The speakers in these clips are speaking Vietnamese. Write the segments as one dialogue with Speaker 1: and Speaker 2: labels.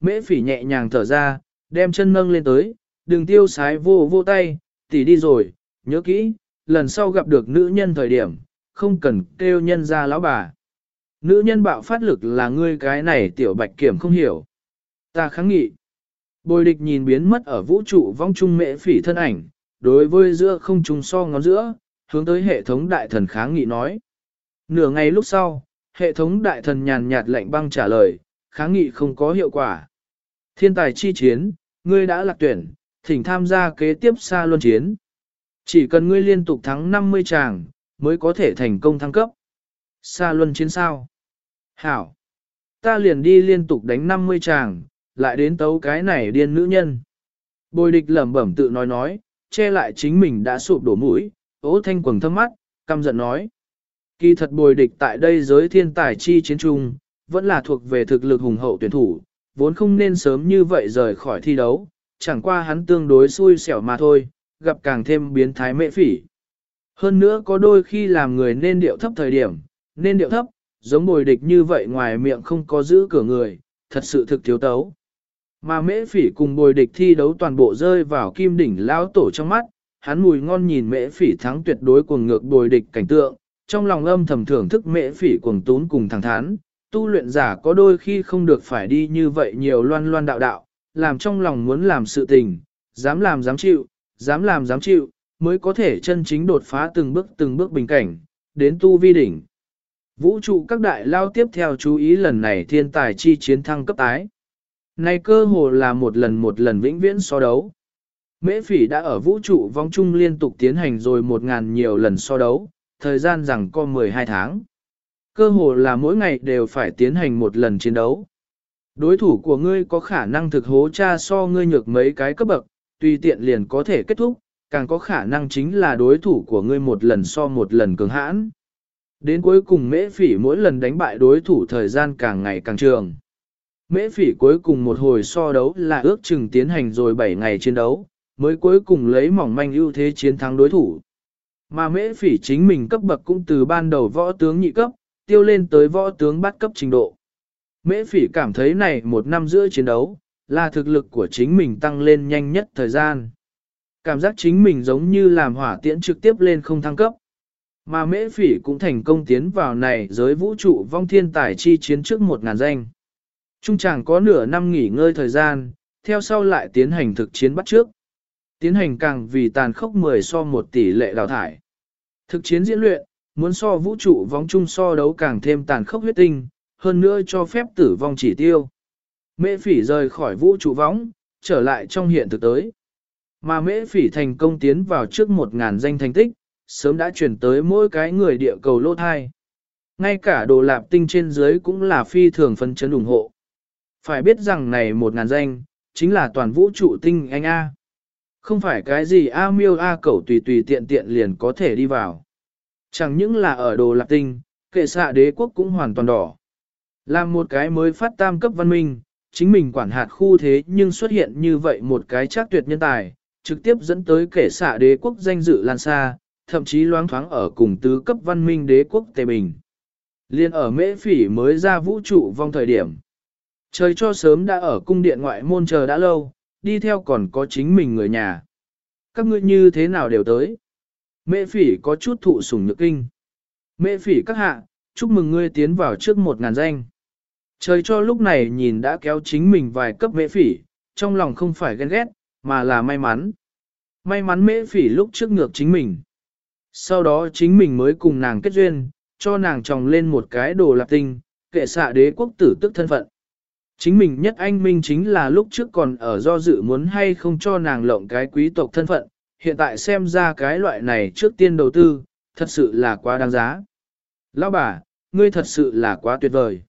Speaker 1: Mễ phỉ nhẹ nhàng thở ra, đem chân nâng lên tới, đừng tiêu sái vô vô tay, tỉ đi rồi, nhớ kỹ, lần sau gặp được nữ nhân thời điểm, không cần kêu nhân ra lão bà. Nữ nhân bạo phát lực là ngươi cái này tiểu bạch kiểm không hiểu. Ta kháng nghị. Bồi địch nhìn biến mất ở vũ trụ vong trung mễ phỉ thân ảnh, đối với giữa không trùng so ngón giữa, hướng tới hệ thống đại thần kháng nghị nói. Nửa ngày lúc sau, hệ thống đại thần nhàn nhạt lệnh băng trả lời, kháng nghị không có hiệu quả. Thiên tài chi chiến, ngươi đã lạc tuyển, thỉnh tham gia kế tiếp xa luân chiến. Chỉ cần ngươi liên tục thắng 50 tràng, mới có thể thành công thăng cấp. Xa luân chiến sao? Hảo! Ta liền đi liên tục đánh 50 tràng, lại đến tấu cái này điên nữ nhân. Bồi địch lẩm bẩm tự nói nói, che lại chính mình đã sụp đổ mũi, ố thanh quầng thâm mắt, căm giận nói. Kỳ thật bồi địch tại đây giới thiên tài chi chiến trung, vẫn là thuộc về thực lực hùng hậu tuyển thủ, vốn không nên sớm như vậy rời khỏi thi đấu, chẳng qua hắn tương đối xui xẻo mà thôi, gặp càng thêm biến thái mệ phỉ. Hơn nữa có đôi khi làm người nên điệu thấp thời điểm, nên điệu thấp, giống bồi địch như vậy ngoài miệng không có giữ cửa người, thật sự thực thiếu tấu. Mà mễ phỉ cùng bồi địch thi đấu toàn bộ rơi vào kim đỉnh lao tổ trong mắt, hắn mùi ngon nhìn mễ phỉ thắng tuyệt đối cuồng ngược bồi địch cảnh tượng, trong lòng âm thầm thưởng thức mễ phỉ cuồng tún cùng thẳng thắn, tu luyện giả có đôi khi không được phải đi như vậy nhiều loan loan đạo đạo, làm trong lòng muốn làm sự tình, dám làm dám chịu, dám làm dám chịu, mới có thể chân chính đột phá từng bước từng bước bình cảnh, đến tu vi đỉnh. Vũ trụ các đại lao tiếp theo chú ý lần này thiên tài chi chiến thăng cấp tái. Này cơ hồ là một lần một lần vĩnh viễn so đấu. Mễ phỉ đã ở vũ trụ vong chung liên tục tiến hành rồi một ngàn nhiều lần so đấu, thời gian rằng có 12 tháng. Cơ hồ là mỗi ngày đều phải tiến hành một lần chiến đấu. Đối thủ của ngươi có khả năng thực hố cha so ngươi nhược mấy cái cấp bậc, tùy tiện liền có thể kết thúc, càng có khả năng chính là đối thủ của ngươi một lần so một lần cường hãn. Đến cuối cùng mễ phỉ mỗi lần đánh bại đối thủ thời gian càng ngày càng trường. Mễ phỉ cuối cùng một hồi so đấu là ước chừng tiến hành rồi 7 ngày chiến đấu, mới cuối cùng lấy mỏng manh ưu thế chiến thắng đối thủ. Mà mễ phỉ chính mình cấp bậc cũng từ ban đầu võ tướng nhị cấp, tiêu lên tới võ tướng bắt cấp trình độ. Mễ phỉ cảm thấy này một năm giữa chiến đấu, là thực lực của chính mình tăng lên nhanh nhất thời gian. Cảm giác chính mình giống như làm hỏa tiễn trực tiếp lên không thăng cấp. Mà mễ phỉ cũng thành công tiến vào này giới vũ trụ vong thiên tài chi chiến trước một ngàn danh. Trung chàng có nửa năm nghỉ ngơi thời gian, theo sau lại tiến hành thực chiến bắt trước. Tiến hành càng vì tàn khốc 10 so một tỷ lệ đào thải. Thực chiến diễn luyện, muốn so vũ trụ vong chung so đấu càng thêm tàn khốc huyết tinh, hơn nữa cho phép tử vong chỉ tiêu. Mễ phỉ rời khỏi vũ trụ vong, trở lại trong hiện thực tới. Mà mễ phỉ thành công tiến vào trước một ngàn danh thành tích, sớm đã chuyển tới mỗi cái người địa cầu lô thai. Ngay cả đồ lạp tinh trên dưới cũng là phi thường phân chấn ủng hộ. Phải biết rằng này một ngàn danh, chính là toàn vũ trụ tinh anh A. Không phải cái gì A miêu A cẩu tùy tùy tiện tiện liền có thể đi vào. Chẳng những là ở đồ lạc tinh, kệ xạ đế quốc cũng hoàn toàn đỏ. Làm một cái mới phát tam cấp văn minh, chính mình quản hạt khu thế nhưng xuất hiện như vậy một cái chắc tuyệt nhân tài, trực tiếp dẫn tới kể xạ đế quốc danh dự lan xa, thậm chí loáng thoáng ở cùng tứ cấp văn minh đế quốc Tề Bình. Liên ở mễ phỉ mới ra vũ trụ vong thời điểm. Trời cho sớm đã ở cung điện ngoại môn chờ đã lâu, đi theo còn có chính mình người nhà. Các ngươi như thế nào đều tới. Mễ phỉ có chút thụ sủng nhược kinh. Mễ phỉ các hạ, chúc mừng ngươi tiến vào trước một ngàn danh. Trời cho lúc này nhìn đã kéo chính mình vài cấp mễ phỉ, trong lòng không phải ghen ghét, mà là may mắn. May mắn mễ phỉ lúc trước ngược chính mình. Sau đó chính mình mới cùng nàng kết duyên, cho nàng tròng lên một cái đồ lạc tinh, kệ xạ đế quốc tử tức thân phận. Chính mình nhất anh minh chính là lúc trước còn ở do dự muốn hay không cho nàng lộng cái quý tộc thân phận, hiện tại xem ra cái loại này trước tiên đầu tư, thật sự là quá đáng giá. Lão bà, ngươi thật sự là quá tuyệt vời.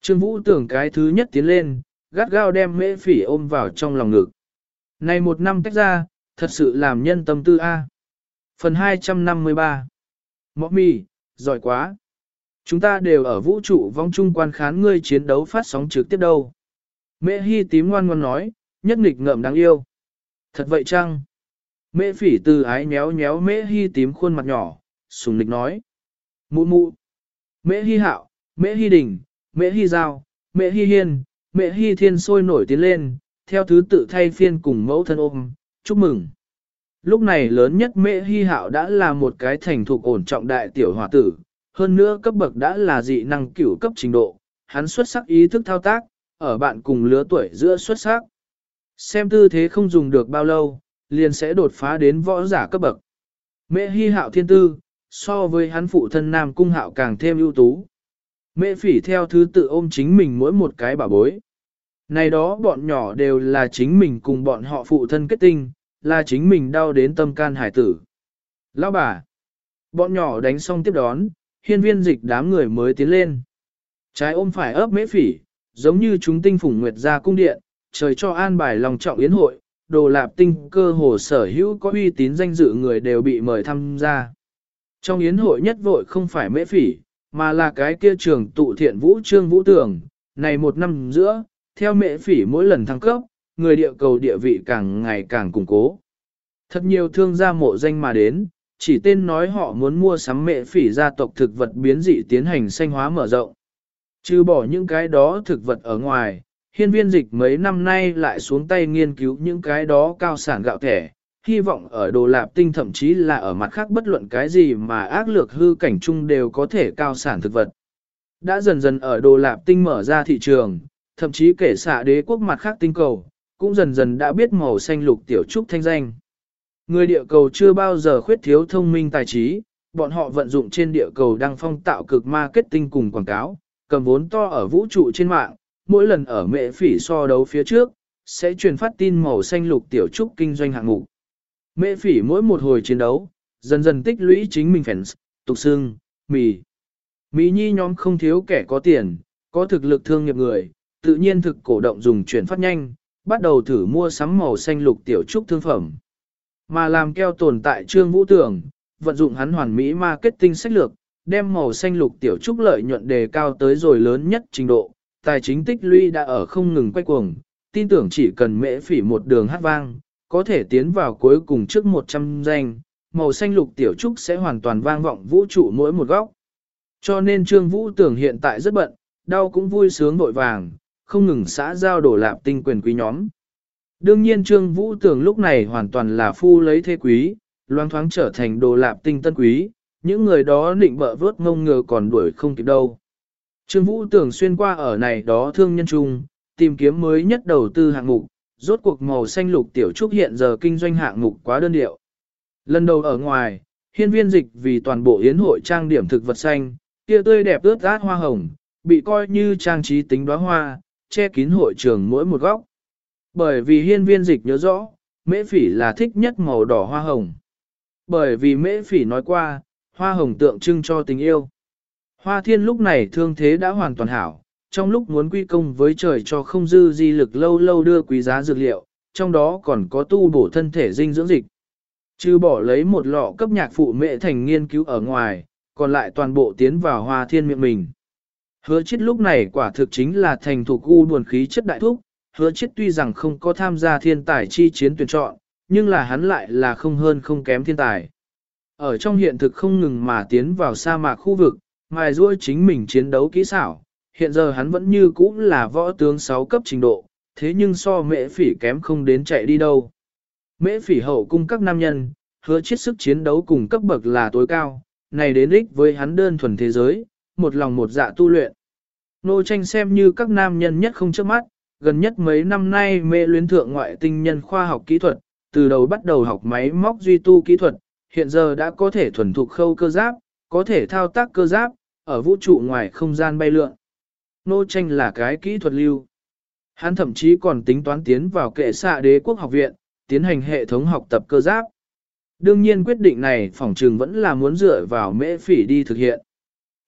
Speaker 1: Trương Vũ tưởng cái thứ nhất tiến lên, gắt gao đem mễ phỉ ôm vào trong lòng ngực. Này một năm tách ra, thật sự làm nhân tâm tư A. Phần 253 Mọ mì, giỏi quá. Chúng ta đều ở vũ trụ vong trung quan khán ngươi chiến đấu phát sóng trực tiếp đâu. Mẹ hy tím ngoan ngoan nói, nhất nghịch ngợm đáng yêu. Thật vậy chăng? Mẹ phỉ từ ái nhéo nhéo mẹ hy tím khuôn mặt nhỏ, sùng lịch nói. Mụ mụ. Mẹ hy hạo, mẹ hy đình, mẹ hy giao, mẹ hy hiên, mẹ hy thiên sôi nổi tiến lên, theo thứ tự thay phiên cùng mẫu thân ôm, chúc mừng. Lúc này lớn nhất mẹ hy hạo đã là một cái thành thục ổn trọng đại tiểu hòa tử, hơn nữa cấp bậc đã là dị năng cửu cấp trình độ, hắn xuất sắc ý thức thao tác, ở bạn cùng lứa tuổi giữa xuất sắc. Xem tư thế không dùng được bao lâu, liền sẽ đột phá đến võ giả cấp bậc. Mẹ hy hạo thiên tư, so với hắn phụ thân nam cung hạo càng thêm ưu tú. Mẹ phỉ theo thứ tự ôm chính mình mỗi một cái bảo bối. Này đó bọn nhỏ đều là chính mình cùng bọn họ phụ thân kết tinh, là chính mình đau đến tâm can hải tử. Lão bà, bọn nhỏ đánh xong tiếp đón, hiên viên dịch đám người mới tiến lên. Trái ôm phải ấp mễ phỉ, giống như chúng tinh phủng nguyệt ra cung điện, trời cho an bài lòng trọng yến hội, đồ lạp tinh cơ hồ sở hữu có uy tín danh dự người đều bị mời tham gia. Trong yến hội nhất vội không phải mễ phỉ, mà là cái kia trường tụ thiện vũ trương vũ tường, này một năm giữa, theo mễ phỉ mỗi lần thăng cấp, người địa cầu địa vị càng ngày càng củng cố. Thật nhiều thương gia mộ danh mà đến, chỉ tên nói họ muốn mua sắm mễ phỉ gia tộc thực vật biến dị tiến hành xanh hóa mở rộng. Trừ bỏ những cái đó thực vật ở ngoài, hiên viên dịch mấy năm nay lại xuống tay nghiên cứu những cái đó cao sản gạo thẻ, hy vọng ở đồ lạp tinh thậm chí là ở mặt khác bất luận cái gì mà ác lược hư cảnh chung đều có thể cao sản thực vật. Đã dần dần ở đồ lạp tinh mở ra thị trường, thậm chí kể xạ đế quốc mặt khác tinh cầu, cũng dần dần đã biết màu xanh lục tiểu trúc thanh danh. Người địa cầu chưa bao giờ khuyết thiếu thông minh tài trí, bọn họ vận dụng trên địa cầu đang phong tạo cực marketing cùng quảng cáo, cầm vốn to ở vũ trụ trên mạng, mỗi lần ở mệ phỉ so đấu phía trước, sẽ truyền phát tin màu xanh lục tiểu trúc kinh doanh hạng mục. Mệ phỉ mỗi một hồi chiến đấu, dần dần tích lũy chính mình fans, tục xương, mì. Mỹ nhi nhóm không thiếu kẻ có tiền, có thực lực thương nghiệp người, tự nhiên thực cổ động dùng chuyển phát nhanh, bắt đầu thử mua sắm màu xanh lục tiểu trúc thương phẩm. Mà làm keo tồn tại trương vũ tưởng, vận dụng hắn hoàn mỹ marketing sách lược, đem màu xanh lục tiểu trúc lợi nhuận đề cao tới rồi lớn nhất trình độ, tài chính tích lũy đã ở không ngừng quay cuồng, tin tưởng chỉ cần mễ phỉ một đường hát vang, có thể tiến vào cuối cùng trước 100 danh, màu xanh lục tiểu trúc sẽ hoàn toàn vang vọng vũ trụ mỗi một góc. Cho nên Trương Vũ tưởng hiện tại rất bận, đau cũng vui sướng vội vàng, không ngừng xã giao đổ lạp tinh quyền quý nhóm. Đương nhiên Trương Vũ tưởng lúc này hoàn toàn là phu lấy thế quý, loang thoáng trở thành đồ lạp tinh tân quý, những người đó định bợ vớt ngông ngờ còn đuổi không kịp đâu. Trương Vũ tưởng xuyên qua ở này đó thương nhân trung, tìm kiếm mới nhất đầu tư hạng mục, rốt cuộc màu xanh lục tiểu trúc hiện giờ kinh doanh hạng mục quá đơn điệu. Lần đầu ở ngoài, hiên viên dịch vì toàn bộ yến hội trang điểm thực vật xanh, kia tươi đẹp ướt át hoa hồng, bị coi như trang trí tính đóa hoa, che kín hội trường mỗi một góc. Bởi vì hiên viên dịch nhớ rõ, mễ phỉ là thích nhất màu đỏ hoa hồng. Bởi vì mễ phỉ nói qua, hoa hồng tượng trưng cho tình yêu. Hoa thiên lúc này thương thế đã hoàn toàn hảo, trong lúc muốn quy công với trời cho không dư di lực lâu lâu đưa quý giá dược liệu, trong đó còn có tu bổ thân thể dinh dưỡng dịch. Chứ bỏ lấy một lọ cấp nhạc phụ mẹ thành nghiên cứu ở ngoài, còn lại toàn bộ tiến vào hoa thiên miệng mình. Hứa chết lúc này quả thực chính là thành thủ u buồn khí chất đại thúc, hứa chết tuy rằng không có tham gia thiên tài chi chiến tuyển chọn, nhưng là hắn lại là không hơn không kém thiên tài. Ở trong hiện thực không ngừng mà tiến vào sa mạc khu vực, mài ruôi chính mình chiến đấu kỹ xảo, hiện giờ hắn vẫn như cũ là võ tướng 6 cấp trình độ, thế nhưng so mễ phỉ kém không đến chạy đi đâu. Mễ phỉ hậu cung các nam nhân, hứa chiết sức chiến đấu cùng cấp bậc là tối cao, này đến ích với hắn đơn thuần thế giới, một lòng một dạ tu luyện. Nô tranh xem như các nam nhân nhất không trước mắt, gần nhất mấy năm nay mê luyến thượng ngoại tinh nhân khoa học kỹ thuật, từ đầu bắt đầu học máy móc duy tu kỹ thuật, hiện giờ đã có thể thuần thục khâu cơ giáp, có thể thao tác cơ giáp, ở vũ trụ ngoài không gian bay lượn. Nô tranh là cái kỹ thuật lưu. Hắn thậm chí còn tính toán tiến vào kệ xạ đế quốc học viện, tiến hành hệ thống học tập cơ giáp. Đương nhiên quyết định này phỏng trừng vẫn là muốn dựa vào mễ phỉ đi thực hiện.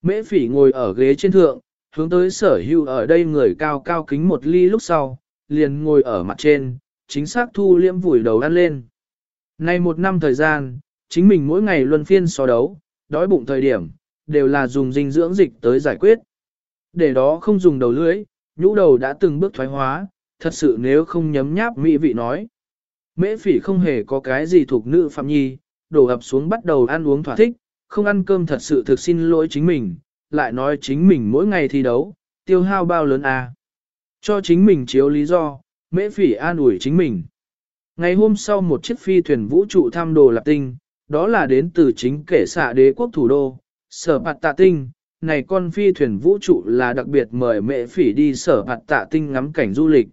Speaker 1: Mễ phỉ ngồi ở ghế trên thượng, hướng tới sở hưu ở đây người cao cao kính một ly lúc sau, liền ngồi ở mặt trên, chính xác thu liễm vùi đầu ăn lên. Nay một năm thời gian, chính mình mỗi ngày luân phiên so đấu, đói bụng thời điểm, đều là dùng dinh dưỡng dịch tới giải quyết. Để đó không dùng đầu lưỡi, nhũ đầu đã từng bước thoái hóa, thật sự nếu không nhấm nháp mỹ vị nói. Mễ phỉ không hề có cái gì thuộc nữ phạm nhi, đổ ập xuống bắt đầu ăn uống thỏa thích, không ăn cơm thật sự thực xin lỗi chính mình, lại nói chính mình mỗi ngày thi đấu, tiêu hao bao lớn à. Cho chính mình chiếu lý do, mễ phỉ an ủi chính mình. Ngày hôm sau một chiếc phi thuyền vũ trụ thăm đồ lạp tinh, đó là đến từ chính kể xạ đế quốc thủ đô, sở bạt tạ tinh. Này con phi thuyền vũ trụ là đặc biệt mời mễ phỉ đi sở bạt tạ tinh ngắm cảnh du lịch.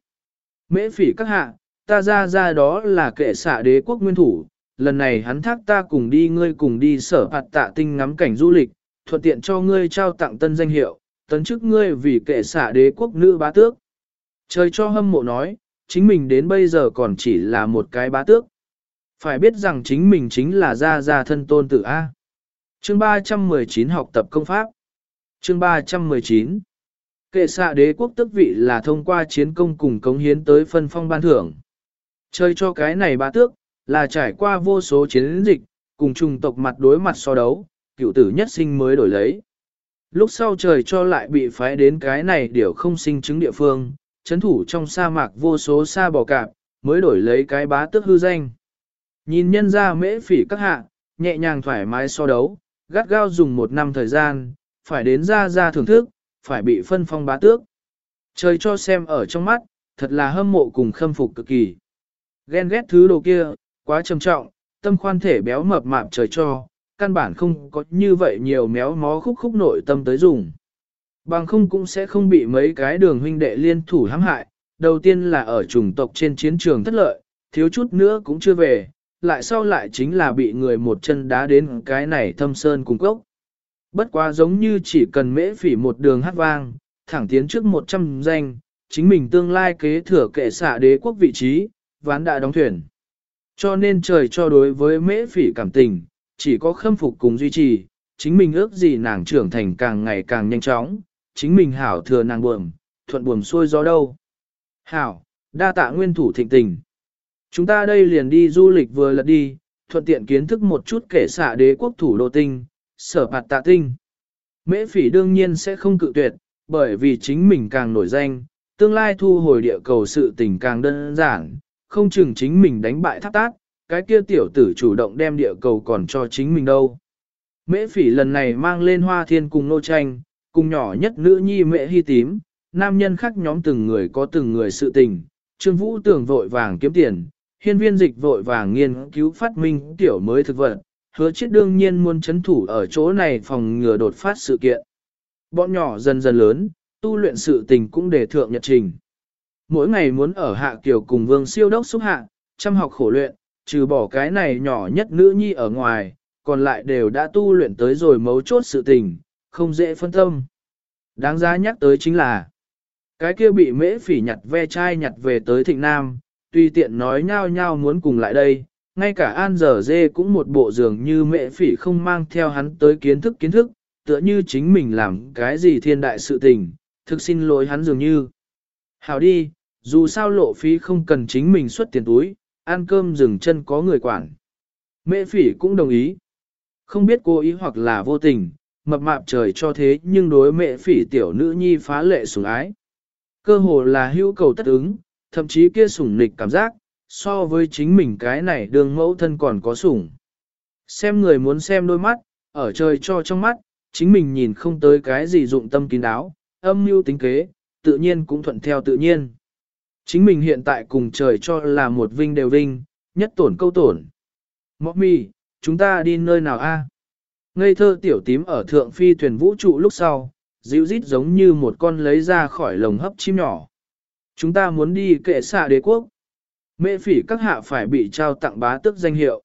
Speaker 1: Mễ phỉ các hạ, ta ra ra đó là kệ xạ đế quốc nguyên thủ, lần này hắn thác ta cùng đi ngươi cùng đi sở bạt tạ tinh ngắm cảnh du lịch, thuận tiện cho ngươi trao tặng tân danh hiệu, tấn chức ngươi vì kệ xạ đế quốc nữ bá tước. Trời cho hâm mộ nói, chính mình đến bây giờ còn chỉ là một cái bá tước. Phải biết rằng chính mình chính là gia gia thân tôn tử A. Chương 319 học tập công pháp. Chương 319 Kệ xạ đế quốc tức vị là thông qua chiến công cùng cống hiến tới phân phong ban thưởng. Chơi cho cái này bá tước, là trải qua vô số chiến dịch, cùng trùng tộc mặt đối mặt so đấu, cựu tử nhất sinh mới đổi lấy. Lúc sau trời cho lại bị phái đến cái này điều không sinh chứng địa phương, chấn thủ trong sa mạc vô số sa bò cạp, mới đổi lấy cái bá tước hư danh. Nhìn nhân ra mễ phỉ các hạ, nhẹ nhàng thoải mái so đấu, gắt gao dùng một năm thời gian, phải đến ra ra thưởng thức, phải bị phân phong bá tước. Trời cho xem ở trong mắt, thật là hâm mộ cùng khâm phục cực kỳ. Ghen ghét thứ đồ kia, quá trầm trọng, tâm khoan thể béo mập mạp trời cho, căn bản không có như vậy nhiều méo mó khúc khúc nội tâm tới dùng. Bằng không cũng sẽ không bị mấy cái đường huynh đệ liên thủ hãm hại, đầu tiên là ở chủng tộc trên chiến trường thất lợi, thiếu chút nữa cũng chưa về, lại sau lại chính là bị người một chân đá đến cái này thâm sơn cùng cốc. Bất quá giống như chỉ cần mễ phỉ một đường hát vang, thẳng tiến trước 100 danh, chính mình tương lai kế thừa kệ xạ đế quốc vị trí, ván đã đóng thuyền. Cho nên trời cho đối với mễ phỉ cảm tình, chỉ có khâm phục cùng duy trì, chính mình ước gì nàng trưởng thành càng ngày càng nhanh chóng, chính mình hảo thừa nàng buồm, thuận buồm xuôi gió đâu. Hảo, đa tạ nguyên thủ thịnh tình. Chúng ta đây liền đi du lịch vừa lật đi, thuận tiện kiến thức một chút kể xạ đế quốc thủ đô tinh, sở phạt tạ tinh. Mễ phỉ đương nhiên sẽ không cự tuyệt, bởi vì chính mình càng nổi danh, tương lai thu hồi địa cầu sự tình càng đơn giản, không chừng chính mình đánh bại tháp tát, cái kia tiểu tử chủ động đem địa cầu còn cho chính mình đâu. Mễ phỉ lần này mang lên hoa thiên cùng nô tranh, cùng nhỏ nhất nữ nhi mẹ hy tím, nam nhân khác nhóm từng người có từng người sự tình, Trương Vũ tưởng vội vàng kiếm tiền, hiên viên dịch vội vàng nghiên cứu phát minh tiểu mới thực vật, hứa chết đương nhiên muốn chấn thủ ở chỗ này phòng ngừa đột phát sự kiện. Bọn nhỏ dần dần lớn, tu luyện sự tình cũng để thượng nhật trình. Mỗi ngày muốn ở hạ kiều cùng vương siêu đốc xúc hạ, chăm học khổ luyện, trừ bỏ cái này nhỏ nhất nữ nhi ở ngoài, còn lại đều đã tu luyện tới rồi mấu chốt sự tình, không dễ phân tâm. Đáng giá nhắc tới chính là, cái kia bị mễ phỉ nhặt ve chai nhặt về tới thịnh nam, tùy tiện nói nhau nhau muốn cùng lại đây, ngay cả an giờ dê cũng một bộ dường như mẹ phỉ không mang theo hắn tới kiến thức kiến thức, tựa như chính mình làm cái gì thiên đại sự tình, thực xin lỗi hắn dường như. Hảo đi, dù sao lộ phí không cần chính mình xuất tiền túi, ăn cơm dừng chân có người quản. mẹ phỉ cũng đồng ý. Không biết cố ý hoặc là vô tình, mập mạp trời cho thế nhưng đối mẹ phỉ tiểu nữ nhi phá lệ sủng ái. Cơ hồ là hữu cầu tất ứng, thậm chí kia sủng nịch cảm giác, so với chính mình cái này đường mẫu thân còn có sủng. Xem người muốn xem đôi mắt, ở trời cho trong mắt, chính mình nhìn không tới cái gì dụng tâm kín đáo, âm mưu tính kế, tự nhiên cũng thuận theo tự nhiên. Chính mình hiện tại cùng trời cho là một vinh đều vinh, nhất tổn câu tổn. Mọc mì, chúng ta đi nơi nào a? Ngây thơ tiểu tím ở thượng phi thuyền vũ trụ lúc sau, dịu rít giống như một con lấy ra khỏi lồng hấp chim nhỏ. Chúng ta muốn đi kệ xạ đế quốc. Mệ phỉ các hạ phải bị trao tặng bá tước danh hiệu.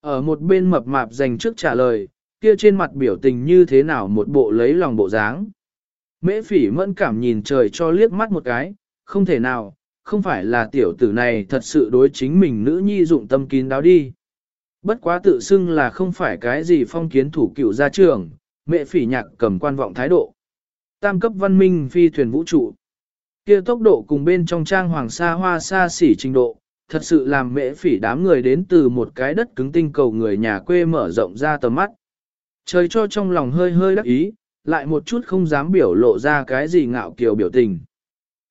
Speaker 1: Ở một bên mập mạp dành trước trả lời, kia trên mặt biểu tình như thế nào một bộ lấy lòng bộ dáng. Mễ phỉ mẫn cảm nhìn trời cho liếc mắt một cái, không thể nào, không phải là tiểu tử này thật sự đối chính mình nữ nhi dụng tâm kín đáo đi. Bất quá tự xưng là không phải cái gì phong kiến thủ cựu gia trưởng, mẹ phỉ nhạc cầm quan vọng thái độ. Tam cấp văn minh phi thuyền vũ trụ. Kia tốc độ cùng bên trong trang hoàng sa hoa xa xỉ trình độ, thật sự làm mễ phỉ đám người đến từ một cái đất cứng tinh cầu người nhà quê mở rộng ra tầm mắt. Trời cho trong lòng hơi hơi đắc ý, lại một chút không dám biểu lộ ra cái gì ngạo kiều biểu tình.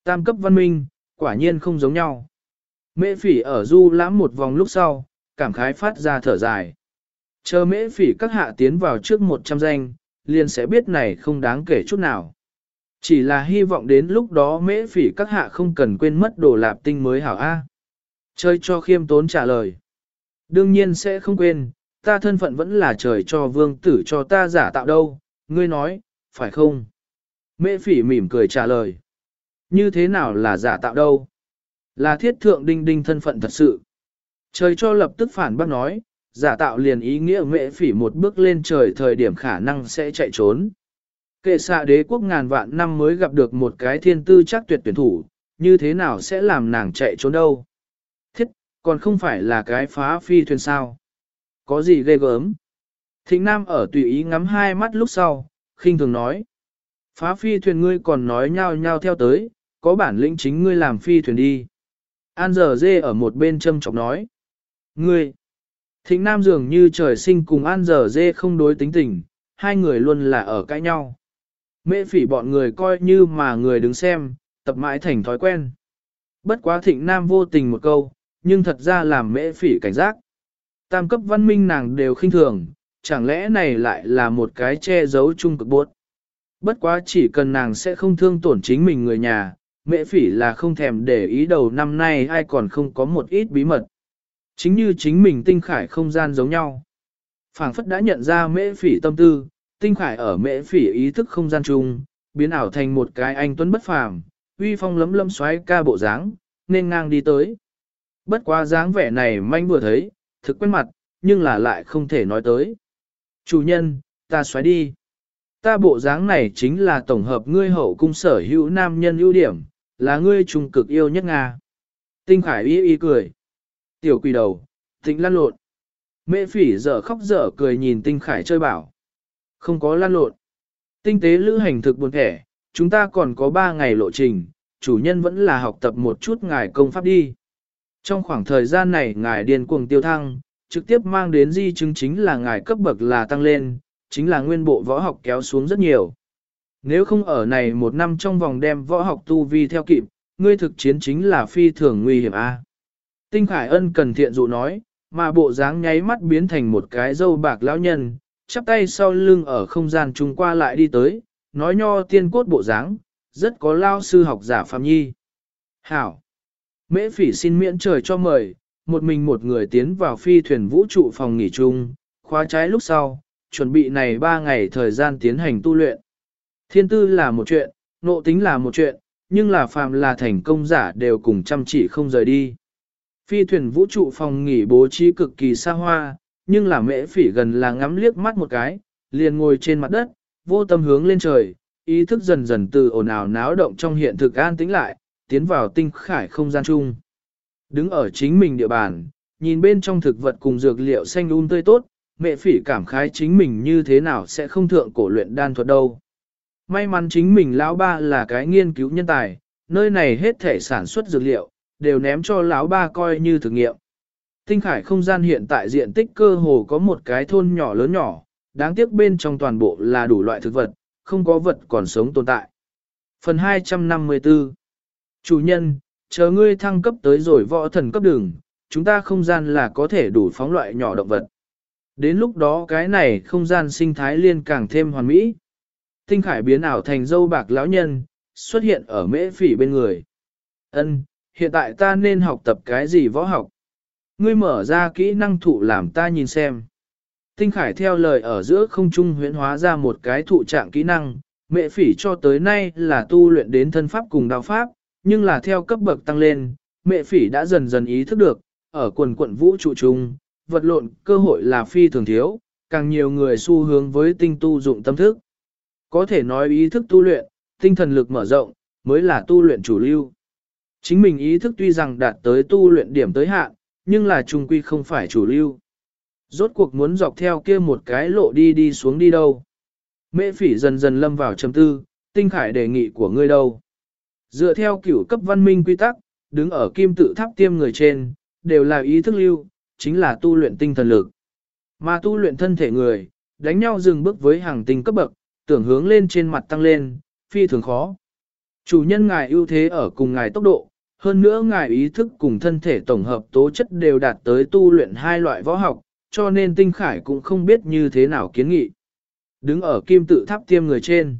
Speaker 1: Tam cấp văn minh, quả nhiên không giống nhau. Mễ phỉ ở du lãm một vòng lúc sau, cảm khái phát ra thở dài. Chờ mễ phỉ các hạ tiến vào trước 100 danh, liền sẽ biết này không đáng kể chút nào. Chỉ là hy vọng đến lúc đó mễ phỉ các hạ không cần quên mất đồ lạp tinh mới hảo A. Chơi cho khiêm tốn trả lời. Đương nhiên sẽ không quên, ta thân phận vẫn là trời cho vương tử cho ta giả tạo đâu, ngươi nói, phải không? Mễ phỉ mỉm cười trả lời. Như thế nào là giả tạo đâu? Là thiết thượng đinh đinh thân phận thật sự. Trời cho lập tức phản bác nói, giả tạo liền ý nghĩa mễ phỉ một bước lên trời thời điểm khả năng sẽ chạy trốn. Kệ xạ đế quốc ngàn vạn năm mới gặp được một cái thiên tư chắc tuyệt tuyển thủ, như thế nào sẽ làm nàng chạy trốn đâu? Thiết, còn không phải là cái phá phi thuyền sao? Có gì ghê gớm? Thịnh Nam ở tùy ý ngắm hai mắt lúc sau, khinh thường nói. Phá phi thuyền ngươi còn nói nhau nhau theo tới, có bản lĩnh chính ngươi làm phi thuyền đi. An giờ dê ở một bên châm chọc nói. Ngươi! Thịnh Nam dường như trời sinh cùng An giờ dê không đối tính tình, hai người luôn là ở cãi nhau. Mễ phỉ bọn người coi như mà người đứng xem, tập mãi thành thói quen. Bất quá thịnh nam vô tình một câu, nhưng thật ra làm mễ phỉ cảnh giác. Tam cấp văn minh nàng đều khinh thường, chẳng lẽ này lại là một cái che giấu chung cực buốt. Bất quá chỉ cần nàng sẽ không thương tổn chính mình người nhà, mễ phỉ là không thèm để ý đầu năm nay ai còn không có một ít bí mật. Chính như chính mình tinh khải không gian giống nhau. phảng phất đã nhận ra mễ phỉ tâm tư, tinh khải ở mễ phỉ ý thức không gian chung, biến ảo thành một cái anh tuấn bất phàm, uy phong lấm lấm xoáy ca bộ dáng, nên ngang đi tới. Bất quá dáng vẻ này manh vừa thấy, thực quen mặt, nhưng là lại không thể nói tới. Chủ nhân, ta xoáy đi. Ta bộ dáng này chính là tổng hợp ngươi hậu cung sở hữu nam nhân ưu điểm, là ngươi trung cực yêu nhất Nga. Tinh Khải y y cười. Tiểu quỷ đầu, tính lăn lộn. Mễ phỉ dở khóc dở cười nhìn Tinh Khải chơi bảo. Không có lan lộn. Tinh tế lữ hành thực buồn thẻ, chúng ta còn có 3 ngày lộ trình, chủ nhân vẫn là học tập một chút ngài công pháp đi. Trong khoảng thời gian này ngài điên cuồng tiêu thăng, trực tiếp mang đến di chứng chính là ngài cấp bậc là tăng lên, chính là nguyên bộ võ học kéo xuống rất nhiều. Nếu không ở này một năm trong vòng đem võ học tu vi theo kịp, ngươi thực chiến chính là phi thường nguy hiểm a. Tinh Khải Ân cần thiện dụ nói, mà bộ dáng nháy mắt biến thành một cái dâu bạc lão nhân, chắp tay sau lưng ở không gian trung qua lại đi tới, nói nho tiên cốt bộ dáng, rất có lao sư học giả Phạm Nhi. Hảo! Mễ phỉ xin miễn trời cho mời, một mình một người tiến vào phi thuyền vũ trụ phòng nghỉ chung, khóa trái lúc sau, chuẩn bị này ba ngày thời gian tiến hành tu luyện. Thiên tư là một chuyện, nộ tính là một chuyện, nhưng là phàm là thành công giả đều cùng chăm chỉ không rời đi. Phi thuyền vũ trụ phòng nghỉ bố trí cực kỳ xa hoa, nhưng là mễ phỉ gần là ngắm liếc mắt một cái, liền ngồi trên mặt đất, vô tâm hướng lên trời, ý thức dần dần từ ồn ào náo động trong hiện thực an tĩnh lại, tiến vào tinh khải không gian chung. Đứng ở chính mình địa bàn, nhìn bên trong thực vật cùng dược liệu xanh um tươi tốt, mẹ phỉ cảm khái chính mình như thế nào sẽ không thượng cổ luyện đan thuật đâu. May mắn chính mình lão ba là cái nghiên cứu nhân tài, nơi này hết thể sản xuất dược liệu, đều ném cho lão ba coi như thử nghiệm. Tinh khải không gian hiện tại diện tích cơ hồ có một cái thôn nhỏ lớn nhỏ, đáng tiếc bên trong toàn bộ là đủ loại thực vật, không có vật còn sống tồn tại. Phần 254 Chủ nhân, chờ ngươi thăng cấp tới rồi võ thần cấp đường, chúng ta không gian là có thể đủ phóng loại nhỏ động vật. Đến lúc đó cái này không gian sinh thái liên càng thêm hoàn mỹ. Tinh khải biến ảo thành dâu bạc lão nhân, xuất hiện ở mễ phỉ bên người. Ân, hiện tại ta nên học tập cái gì võ học? Ngươi mở ra kỹ năng thụ làm ta nhìn xem. Tinh Khải theo lời ở giữa không trung huyễn hóa ra một cái thụ trạng kỹ năng, mẹ phỉ cho tới nay là tu luyện đến thân pháp cùng đạo pháp, nhưng là theo cấp bậc tăng lên, mẹ phỉ đã dần dần ý thức được, ở quần quận vũ trụ trung, vật lộn cơ hội là phi thường thiếu, càng nhiều người xu hướng với tinh tu dụng tâm thức. Có thể nói ý thức tu luyện, tinh thần lực mở rộng, mới là tu luyện chủ lưu. Chính mình ý thức tuy rằng đạt tới tu luyện điểm tới hạn, nhưng là trung quy không phải chủ lưu. Rốt cuộc muốn dọc theo kia một cái lộ đi đi xuống đi đâu. Mễ phỉ dần dần lâm vào trầm tư, tinh khải đề nghị của ngươi đâu. Dựa theo cửu cấp văn minh quy tắc, đứng ở kim tự tháp tiêm người trên, đều là ý thức lưu, chính là tu luyện tinh thần lực. Mà tu luyện thân thể người, đánh nhau dừng bước với hàng tinh cấp bậc, tưởng hướng lên trên mặt tăng lên, phi thường khó. Chủ nhân ngài ưu thế ở cùng ngài tốc độ, hơn nữa ngài ý thức cùng thân thể tổng hợp tố chất đều đạt tới tu luyện hai loại võ học, cho nên tinh khải cũng không biết như thế nào kiến nghị. Đứng ở kim tự tháp tiêm người trên.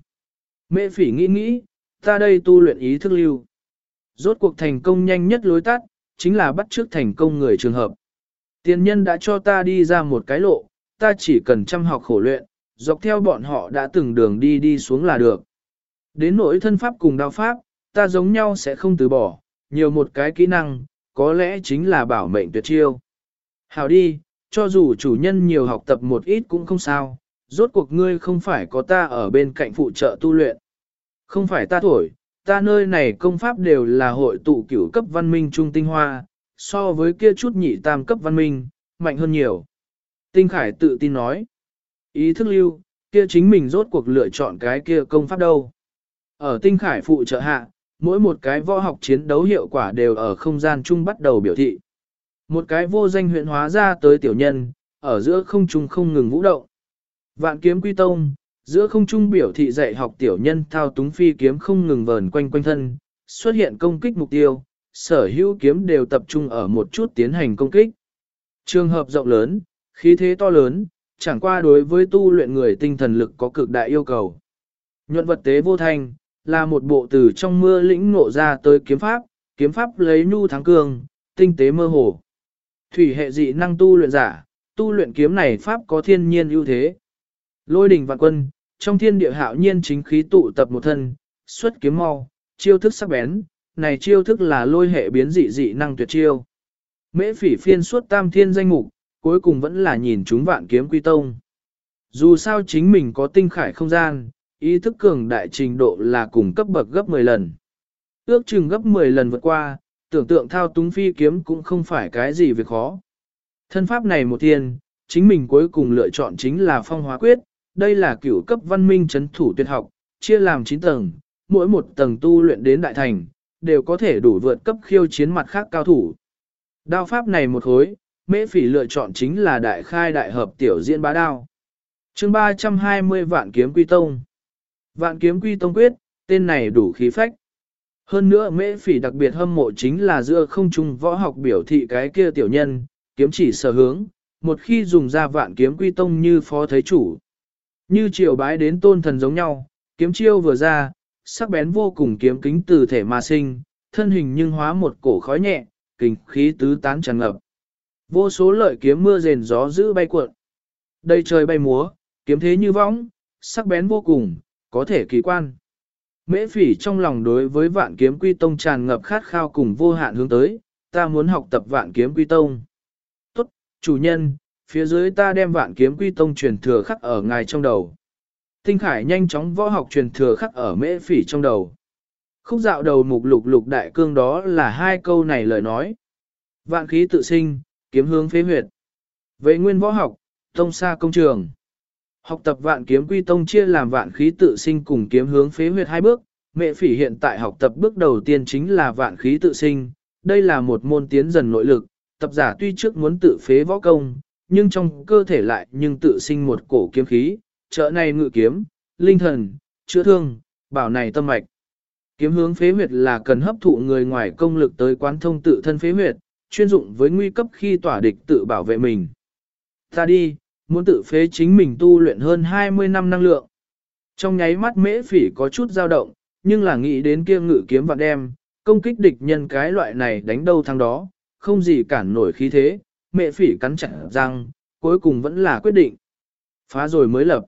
Speaker 1: Mẹ phỉ nghĩ nghĩ, ta đây tu luyện ý thức lưu. Rốt cuộc thành công nhanh nhất lối tắt, chính là bắt trước thành công người trường hợp. Tiền nhân đã cho ta đi ra một cái lộ, ta chỉ cần chăm học khổ luyện, dọc theo bọn họ đã từng đường đi đi xuống là được. Đến nỗi thân pháp cùng đao pháp, ta giống nhau sẽ không từ bỏ, nhiều một cái kỹ năng, có lẽ chính là bảo mệnh tuyệt chiêu. Hào đi, cho dù chủ nhân nhiều học tập một ít cũng không sao, rốt cuộc ngươi không phải có ta ở bên cạnh phụ trợ tu luyện. Không phải ta thổi, ta nơi này công pháp đều là hội tụ cửu cấp văn minh trung tinh hoa, so với kia chút nhị tam cấp văn minh, mạnh hơn nhiều. Tinh Khải tự tin nói, ý thức lưu, kia chính mình rốt cuộc lựa chọn cái kia công pháp đâu. Ở Tinh Khải phụ trợ hạ, mỗi một cái võ học chiến đấu hiệu quả đều ở không gian chung bắt đầu biểu thị. Một cái vô danh huyện hóa ra tới tiểu nhân, ở giữa không trung không ngừng vũ động. Vạn kiếm quy tông, giữa không trung biểu thị dạy học tiểu nhân thao túng phi kiếm không ngừng vờn quanh quanh thân, xuất hiện công kích mục tiêu, sở hữu kiếm đều tập trung ở một chút tiến hành công kích. Trường hợp rộng lớn, khí thế to lớn, chẳng qua đối với tu luyện người tinh thần lực có cực đại yêu cầu. Nhuận vật tế vô thanh, là một bộ từ trong mưa lĩnh ngộ ra tới kiếm pháp, kiếm pháp lấy nhu thắng cường, tinh tế mơ hồ. Thủy hệ dị năng tu luyện giả, tu luyện kiếm này pháp có thiên nhiên ưu thế. Lôi đình vạn quân, trong thiên địa hạo nhiên chính khí tụ tập một thân, xuất kiếm mau, chiêu thức sắc bén, này chiêu thức là lôi hệ biến dị dị năng tuyệt chiêu. Mễ phỉ phiên suốt tam thiên danh mục, cuối cùng vẫn là nhìn chúng vạn kiếm quy tông. Dù sao chính mình có tinh khải không gian, ý thức cường đại trình độ là cùng cấp bậc gấp 10 lần. Ước chừng gấp 10 lần vượt qua, tưởng tượng thao túng phi kiếm cũng không phải cái gì việc khó. Thân pháp này một thiên, chính mình cuối cùng lựa chọn chính là phong hóa quyết, đây là cửu cấp văn minh chấn thủ tuyệt học, chia làm 9 tầng, mỗi một tầng tu luyện đến đại thành, đều có thể đủ vượt cấp khiêu chiến mặt khác cao thủ. Đao pháp này một hối, mễ phỉ lựa chọn chính là đại khai đại hợp tiểu diễn bá đao. chương 320 vạn kiếm quy tông. Vạn kiếm quy tông quyết, tên này đủ khí phách. Hơn nữa mễ phỉ đặc biệt hâm mộ chính là giữa không trung võ học biểu thị cái kia tiểu nhân, kiếm chỉ sở hướng, một khi dùng ra vạn kiếm quy tông như phó thấy chủ. Như triều bái đến tôn thần giống nhau, kiếm chiêu vừa ra, sắc bén vô cùng kiếm kính từ thể mà sinh, thân hình nhưng hóa một cổ khói nhẹ, kình khí tứ tán tràn ngập. Vô số lợi kiếm mưa rền gió giữ bay cuộn. Đây trời bay múa, kiếm thế như võng, sắc bén vô cùng, có thể kỳ quan. Mễ phỉ trong lòng đối với vạn kiếm quy tông tràn ngập khát khao cùng vô hạn hướng tới, ta muốn học tập vạn kiếm quy tông. Tốt, chủ nhân, phía dưới ta đem vạn kiếm quy tông truyền thừa khắc ở ngài trong đầu. Tinh Khải nhanh chóng võ học truyền thừa khắc ở mễ phỉ trong đầu. Khúc dạo đầu mục lục lục đại cương đó là hai câu này lời nói. Vạn khí tự sinh, kiếm hướng phế huyệt. Về nguyên võ học, tông xa công trường. Học tập vạn kiếm quy tông chia làm vạn khí tự sinh cùng kiếm hướng phế huyệt hai bước. Mẹ phỉ hiện tại học tập bước đầu tiên chính là vạn khí tự sinh. Đây là một môn tiến dần nội lực. Tập giả tuy trước muốn tự phế võ công, nhưng trong cơ thể lại nhưng tự sinh một cổ kiếm khí, trợ này ngự kiếm, linh thần, chữa thương, bảo này tâm mạch. Kiếm hướng phế huyệt là cần hấp thụ người ngoài công lực tới quán thông tự thân phế huyệt, chuyên dụng với nguy cấp khi tỏa địch tự bảo vệ mình. Ta đi, muốn tự phế chính mình tu luyện hơn 20 năm năng lượng. Trong nháy mắt mễ phỉ có chút dao động, nhưng là nghĩ đến kia ngự kiếm vạn đem, công kích địch nhân cái loại này đánh đâu thắng đó, không gì cản nổi khí thế, Mễ phỉ cắn chặt răng, cuối cùng vẫn là quyết định. Phá rồi mới lập.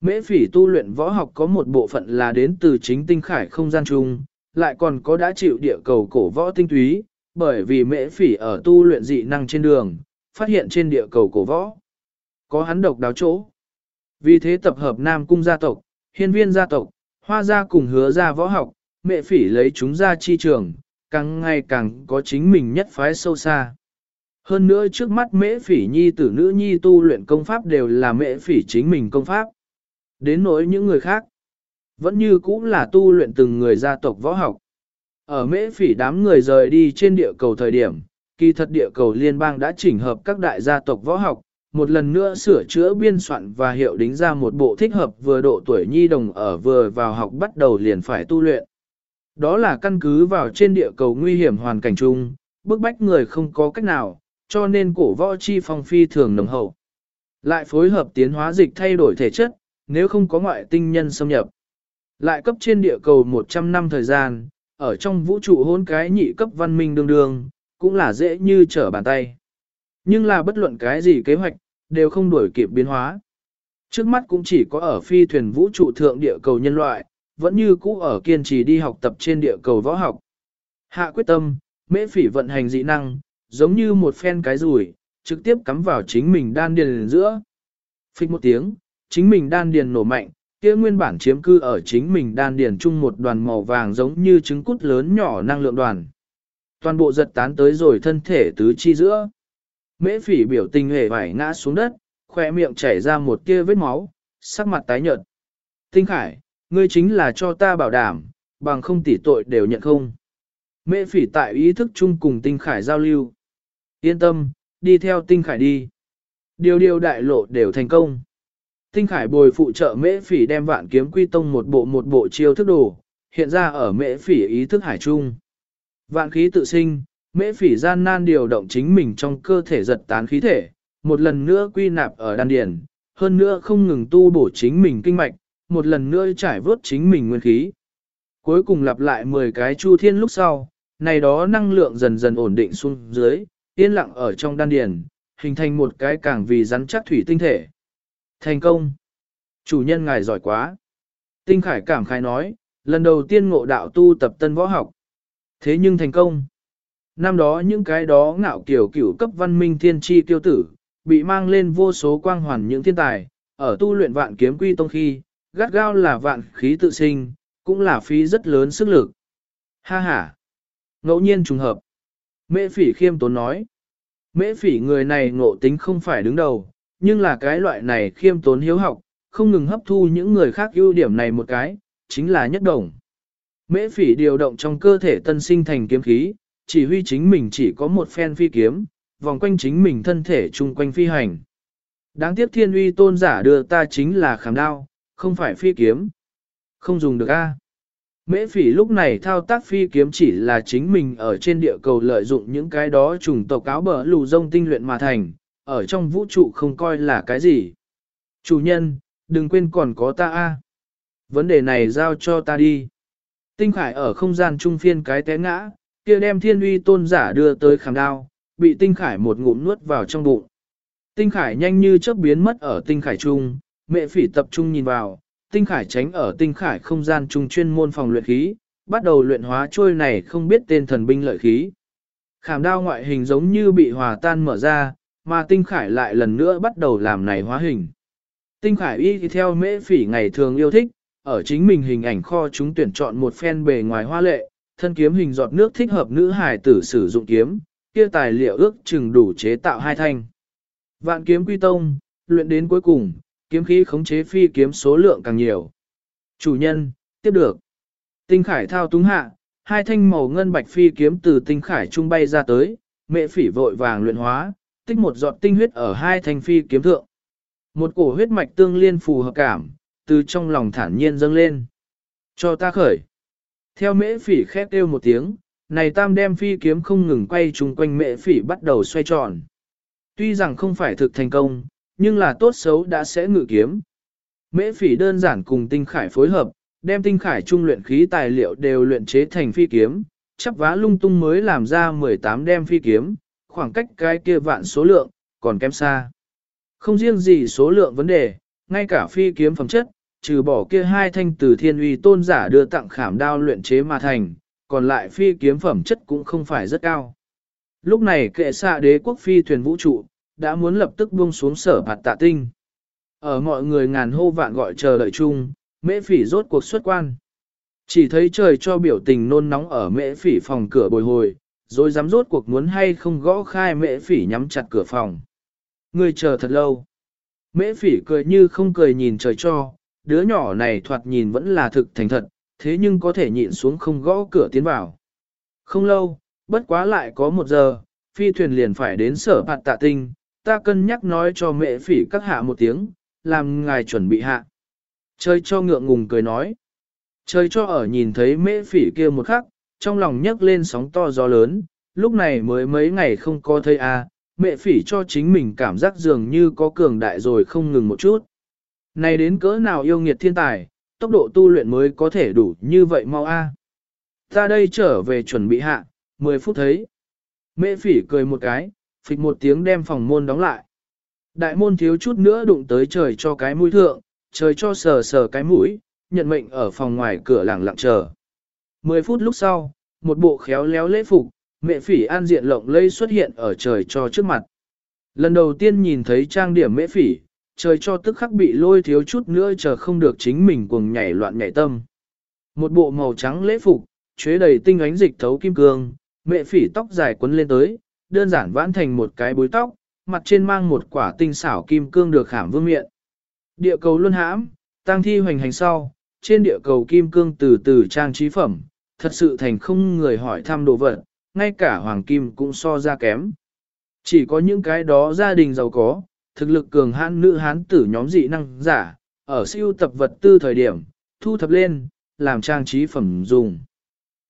Speaker 1: Mễ phỉ tu luyện võ học có một bộ phận là đến từ chính tinh khải không gian chung, lại còn có đã chịu địa cầu cổ võ tinh túy, bởi vì mễ phỉ ở tu luyện dị năng trên đường, phát hiện trên địa cầu cổ võ. Có hắn độc đáo chỗ. Vì thế tập hợp Nam Cung gia tộc, hiên viên gia tộc, hoa gia cùng hứa gia võ học, mẹ phỉ lấy chúng ra chi trường, càng ngày càng có chính mình nhất phái sâu xa. Hơn nữa trước mắt mễ phỉ nhi tử nữ nhi tu luyện công pháp đều là mễ phỉ chính mình công pháp. Đến nỗi những người khác, vẫn như cũng là tu luyện từng người gia tộc võ học. Ở mễ phỉ đám người rời đi trên địa cầu thời điểm, kỳ thật địa cầu liên bang đã chỉnh hợp các đại gia tộc võ học, một lần nữa sửa chữa biên soạn và hiệu đính ra một bộ thích hợp vừa độ tuổi nhi đồng ở vừa vào học bắt đầu liền phải tu luyện. Đó là căn cứ vào trên địa cầu nguy hiểm hoàn cảnh chung, bức bách người không có cách nào, cho nên cổ võ chi phong phi thường nồng hậu. Lại phối hợp tiến hóa dịch thay đổi thể chất, nếu không có ngoại tinh nhân xâm nhập. Lại cấp trên địa cầu 100 năm thời gian, ở trong vũ trụ hôn cái nhị cấp văn minh đương đương, cũng là dễ như trở bàn tay. Nhưng là bất luận cái gì kế hoạch, đều không đuổi kịp biến hóa. Trước mắt cũng chỉ có ở phi thuyền vũ trụ thượng địa cầu nhân loại, vẫn như cũ ở kiên trì đi học tập trên địa cầu võ học. Hạ quyết tâm, mễ phỉ vận hành dị năng, giống như một phen cái rủi, trực tiếp cắm vào chính mình đan điền giữa. Phích một tiếng, chính mình đan điền nổ mạnh, kia nguyên bản chiếm cư ở chính mình đan điền chung một đoàn màu vàng giống như trứng cút lớn nhỏ năng lượng đoàn. Toàn bộ giật tán tới rồi thân thể tứ chi giữa. Mễ phỉ biểu tình hề vải ngã xuống đất, khoe miệng chảy ra một tia vết máu, sắc mặt tái nhợt. Tinh Khải, ngươi chính là cho ta bảo đảm, bằng không tỷ tội đều nhận không. Mễ phỉ tại ý thức chung cùng Tinh Khải giao lưu. Yên tâm, đi theo Tinh Khải đi. Điều điều đại lộ đều thành công. Tinh Khải bồi phụ trợ mễ phỉ đem vạn kiếm quy tông một bộ một bộ chiêu thức đồ, hiện ra ở mễ phỉ ý thức hải trung. Vạn khí tự sinh, mễ phỉ gian nan điều động chính mình trong cơ thể giật tán khí thể, một lần nữa quy nạp ở đan điền, hơn nữa không ngừng tu bổ chính mình kinh mạch, một lần nữa trải vớt chính mình nguyên khí. Cuối cùng lặp lại 10 cái chu thiên lúc sau, này đó năng lượng dần dần ổn định xuống dưới, yên lặng ở trong đan điền, hình thành một cái càng vì rắn chắc thủy tinh thể. Thành công! Chủ nhân ngài giỏi quá! Tinh Khải cảm khai nói, lần đầu tiên ngộ đạo tu tập tân võ học. Thế nhưng thành công! Năm đó những cái đó ngạo kiểu cửu cấp văn minh thiên tri tiêu tử, bị mang lên vô số quang hoàn những thiên tài, ở tu luyện vạn kiếm quy tông khi, gắt gao là vạn khí tự sinh, cũng là phí rất lớn sức lực. Ha ha! Ngẫu nhiên trùng hợp. Mễ phỉ khiêm tốn nói. Mễ phỉ người này ngộ tính không phải đứng đầu, nhưng là cái loại này khiêm tốn hiếu học, không ngừng hấp thu những người khác ưu điểm này một cái, chính là nhất đồng. Mễ phỉ điều động trong cơ thể tân sinh thành kiếm khí, chỉ huy chính mình chỉ có một phen phi kiếm, vòng quanh chính mình thân thể chung quanh phi hành. Đáng tiếc thiên uy tôn giả đưa ta chính là khảm đao, không phải phi kiếm. Không dùng được a. Mễ phỉ lúc này thao tác phi kiếm chỉ là chính mình ở trên địa cầu lợi dụng những cái đó trùng tộc cáo bờ lù rông tinh luyện mà thành, ở trong vũ trụ không coi là cái gì. Chủ nhân, đừng quên còn có ta a. Vấn đề này giao cho ta đi. Tinh khải ở không gian trung phiên cái té ngã, kia đem thiên uy tôn giả đưa tới khảm đao, bị tinh khải một ngụm nuốt vào trong bụng. Tinh khải nhanh như chớp biến mất ở tinh khải trung, mẹ phỉ tập trung nhìn vào, tinh khải tránh ở tinh khải không gian trung chuyên môn phòng luyện khí, bắt đầu luyện hóa trôi này không biết tên thần binh lợi khí. Khảm đao ngoại hình giống như bị hòa tan mở ra, mà tinh khải lại lần nữa bắt đầu làm này hóa hình. Tinh khải y theo mễ phỉ ngày thường yêu thích, ở chính mình hình ảnh kho chúng tuyển chọn một phen bề ngoài hoa lệ, thân kiếm hình giọt nước thích hợp nữ hài tử sử dụng kiếm, kia tài liệu ước chừng đủ chế tạo hai thanh. Vạn kiếm quy tông, luyện đến cuối cùng, kiếm khí khống chế phi kiếm số lượng càng nhiều. Chủ nhân, tiếp được. Tinh khải thao túng hạ, hai thanh màu ngân bạch phi kiếm từ tinh khải trung bay ra tới, mẹ phỉ vội vàng luyện hóa, tích một giọt tinh huyết ở hai thanh phi kiếm thượng. Một cổ huyết mạch tương liên phù hợp cảm, từ trong lòng thản nhiên dâng lên. Cho ta khởi. Theo mễ phỉ khép kêu một tiếng, này tam đem phi kiếm không ngừng quay chung quanh mễ phỉ bắt đầu xoay tròn. Tuy rằng không phải thực thành công, nhưng là tốt xấu đã sẽ ngự kiếm. Mễ phỉ đơn giản cùng tinh khải phối hợp, đem tinh khải trung luyện khí tài liệu đều luyện chế thành phi kiếm, chắp vá lung tung mới làm ra 18 đem phi kiếm, khoảng cách cái kia vạn số lượng, còn kém xa. Không riêng gì số lượng vấn đề, ngay cả phi kiếm phẩm chất, trừ bỏ kia hai thanh từ thiên uy tôn giả đưa tặng khảm đao luyện chế mà thành, còn lại phi kiếm phẩm chất cũng không phải rất cao. Lúc này kệ xạ đế quốc phi thuyền vũ trụ, đã muốn lập tức buông xuống sở hạt tạ tinh. Ở mọi người ngàn hô vạn gọi chờ đợi chung, mễ phỉ rốt cuộc xuất quan. Chỉ thấy trời cho biểu tình nôn nóng ở mễ phỉ phòng cửa bồi hồi, rồi dám rốt cuộc muốn hay không gõ khai mễ phỉ nhắm chặt cửa phòng. Người chờ thật lâu. Mễ phỉ cười như không cười nhìn trời cho, đứa nhỏ này thoạt nhìn vẫn là thực thành thật, thế nhưng có thể nhịn xuống không gõ cửa tiến vào. Không lâu, bất quá lại có một giờ, phi thuyền liền phải đến sở bạt tạ tinh, ta cân nhắc nói cho mẹ phỉ các hạ một tiếng, làm ngài chuẩn bị hạ. Chơi cho ngượng ngùng cười nói. Chơi cho ở nhìn thấy mễ phỉ kia một khắc, trong lòng nhấc lên sóng to gió lớn, lúc này mới mấy ngày không có thấy a, à, mẹ phỉ cho chính mình cảm giác dường như có cường đại rồi không ngừng một chút. Này đến cỡ nào yêu nghiệt thiên tài, tốc độ tu luyện mới có thể đủ như vậy mau a. Ta đây trở về chuẩn bị hạ, 10 phút thấy. Mễ phỉ cười một cái, phịch một tiếng đem phòng môn đóng lại. Đại môn thiếu chút nữa đụng tới trời cho cái mũi thượng, trời cho sờ sờ cái mũi, nhận mệnh ở phòng ngoài cửa lẳng lặng chờ. 10 phút lúc sau, một bộ khéo léo lễ phục, mẹ phỉ an diện lộng lây xuất hiện ở trời cho trước mặt. Lần đầu tiên nhìn thấy trang điểm mễ phỉ, trời cho tức khắc bị lôi thiếu chút nữa chờ không được chính mình cuồng nhảy loạn nhảy tâm. Một bộ màu trắng lễ phục, chế đầy tinh ánh dịch thấu kim cương, mẹ phỉ tóc dài quấn lên tới, đơn giản vãn thành một cái búi tóc, mặt trên mang một quả tinh xảo kim cương được khảm vương miệng. Địa cầu luân hãm, tăng thi hoành hành sau, trên địa cầu kim cương từ từ trang trí phẩm, thật sự thành không người hỏi thăm đồ vật, ngay cả hoàng kim cũng so ra kém. Chỉ có những cái đó gia đình giàu có, thực lực cường hãn nữ hán tử nhóm dị năng giả, ở siêu tập vật tư thời điểm, thu thập lên, làm trang trí phẩm dùng.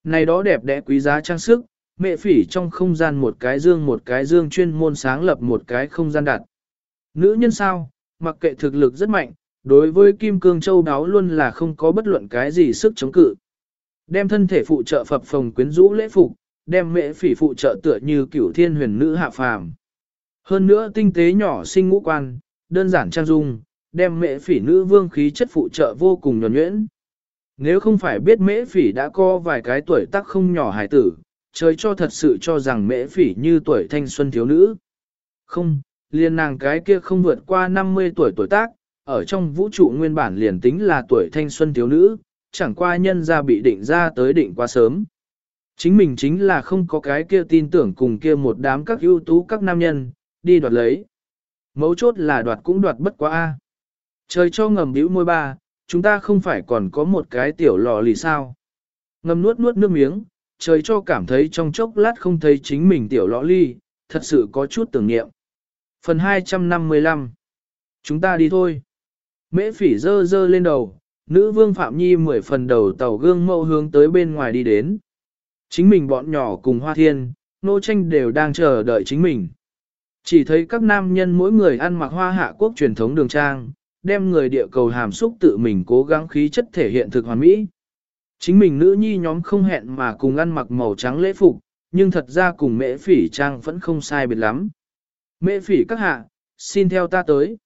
Speaker 1: Này đó đẹp đẽ quý giá trang sức, mẹ phỉ trong không gian một cái dương một cái dương chuyên môn sáng lập một cái không gian đặt. Nữ nhân sao, mặc kệ thực lực rất mạnh, đối với kim cương châu đáo luôn là không có bất luận cái gì sức chống cự. Đem thân thể phụ trợ phập phòng quyến rũ lễ phục, đem mẹ phỉ phụ trợ tựa như cửu thiên huyền nữ hạ phàm. Hơn nữa tinh tế nhỏ sinh ngũ quan, đơn giản trang dung, đem mễ phỉ nữ vương khí chất phụ trợ vô cùng nhuẩn nhuyễn. Nếu không phải biết mễ phỉ đã có vài cái tuổi tác không nhỏ hài tử, trời cho thật sự cho rằng mễ phỉ như tuổi thanh xuân thiếu nữ. Không, liền nàng cái kia không vượt qua 50 tuổi tuổi tác, ở trong vũ trụ nguyên bản liền tính là tuổi thanh xuân thiếu nữ, chẳng qua nhân ra bị định ra tới định quá sớm. Chính mình chính là không có cái kia tin tưởng cùng kia một đám các ưu tú các nam nhân, đi đoạt lấy. Mấu chốt là đoạt cũng đoạt bất quá a. Trời cho ngầm bĩu môi ba, chúng ta không phải còn có một cái tiểu lò lì sao. Ngầm nuốt nuốt nước miếng, trời cho cảm thấy trong chốc lát không thấy chính mình tiểu lọ ly, thật sự có chút tưởng niệm. Phần 255 Chúng ta đi thôi. Mễ phỉ dơ dơ lên đầu, nữ vương Phạm Nhi mười phần đầu tàu gương mẫu hướng tới bên ngoài đi đến. Chính mình bọn nhỏ cùng hoa thiên, nô tranh đều đang chờ đợi chính mình. Chỉ thấy các nam nhân mỗi người ăn mặc hoa hạ quốc truyền thống đường trang, đem người địa cầu hàm xúc tự mình cố gắng khí chất thể hiện thực hoàn mỹ. Chính mình nữ nhi nhóm không hẹn mà cùng ăn mặc màu trắng lễ phục, nhưng thật ra cùng mễ phỉ trang vẫn không sai biệt lắm. Mễ phỉ các hạ, xin theo ta tới.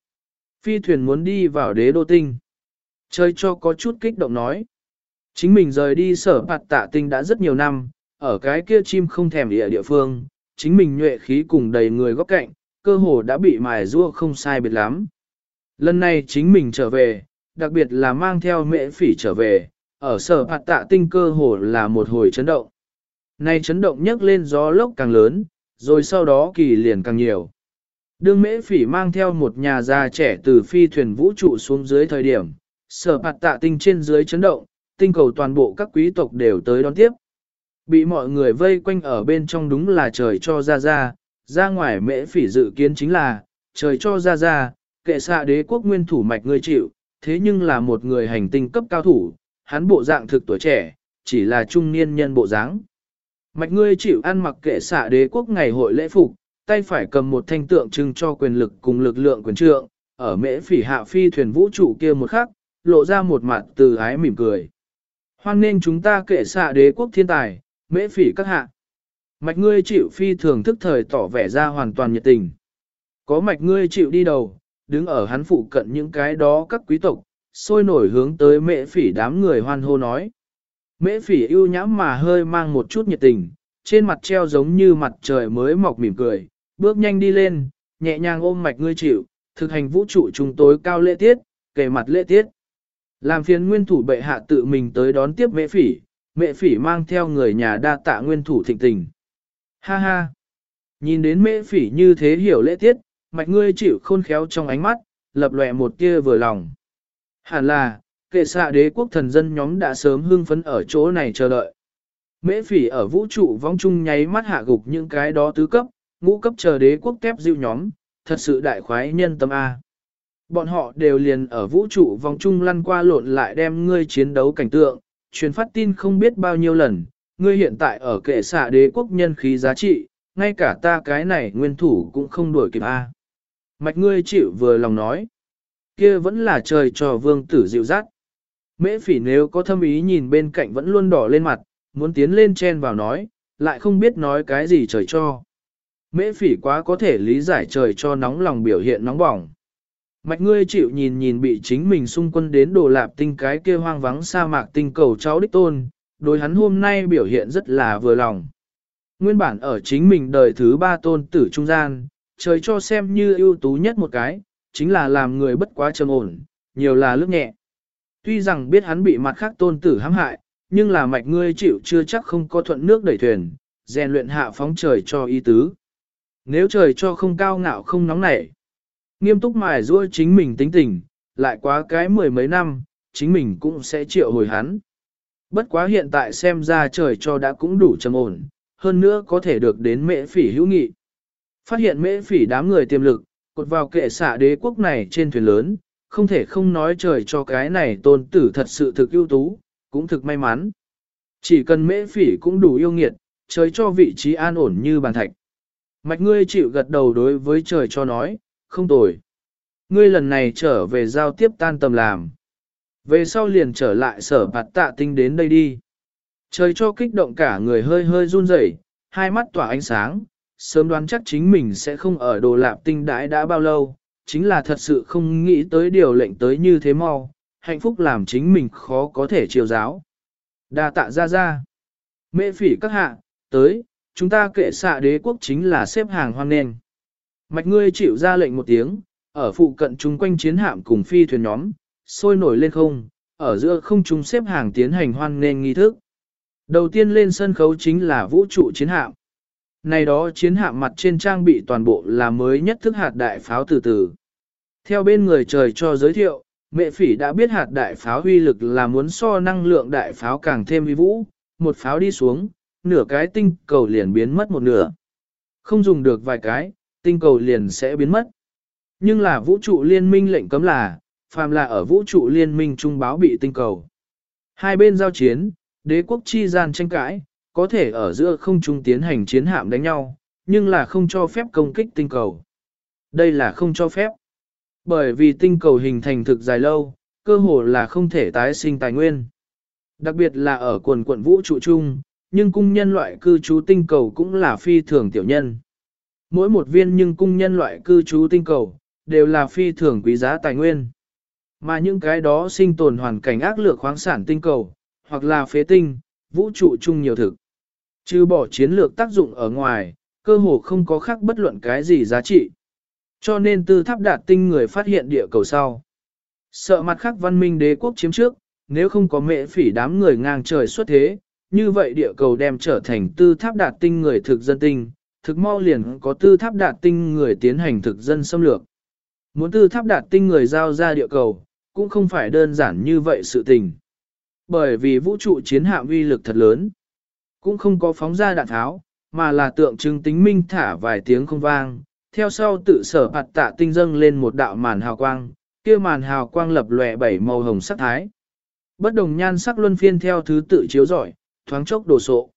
Speaker 1: Phi thuyền muốn đi vào đế đô tinh. Chơi cho có chút kích động nói. Chính mình rời đi sở bạt tạ tinh đã rất nhiều năm, ở cái kia chim không thèm địa địa phương, chính mình nhuệ khí cùng đầy người góc cạnh, cơ hồ đã bị mài rua không sai biệt lắm. Lần này chính mình trở về, đặc biệt là mang theo mễ phỉ trở về, ở sở hạt tạ tinh cơ hồ là một hồi chấn động. Nay chấn động nhấc lên gió lốc càng lớn, rồi sau đó kỳ liền càng nhiều. Đương mễ phỉ mang theo một nhà già trẻ từ phi thuyền vũ trụ xuống dưới thời điểm, sở hạt tạ tinh trên dưới chấn động, tinh cầu toàn bộ các quý tộc đều tới đón tiếp. Bị mọi người vây quanh ở bên trong đúng là trời cho ra ra, ra ngoài mễ phỉ dự kiến chính là, trời cho ra ra, kệ xạ đế quốc nguyên thủ mạch ngươi chịu, thế nhưng là một người hành tinh cấp cao thủ, hắn bộ dạng thực tuổi trẻ, chỉ là trung niên nhân bộ dáng. Mạch ngươi chịu ăn mặc kệ xạ đế quốc ngày hội lễ phục, tay phải cầm một thanh tượng trưng cho quyền lực cùng lực lượng quyền trượng, ở mễ phỉ hạ phi thuyền vũ trụ kia một khắc, lộ ra một mặt từ ái mỉm cười. Hoan nên chúng ta kệ xạ đế quốc thiên tài, mễ phỉ các hạ. Mạch ngươi chịu phi thường thức thời tỏ vẻ ra hoàn toàn nhiệt tình. Có mạch ngươi chịu đi đầu, đứng ở hắn phụ cận những cái đó các quý tộc, sôi nổi hướng tới mễ phỉ đám người hoan hô nói. Mễ phỉ ưu nhãm mà hơi mang một chút nhiệt tình, trên mặt treo giống như mặt trời mới mọc mỉm cười, bước nhanh đi lên, nhẹ nhàng ôm mạch ngươi chịu, thực hành vũ trụ chúng tối cao lễ tiết, kề mặt lễ tiết. Làm phiền nguyên thủ bệ hạ tự mình tới đón tiếp mễ phỉ, mẹ phỉ mang theo người nhà đa tạ nguyên thủ thịnh tình. Ha ha! Nhìn đến mẹ phỉ như thế hiểu lễ tiết, mạch ngươi chịu khôn khéo trong ánh mắt, lập lòe một tia vừa lòng. Hẳn là, kệ xạ đế quốc thần dân nhóm đã sớm hưng phấn ở chỗ này chờ đợi. Mễ phỉ ở vũ trụ vong chung nháy mắt hạ gục những cái đó tứ cấp, ngũ cấp chờ đế quốc kép dịu nhóm, thật sự đại khoái nhân tâm A. Bọn họ đều liền ở vũ trụ vòng chung lăn qua lộn lại đem ngươi chiến đấu cảnh tượng, truyền phát tin không biết bao nhiêu lần, ngươi hiện tại ở kệ xạ đế quốc nhân khí giá trị, ngay cả ta cái này nguyên thủ cũng không đuổi kịp A. Mạch ngươi chịu vừa lòng nói, kia vẫn là trời cho vương tử dịu dắt. Mễ phỉ nếu có thâm ý nhìn bên cạnh vẫn luôn đỏ lên mặt, muốn tiến lên chen vào nói, lại không biết nói cái gì trời cho. Mễ phỉ quá có thể lý giải trời cho nóng lòng biểu hiện nóng bỏng. Mạch ngươi chịu nhìn nhìn bị chính mình xung quân đến đồ lạp tinh cái kia hoang vắng sa mạc tinh cầu cháu đích tôn, đối hắn hôm nay biểu hiện rất là vừa lòng. Nguyên bản ở chính mình đời thứ ba tôn tử trung gian, trời cho xem như ưu tú nhất một cái, chính là làm người bất quá trầm ổn, nhiều là lướt nhẹ. Tuy rằng biết hắn bị mặt khác tôn tử hãm hại, nhưng là mạch ngươi chịu chưa chắc không có thuận nước đẩy thuyền, rèn luyện hạ phóng trời cho ý tứ. Nếu trời cho không cao ngạo không nóng nảy, nghiêm túc mài ruôi chính mình tính tình, lại quá cái mười mấy năm, chính mình cũng sẽ triệu hồi hắn. Bất quá hiện tại xem ra trời cho đã cũng đủ trầm ổn, hơn nữa có thể được đến mễ phỉ hữu nghị. Phát hiện mễ phỉ đám người tiềm lực, cột vào kệ xạ đế quốc này trên thuyền lớn, không thể không nói trời cho cái này tôn tử thật sự thực ưu tú, cũng thực may mắn. Chỉ cần mễ phỉ cũng đủ yêu nghiệt, trời cho vị trí an ổn như bàn thạch. Mạch ngươi chịu gật đầu đối với trời cho nói, không tồi. Ngươi lần này trở về giao tiếp tan tầm làm. Về sau liền trở lại sở bạt tạ tinh đến đây đi. Trời cho kích động cả người hơi hơi run rẩy, hai mắt tỏa ánh sáng, sớm đoán chắc chính mình sẽ không ở đồ lạp tinh đãi đã bao lâu, chính là thật sự không nghĩ tới điều lệnh tới như thế mau, hạnh phúc làm chính mình khó có thể chiều giáo. Đa tạ ra ra. Mệ phỉ các hạ, tới, chúng ta kệ xạ đế quốc chính là xếp hàng hoan nền. Mạch ngươi chịu ra lệnh một tiếng, ở phụ cận chung quanh chiến hạm cùng phi thuyền nhóm, sôi nổi lên không, ở giữa không trung xếp hàng tiến hành hoan nghênh nghi thức. Đầu tiên lên sân khấu chính là vũ trụ chiến hạm. Này đó chiến hạm mặt trên trang bị toàn bộ là mới nhất thức hạt đại pháo từ từ. Theo bên người trời cho giới thiệu, mẹ phỉ đã biết hạt đại pháo huy lực là muốn so năng lượng đại pháo càng thêm uy vũ, một pháo đi xuống, nửa cái tinh cầu liền biến mất một nửa. Không dùng được vài cái, tinh cầu liền sẽ biến mất. Nhưng là vũ trụ liên minh lệnh cấm là, phàm là ở vũ trụ liên minh trung báo bị tinh cầu. Hai bên giao chiến, đế quốc chi gian tranh cãi, có thể ở giữa không trung tiến hành chiến hạm đánh nhau, nhưng là không cho phép công kích tinh cầu. Đây là không cho phép. Bởi vì tinh cầu hình thành thực dài lâu, cơ hồ là không thể tái sinh tài nguyên. Đặc biệt là ở quần quận vũ trụ chung, nhưng cung nhân loại cư trú tinh cầu cũng là phi thường tiểu nhân. Mỗi một viên nhưng cung nhân loại cư trú tinh cầu, đều là phi thường quý giá tài nguyên. Mà những cái đó sinh tồn hoàn cảnh ác lược khoáng sản tinh cầu, hoặc là phế tinh, vũ trụ chung nhiều thực. Trừ bỏ chiến lược tác dụng ở ngoài, cơ hồ không có khác bất luận cái gì giá trị. Cho nên tư tháp đạt tinh người phát hiện địa cầu sau. Sợ mặt khác văn minh đế quốc chiếm trước, nếu không có mệ phỉ đám người ngang trời xuất thế, như vậy địa cầu đem trở thành tư tháp đạt tinh người thực dân tinh, thực mau liền có tư tháp đạt tinh người tiến hành thực dân xâm lược. Muốn tư tháp đạt tinh người giao ra địa cầu, cũng không phải đơn giản như vậy sự tình. Bởi vì vũ trụ chiến hạm uy lực thật lớn, cũng không có phóng ra đạn tháo, mà là tượng trưng tính minh thả vài tiếng không vang, theo sau tự sở hạt tạ tinh dâng lên một đạo màn hào quang, kia màn hào quang lập lòe bảy màu hồng sắc thái. Bất đồng nhan sắc luân phiên theo thứ tự chiếu rọi, thoáng chốc đồ sộ.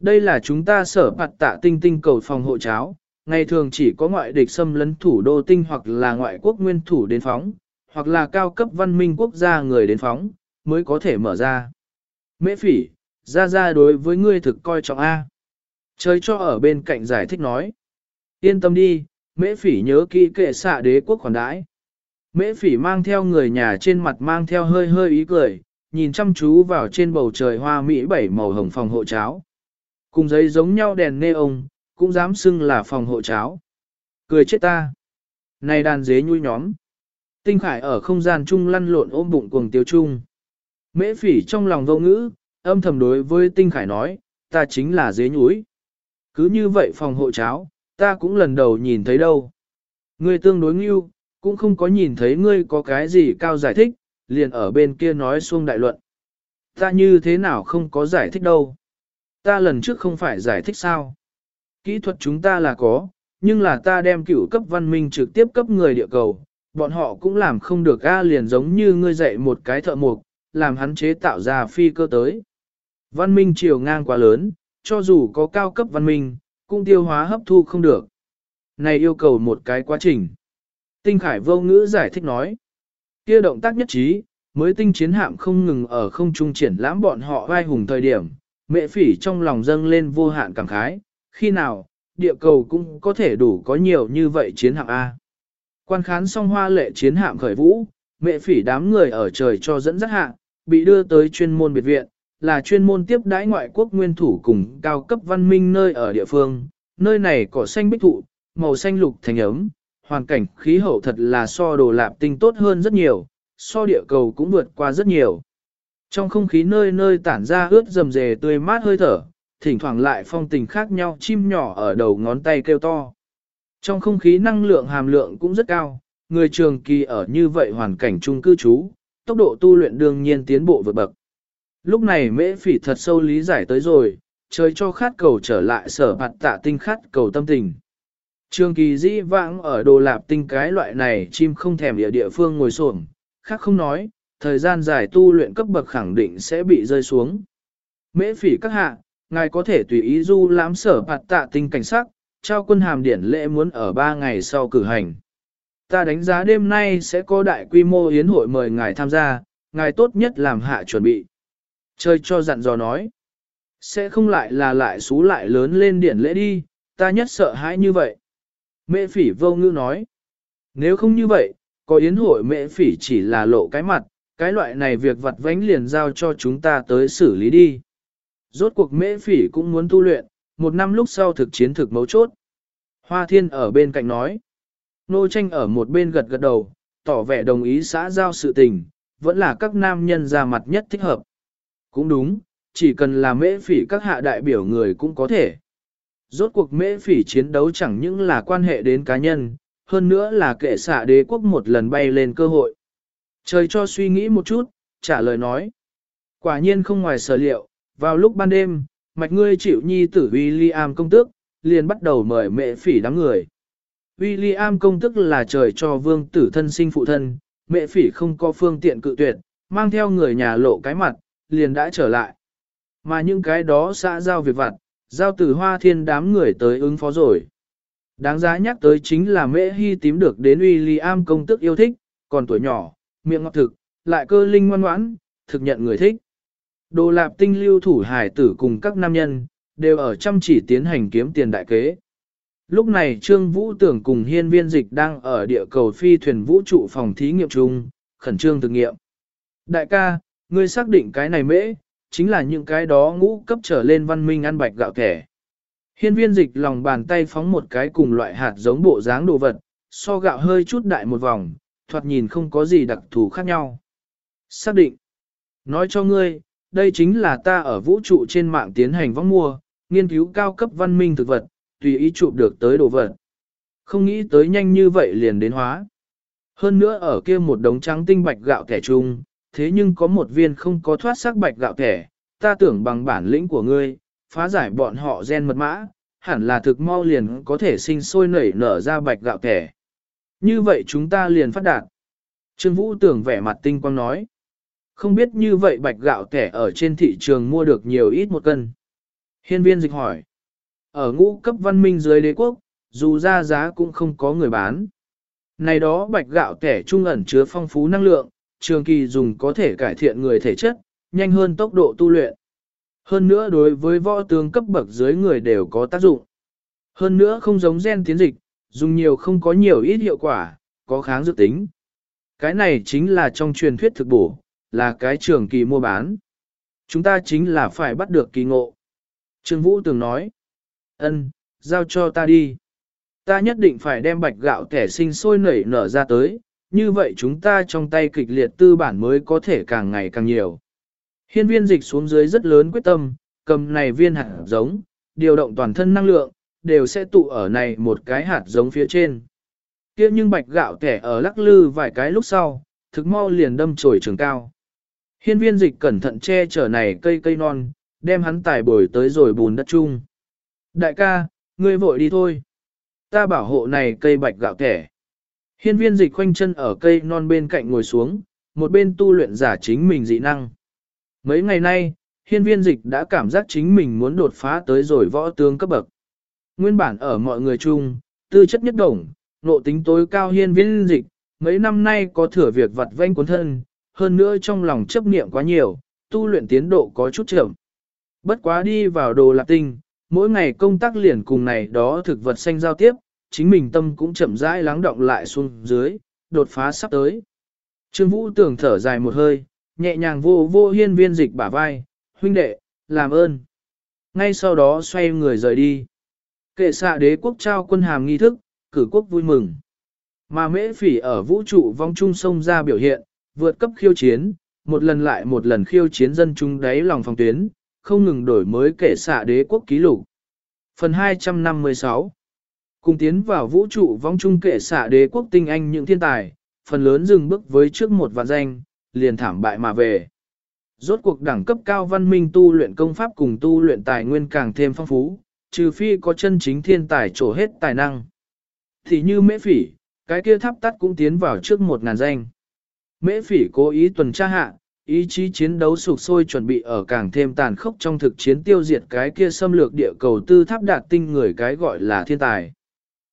Speaker 1: Đây là chúng ta sở hạt tạ tinh tinh cầu phòng hộ cháo, ngày thường chỉ có ngoại địch xâm lấn thủ đô tinh hoặc là ngoại quốc nguyên thủ đến phóng, hoặc là cao cấp văn minh quốc gia người đến phóng, mới có thể mở ra. Mễ phỉ, ra ra đối với ngươi thực coi trọng A. Trời cho ở bên cạnh giải thích nói. Yên tâm đi, mễ phỉ nhớ kỹ kệ xạ đế quốc khoản đãi. Mễ phỉ mang theo người nhà trên mặt mang theo hơi hơi ý cười, nhìn chăm chú vào trên bầu trời hoa mỹ bảy màu hồng phòng hộ cháo. Cùng giấy giống nhau đèn nê ông, cũng dám xưng là phòng hộ cháo. Cười chết ta. Này đàn dế nhui nhóm. Tinh khải ở không gian chung lăn lộn ôm bụng cuồng tiêu chung. Mễ phỉ trong lòng vô ngữ, âm thầm đối với tinh khải nói, ta chính là dế nhúi. Cứ như vậy phòng hộ cháo, ta cũng lần đầu nhìn thấy đâu. Ngươi tương đối ngưu, cũng không có nhìn thấy ngươi có cái gì cao giải thích, liền ở bên kia nói xuông đại luận. Ta như thế nào không có giải thích đâu. Ta lần trước không phải giải thích sao. Kỹ thuật chúng ta là có, nhưng là ta đem cửu cấp văn minh trực tiếp cấp người địa cầu, bọn họ cũng làm không được a liền giống như ngươi dạy một cái thợ mộc, làm hắn chế tạo ra phi cơ tới. Văn minh chiều ngang quá lớn, cho dù có cao cấp văn minh, cũng tiêu hóa hấp thu không được. Này yêu cầu một cái quá trình. Tinh Khải vô ngữ giải thích nói. Kia động tác nhất trí, mới tinh chiến hạm không ngừng ở không trung triển lãm bọn họ vai hùng thời điểm, mẹ phỉ trong lòng dâng lên vô hạn cảm khái, khi nào, địa cầu cũng có thể đủ có nhiều như vậy chiến hạm A. Quan khán xong hoa lệ chiến hạm khởi vũ, mẹ phỉ đám người ở trời cho dẫn dắt hạng bị đưa tới chuyên môn biệt viện, là chuyên môn tiếp đãi ngoại quốc nguyên thủ cùng cao cấp văn minh nơi ở địa phương, nơi này cỏ xanh bích thụ, màu xanh lục thành ấm, hoàn cảnh khí hậu thật là so đồ lạp tinh tốt hơn rất nhiều, so địa cầu cũng vượt qua rất nhiều. Trong không khí nơi nơi tản ra ướt rầm rề tươi mát hơi thở, thỉnh thoảng lại phong tình khác nhau chim nhỏ ở đầu ngón tay kêu to. Trong không khí năng lượng hàm lượng cũng rất cao, người trường kỳ ở như vậy hoàn cảnh chung cư trú, tốc độ tu luyện đương nhiên tiến bộ vượt bậc. Lúc này mễ phỉ thật sâu lý giải tới rồi, trời cho khát cầu trở lại sở bạt tạ tinh khát cầu tâm tình. Trường kỳ dĩ vãng ở đồ lạp tinh cái loại này chim không thèm địa địa phương ngồi xổm khác không nói, thời gian dài tu luyện cấp bậc khẳng định sẽ bị rơi xuống. Mễ phỉ các hạ, ngài có thể tùy ý du lãm sở phạt tạ tinh cảnh sắc, trao quân hàm điển lễ muốn ở 3 ngày sau cử hành. Ta đánh giá đêm nay sẽ có đại quy mô yến hội mời ngài tham gia, ngài tốt nhất làm hạ chuẩn bị. Chơi cho dặn dò nói. Sẽ không lại là lại xú lại lớn lên điển lễ đi, ta nhất sợ hãi như vậy. Mẹ phỉ vô ngữ nói. Nếu không như vậy, có yến hội mẹ phỉ chỉ là lộ cái mặt, cái loại này việc vặt vánh liền giao cho chúng ta tới xử lý đi. Rốt cuộc mễ phỉ cũng muốn tu luyện, một năm lúc sau thực chiến thực mấu chốt. Hoa thiên ở bên cạnh nói. Nô tranh ở một bên gật gật đầu, tỏ vẻ đồng ý xã giao sự tình, vẫn là các nam nhân ra mặt nhất thích hợp. Cũng đúng, chỉ cần là mễ phỉ các hạ đại biểu người cũng có thể. Rốt cuộc mễ phỉ chiến đấu chẳng những là quan hệ đến cá nhân, hơn nữa là kệ xạ đế quốc một lần bay lên cơ hội. Trời cho suy nghĩ một chút, trả lời nói. Quả nhiên không ngoài sở liệu, vào lúc ban đêm, mạch ngươi chịu nhi tử William công tước, liền bắt đầu mời mẹ phỉ đám người. William công tức là trời cho vương tử thân sinh phụ thân, mẹ phỉ không có phương tiện cự tuyệt, mang theo người nhà lộ cái mặt, liền đã trở lại. Mà những cái đó xã giao việc vặt, giao từ hoa thiên đám người tới ứng phó rồi. Đáng giá nhắc tới chính là mẹ hy tím được đến William công tức yêu thích, còn tuổi nhỏ, miệng ngọt thực, lại cơ linh ngoan ngoãn, thực nhận người thích. Đồ lạp tinh lưu thủ hải tử cùng các nam nhân, đều ở chăm chỉ tiến hành kiếm tiền đại kế. Lúc này Trương Vũ Tưởng cùng hiên viên dịch đang ở địa cầu phi thuyền vũ trụ phòng thí nghiệm chung, khẩn trương thực nghiệm. Đại ca, ngươi xác định cái này mễ, chính là những cái đó ngũ cấp trở lên văn minh ăn bạch gạo thẻ. Hiên viên dịch lòng bàn tay phóng một cái cùng loại hạt giống bộ dáng đồ vật, so gạo hơi chút đại một vòng, thoạt nhìn không có gì đặc thù khác nhau. Xác định. Nói cho ngươi, đây chính là ta ở vũ trụ trên mạng tiến hành vong mua, nghiên cứu cao cấp văn minh thực vật, tùy ý chụp được tới đồ vật. Không nghĩ tới nhanh như vậy liền đến hóa. Hơn nữa ở kia một đống trắng tinh bạch gạo kẻ chung, thế nhưng có một viên không có thoát sắc bạch gạo kẻ, ta tưởng bằng bản lĩnh của ngươi, phá giải bọn họ gen mật mã, hẳn là thực mau liền có thể sinh sôi nảy nở ra bạch gạo kẻ. Như vậy chúng ta liền phát đạt. Trương Vũ tưởng vẻ mặt tinh quang nói. Không biết như vậy bạch gạo kẻ ở trên thị trường mua được nhiều ít một cân. Hiên viên dịch hỏi. Ở ngũ cấp văn minh dưới đế quốc, dù ra giá cũng không có người bán. Này đó bạch gạo kẻ trung ẩn chứa phong phú năng lượng, trường kỳ dùng có thể cải thiện người thể chất, nhanh hơn tốc độ tu luyện. Hơn nữa đối với võ tướng cấp bậc dưới người đều có tác dụng. Hơn nữa không giống gen tiến dịch, dùng nhiều không có nhiều ít hiệu quả, có kháng dược tính. Cái này chính là trong truyền thuyết thực bổ, là cái trường kỳ mua bán. Chúng ta chính là phải bắt được kỳ ngộ. Trương Vũ từng nói, ân, giao cho ta đi. Ta nhất định phải đem bạch gạo kẻ sinh sôi nảy nở ra tới, như vậy chúng ta trong tay kịch liệt tư bản mới có thể càng ngày càng nhiều. Hiên viên dịch xuống dưới rất lớn quyết tâm, cầm này viên hạt giống, điều động toàn thân năng lượng, đều sẽ tụ ở này một cái hạt giống phía trên. Kia nhưng bạch gạo kẻ ở lắc lư vài cái lúc sau, thực mau liền đâm trồi trường cao. Hiên viên dịch cẩn thận che chở này cây cây non, đem hắn tải bồi tới rồi bùn đất chung. Đại ca, ngươi vội đi thôi. Ta bảo hộ này cây bạch gạo kẻ. Hiên viên dịch khoanh chân ở cây non bên cạnh ngồi xuống, một bên tu luyện giả chính mình dị năng. Mấy ngày nay, hiên viên dịch đã cảm giác chính mình muốn đột phá tới rồi võ tướng cấp bậc. Nguyên bản ở mọi người chung, tư chất nhất đồng, nộ tính tối cao hiên viên dịch, mấy năm nay có thừa việc vặt vanh cuốn thân, hơn nữa trong lòng chấp niệm quá nhiều, tu luyện tiến độ có chút chậm. Bất quá đi vào đồ lạc tinh, mỗi ngày công tác liền cùng này đó thực vật xanh giao tiếp, chính mình tâm cũng chậm rãi lắng động lại xuống dưới, đột phá sắp tới. Trương Vũ tưởng thở dài một hơi, nhẹ nhàng vô vô hiên viên dịch bả vai, huynh đệ, làm ơn. Ngay sau đó xoay người rời đi. Kệ xạ đế quốc trao quân hàm nghi thức, cử quốc vui mừng. Mà mễ phỉ ở vũ trụ vong trung sông ra biểu hiện, vượt cấp khiêu chiến, một lần lại một lần khiêu chiến dân chúng đáy lòng phòng tuyến, không ngừng đổi mới kệ xạ đế quốc ký lục. Phần 256 Cùng tiến vào vũ trụ vong trung kệ xạ đế quốc tinh anh những thiên tài, phần lớn dừng bước với trước một vạn danh, liền thảm bại mà về. Rốt cuộc đẳng cấp cao văn minh tu luyện công pháp cùng tu luyện tài nguyên càng thêm phong phú, trừ phi có chân chính thiên tài trổ hết tài năng. Thì như mễ phỉ, cái kia tháp tắt cũng tiến vào trước một ngàn danh. Mễ phỉ cố ý tuần tra hạ, ý chí chiến đấu sục sôi chuẩn bị ở càng thêm tàn khốc trong thực chiến tiêu diệt cái kia xâm lược địa cầu tư tháp đạt tinh người cái gọi là thiên tài.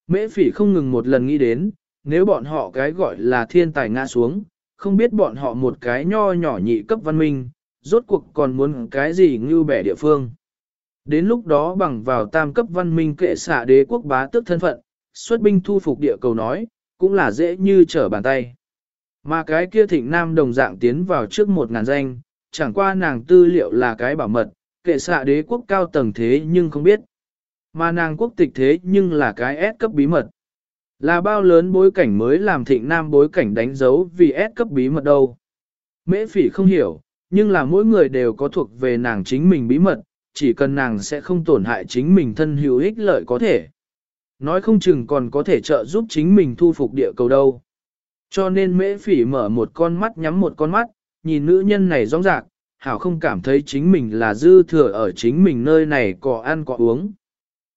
Speaker 1: Mễ phỉ không ngừng một lần nghĩ đến, nếu bọn họ cái gọi là thiên tài ngã xuống, không biết bọn họ một cái nho nhỏ nhị cấp văn minh, rốt cuộc còn muốn cái gì như bẻ địa phương. Đến lúc đó bằng vào tam cấp văn minh kệ xạ đế quốc bá tước thân phận, xuất binh thu phục địa cầu nói, cũng là dễ như trở bàn tay. Mà cái kia thịnh nam đồng dạng tiến vào trước một ngàn danh, chẳng qua nàng tư liệu là cái bảo mật, kệ xạ đế quốc cao tầng thế nhưng không biết. Mà nàng quốc tịch thế nhưng là cái S cấp bí mật. Là bao lớn bối cảnh mới làm thịnh nam bối cảnh đánh dấu vì S cấp bí mật đâu. Mễ phỉ không hiểu, nhưng là mỗi người đều có thuộc về nàng chính mình bí mật, chỉ cần nàng sẽ không tổn hại chính mình thân hữu ích lợi có thể. Nói không chừng còn có thể trợ giúp chính mình thu phục địa cầu đâu. Cho nên mễ phỉ mở một con mắt nhắm một con mắt, nhìn nữ nhân này rong rạc, hảo không cảm thấy chính mình là dư thừa ở chính mình nơi này có ăn có uống.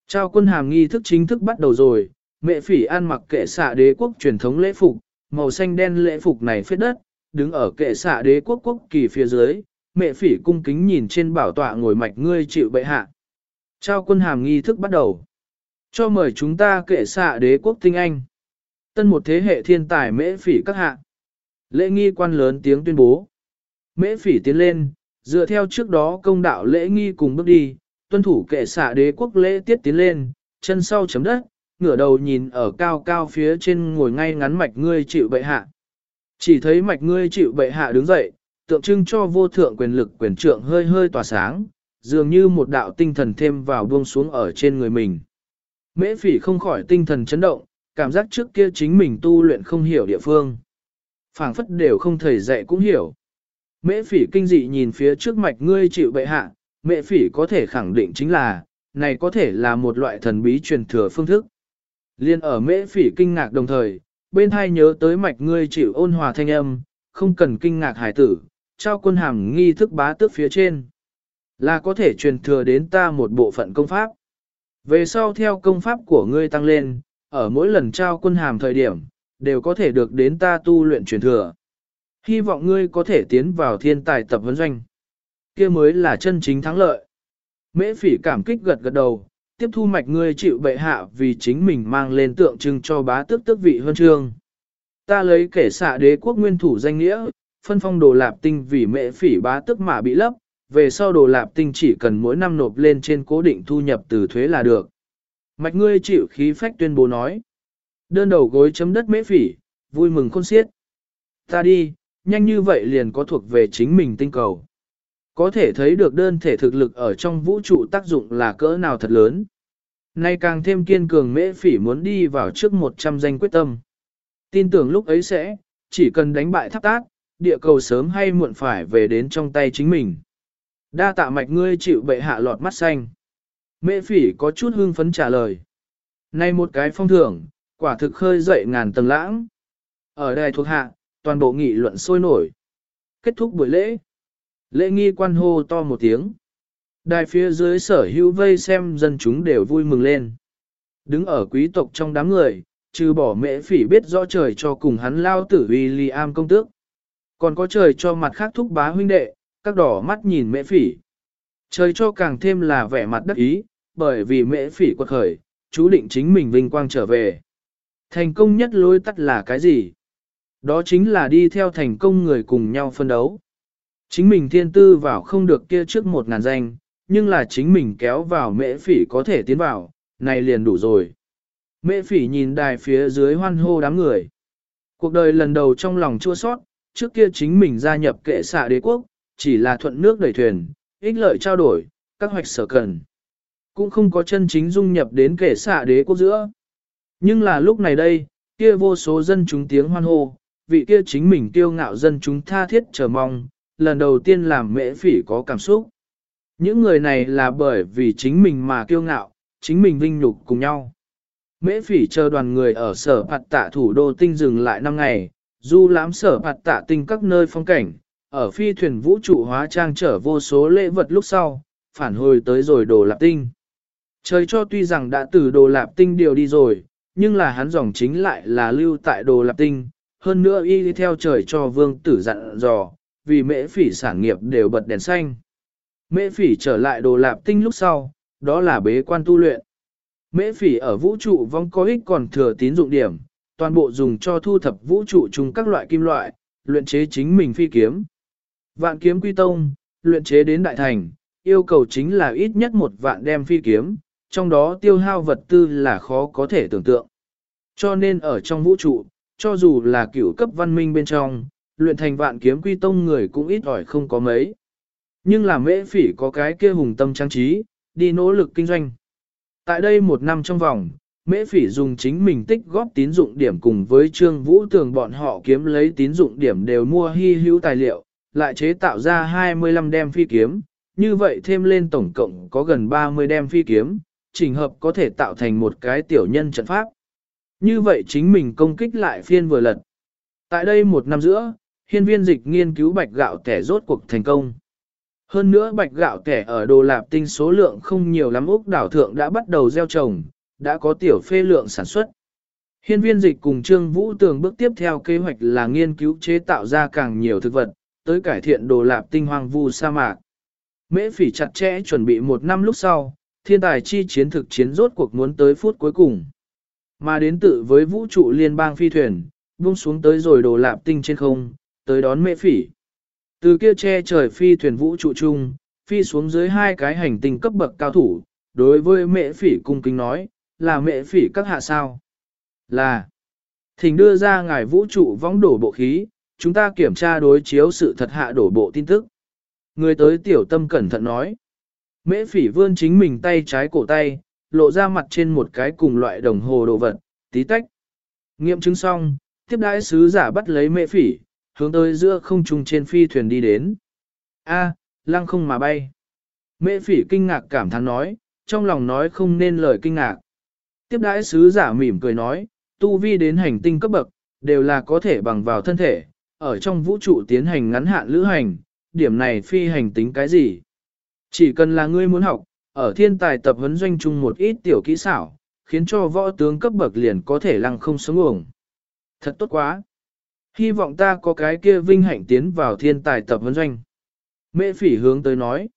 Speaker 1: Trao quân hàm nghi thức chính thức bắt đầu rồi, mẹ phỉ ăn mặc kệ xạ đế quốc truyền thống lễ phục, màu xanh đen lễ phục này phết đất, đứng ở kệ xạ đế quốc quốc kỳ phía dưới, mẹ phỉ cung kính nhìn trên bảo tọa ngồi mạch ngươi chịu bệ hạ. Trao quân hàm nghi thức bắt đầu. Cho mời chúng ta kệ xạ đế quốc tinh anh. Tân một thế hệ thiên tài mễ phỉ các hạ. Lễ nghi quan lớn tiếng tuyên bố. Mễ phỉ tiến lên, dựa theo trước đó công đạo lễ nghi cùng bước đi, tuân thủ kệ xạ đế quốc lễ tiết tiến lên, chân sau chấm đất, ngửa đầu nhìn ở cao cao phía trên ngồi ngay ngắn mạch ngươi chịu bệ hạ. Chỉ thấy mạch ngươi chịu bệ hạ đứng dậy, tượng trưng cho vô thượng quyền lực quyền trượng hơi hơi tỏa sáng, dường như một đạo tinh thần thêm vào buông xuống ở trên người mình. Mễ phỉ không khỏi tinh thần chấn động, cảm giác trước kia chính mình tu luyện không hiểu địa phương. phảng phất đều không thầy dạy cũng hiểu. Mễ phỉ kinh dị nhìn phía trước mạch ngươi chịu bệ hạ, mễ phỉ có thể khẳng định chính là, này có thể là một loại thần bí truyền thừa phương thức. Liên ở mễ phỉ kinh ngạc đồng thời, bên hai nhớ tới mạch ngươi chịu ôn hòa thanh âm, không cần kinh ngạc hải tử, trao quân hàm nghi thức bá tước phía trên. Là có thể truyền thừa đến ta một bộ phận công pháp. Về sau theo công pháp của ngươi tăng lên, ở mỗi lần trao quân hàm thời điểm, đều có thể được đến ta tu luyện truyền thừa. Hy vọng ngươi có thể tiến vào thiên tài tập vấn doanh. kia mới là chân chính thắng lợi. Mễ phỉ cảm kích gật gật đầu, tiếp thu mạch ngươi chịu bệ hạ vì chính mình mang lên tượng trưng cho bá tước tước vị hơn trương. Ta lấy kể xạ đế quốc nguyên thủ danh nghĩa, phân phong đồ lạp tinh vì mễ phỉ bá tức mà bị lấp, về sau đồ lạp tinh chỉ cần mỗi năm nộp lên trên cố định thu nhập từ thuế là được. Mạch ngươi chịu khí phách tuyên bố nói. Đơn đầu gối chấm đất mễ phỉ, vui mừng khôn xiết. Ta đi, nhanh như vậy liền có thuộc về chính mình tinh cầu. Có thể thấy được đơn thể thực lực ở trong vũ trụ tác dụng là cỡ nào thật lớn. Nay càng thêm kiên cường mễ phỉ muốn đi vào trước 100 danh quyết tâm. Tin tưởng lúc ấy sẽ, chỉ cần đánh bại tháp tác, địa cầu sớm hay muộn phải về đến trong tay chính mình. Đa tạ mạch ngươi chịu bệ hạ lọt mắt xanh. Mễ phỉ có chút hưng phấn trả lời. Nay một cái phong thưởng, quả thực khơi dậy ngàn tầng lãng. Ở đài thuộc hạ, toàn bộ nghị luận sôi nổi. Kết thúc buổi lễ. Lễ nghi quan hô to một tiếng. Đài phía dưới sở hữu vây xem dân chúng đều vui mừng lên. Đứng ở quý tộc trong đám người, trừ bỏ mễ phỉ biết rõ trời cho cùng hắn lao tử William công tước. Còn có trời cho mặt khác thúc bá huynh đệ, các đỏ mắt nhìn mễ phỉ. Trời cho càng thêm là vẻ mặt đắc ý, bởi vì mễ phỉ quật khởi, chú định chính mình vinh quang trở về. Thành công nhất lối tắt là cái gì? Đó chính là đi theo thành công người cùng nhau phân đấu. Chính mình thiên tư vào không được kia trước một ngàn danh, nhưng là chính mình kéo vào mễ phỉ có thể tiến vào, này liền đủ rồi. Mễ phỉ nhìn đài phía dưới hoan hô đám người. Cuộc đời lần đầu trong lòng chua sót, trước kia chính mình gia nhập kệ xạ đế quốc, chỉ là thuận nước đẩy thuyền, ích lợi trao đổi, các hoạch sở cần. Cũng không có chân chính dung nhập đến kệ xạ đế quốc giữa. Nhưng là lúc này đây, kia vô số dân chúng tiếng hoan hô, vị kia chính mình tiêu ngạo dân chúng tha thiết chờ mong, lần đầu tiên làm mễ phỉ có cảm xúc. Những người này là bởi vì chính mình mà kiêu ngạo, chính mình vinh nhục cùng nhau. Mễ phỉ chờ đoàn người ở sở phạt tạ thủ đô tinh dừng lại 5 ngày, du lãm sở hạt tạ tinh các nơi phong cảnh, ở phi thuyền vũ trụ hóa trang trở vô số lễ vật lúc sau, phản hồi tới rồi đồ lạp tinh. Trời cho tuy rằng đã từ đồ lạp tinh điều đi rồi, nhưng là hắn dòng chính lại là lưu tại đồ lạp tinh, hơn nữa y đi theo trời cho vương tử dặn dò, vì mễ phỉ sản nghiệp đều bật đèn xanh. Mễ phỉ trở lại đồ lạp tinh lúc sau, đó là bế quan tu luyện. Mễ phỉ ở vũ trụ vong có ích còn thừa tín dụng điểm, toàn bộ dùng cho thu thập vũ trụ chung các loại kim loại, luyện chế chính mình phi kiếm. Vạn kiếm quy tông, luyện chế đến đại thành, yêu cầu chính là ít nhất một vạn đem phi kiếm, trong đó tiêu hao vật tư là khó có thể tưởng tượng. Cho nên ở trong vũ trụ, cho dù là cửu cấp văn minh bên trong, luyện thành vạn kiếm quy tông người cũng ít ỏi không có mấy. Nhưng là mễ phỉ có cái kia hùng tâm trang trí, đi nỗ lực kinh doanh. Tại đây một năm trong vòng, mễ phỉ dùng chính mình tích góp tín dụng điểm cùng với trương vũ tường bọn họ kiếm lấy tín dụng điểm đều mua hy hữu tài liệu, lại chế tạo ra 25 đem phi kiếm, như vậy thêm lên tổng cộng có gần 30 đem phi kiếm, chỉnh hợp có thể tạo thành một cái tiểu nhân trận pháp. Như vậy chính mình công kích lại phiên vừa lật. Tại đây một năm giữa, hiên viên dịch nghiên cứu bạch gạo tẻ rốt cuộc thành công. Hơn nữa bạch gạo tẻ ở đồ lạp tinh số lượng không nhiều lắm Úc đảo thượng đã bắt đầu gieo trồng, đã có tiểu phê lượng sản xuất. Hiên viên dịch cùng Trương Vũ Tường bước tiếp theo kế hoạch là nghiên cứu chế tạo ra càng nhiều thực vật, tới cải thiện đồ lạp tinh hoang vu sa mạc. Mễ phỉ chặt chẽ chuẩn bị một năm lúc sau, thiên tài chi chiến thực chiến rốt cuộc muốn tới phút cuối cùng. Mà đến tự với vũ trụ liên bang phi thuyền, buông xuống tới rồi đồ lạp tinh trên không, tới đón mễ phỉ. Từ kia che trời phi thuyền vũ trụ chung, phi xuống dưới hai cái hành tinh cấp bậc cao thủ, đối với mễ phỉ cung kính nói, là mẹ phỉ các hạ sao? Là. Thỉnh đưa ra ngài vũ trụ vong đổ bộ khí, chúng ta kiểm tra đối chiếu sự thật hạ đổ bộ tin tức. Người tới tiểu tâm cẩn thận nói. Mễ phỉ vươn chính mình tay trái cổ tay, lộ ra mặt trên một cái cùng loại đồng hồ đồ vật, tí tách. Nghiệm chứng xong, tiếp đãi sứ giả bắt lấy mễ phỉ, hướng tới giữa không trung trên phi thuyền đi đến. A, lăng không mà bay. Mễ phỉ kinh ngạc cảm thán nói, trong lòng nói không nên lời kinh ngạc. Tiếp đãi sứ giả mỉm cười nói, tu vi đến hành tinh cấp bậc, đều là có thể bằng vào thân thể, ở trong vũ trụ tiến hành ngắn hạn lữ hành, điểm này phi hành tính cái gì. Chỉ cần là ngươi muốn học, ở thiên tài tập huấn doanh chung một ít tiểu kỹ xảo, khiến cho võ tướng cấp bậc liền có thể lăng không sống uổng. Thật tốt quá. Hy vọng ta có cái kia vinh hạnh tiến vào thiên tài tập huấn doanh. Mẹ phỉ hướng tới nói.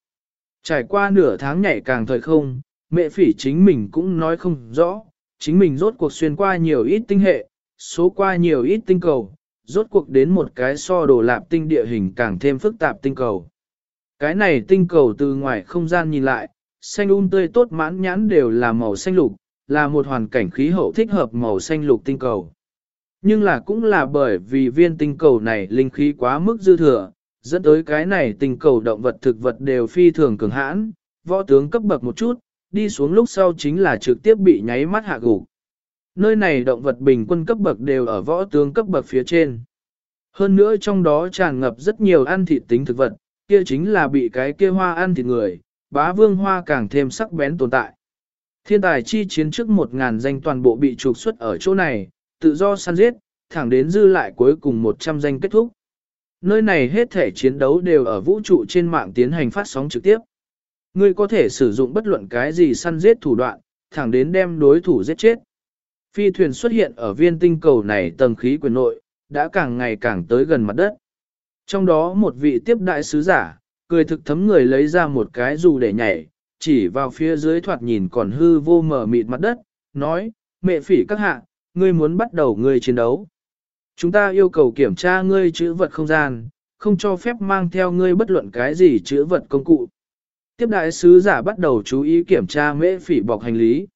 Speaker 1: Trải qua nửa tháng nhảy càng thời không, mẹ phỉ chính mình cũng nói không rõ, chính mình rốt cuộc xuyên qua nhiều ít tinh hệ, số qua nhiều ít tinh cầu, rốt cuộc đến một cái so đồ lạp tinh địa hình càng thêm phức tạp tinh cầu. Cái này tinh cầu từ ngoài không gian nhìn lại, xanh um tươi tốt mãn nhãn đều là màu xanh lục, là một hoàn cảnh khí hậu thích hợp màu xanh lục tinh cầu. Nhưng là cũng là bởi vì viên tinh cầu này linh khí quá mức dư thừa, dẫn tới cái này tinh cầu động vật thực vật đều phi thường cường hãn, võ tướng cấp bậc một chút, đi xuống lúc sau chính là trực tiếp bị nháy mắt hạ gục. Nơi này động vật bình quân cấp bậc đều ở võ tướng cấp bậc phía trên. Hơn nữa trong đó tràn ngập rất nhiều ăn thịt tính thực vật, kia chính là bị cái kia hoa ăn thịt người, bá vương hoa càng thêm sắc bén tồn tại. Thiên tài chi chiến trước một ngàn danh toàn bộ bị trục xuất ở chỗ này, tự do săn giết, thẳng đến dư lại cuối cùng 100 danh kết thúc. Nơi này hết thể chiến đấu đều ở vũ trụ trên mạng tiến hành phát sóng trực tiếp. Ngươi có thể sử dụng bất luận cái gì săn giết thủ đoạn, thẳng đến đem đối thủ giết chết. Phi thuyền xuất hiện ở viên tinh cầu này tầng khí quyền nội, đã càng ngày càng tới gần mặt đất. Trong đó một vị tiếp đại sứ giả, cười thực thấm người lấy ra một cái dù để nhảy, chỉ vào phía dưới thoạt nhìn còn hư vô mở mịt mặt đất, nói, mẹ phỉ các hạ, ngươi muốn bắt đầu ngươi chiến đấu. Chúng ta yêu cầu kiểm tra ngươi chữ vật không gian, không cho phép mang theo ngươi bất luận cái gì chữ vật công cụ. Tiếp đại sứ giả bắt đầu chú ý kiểm tra mễ phỉ bọc hành lý.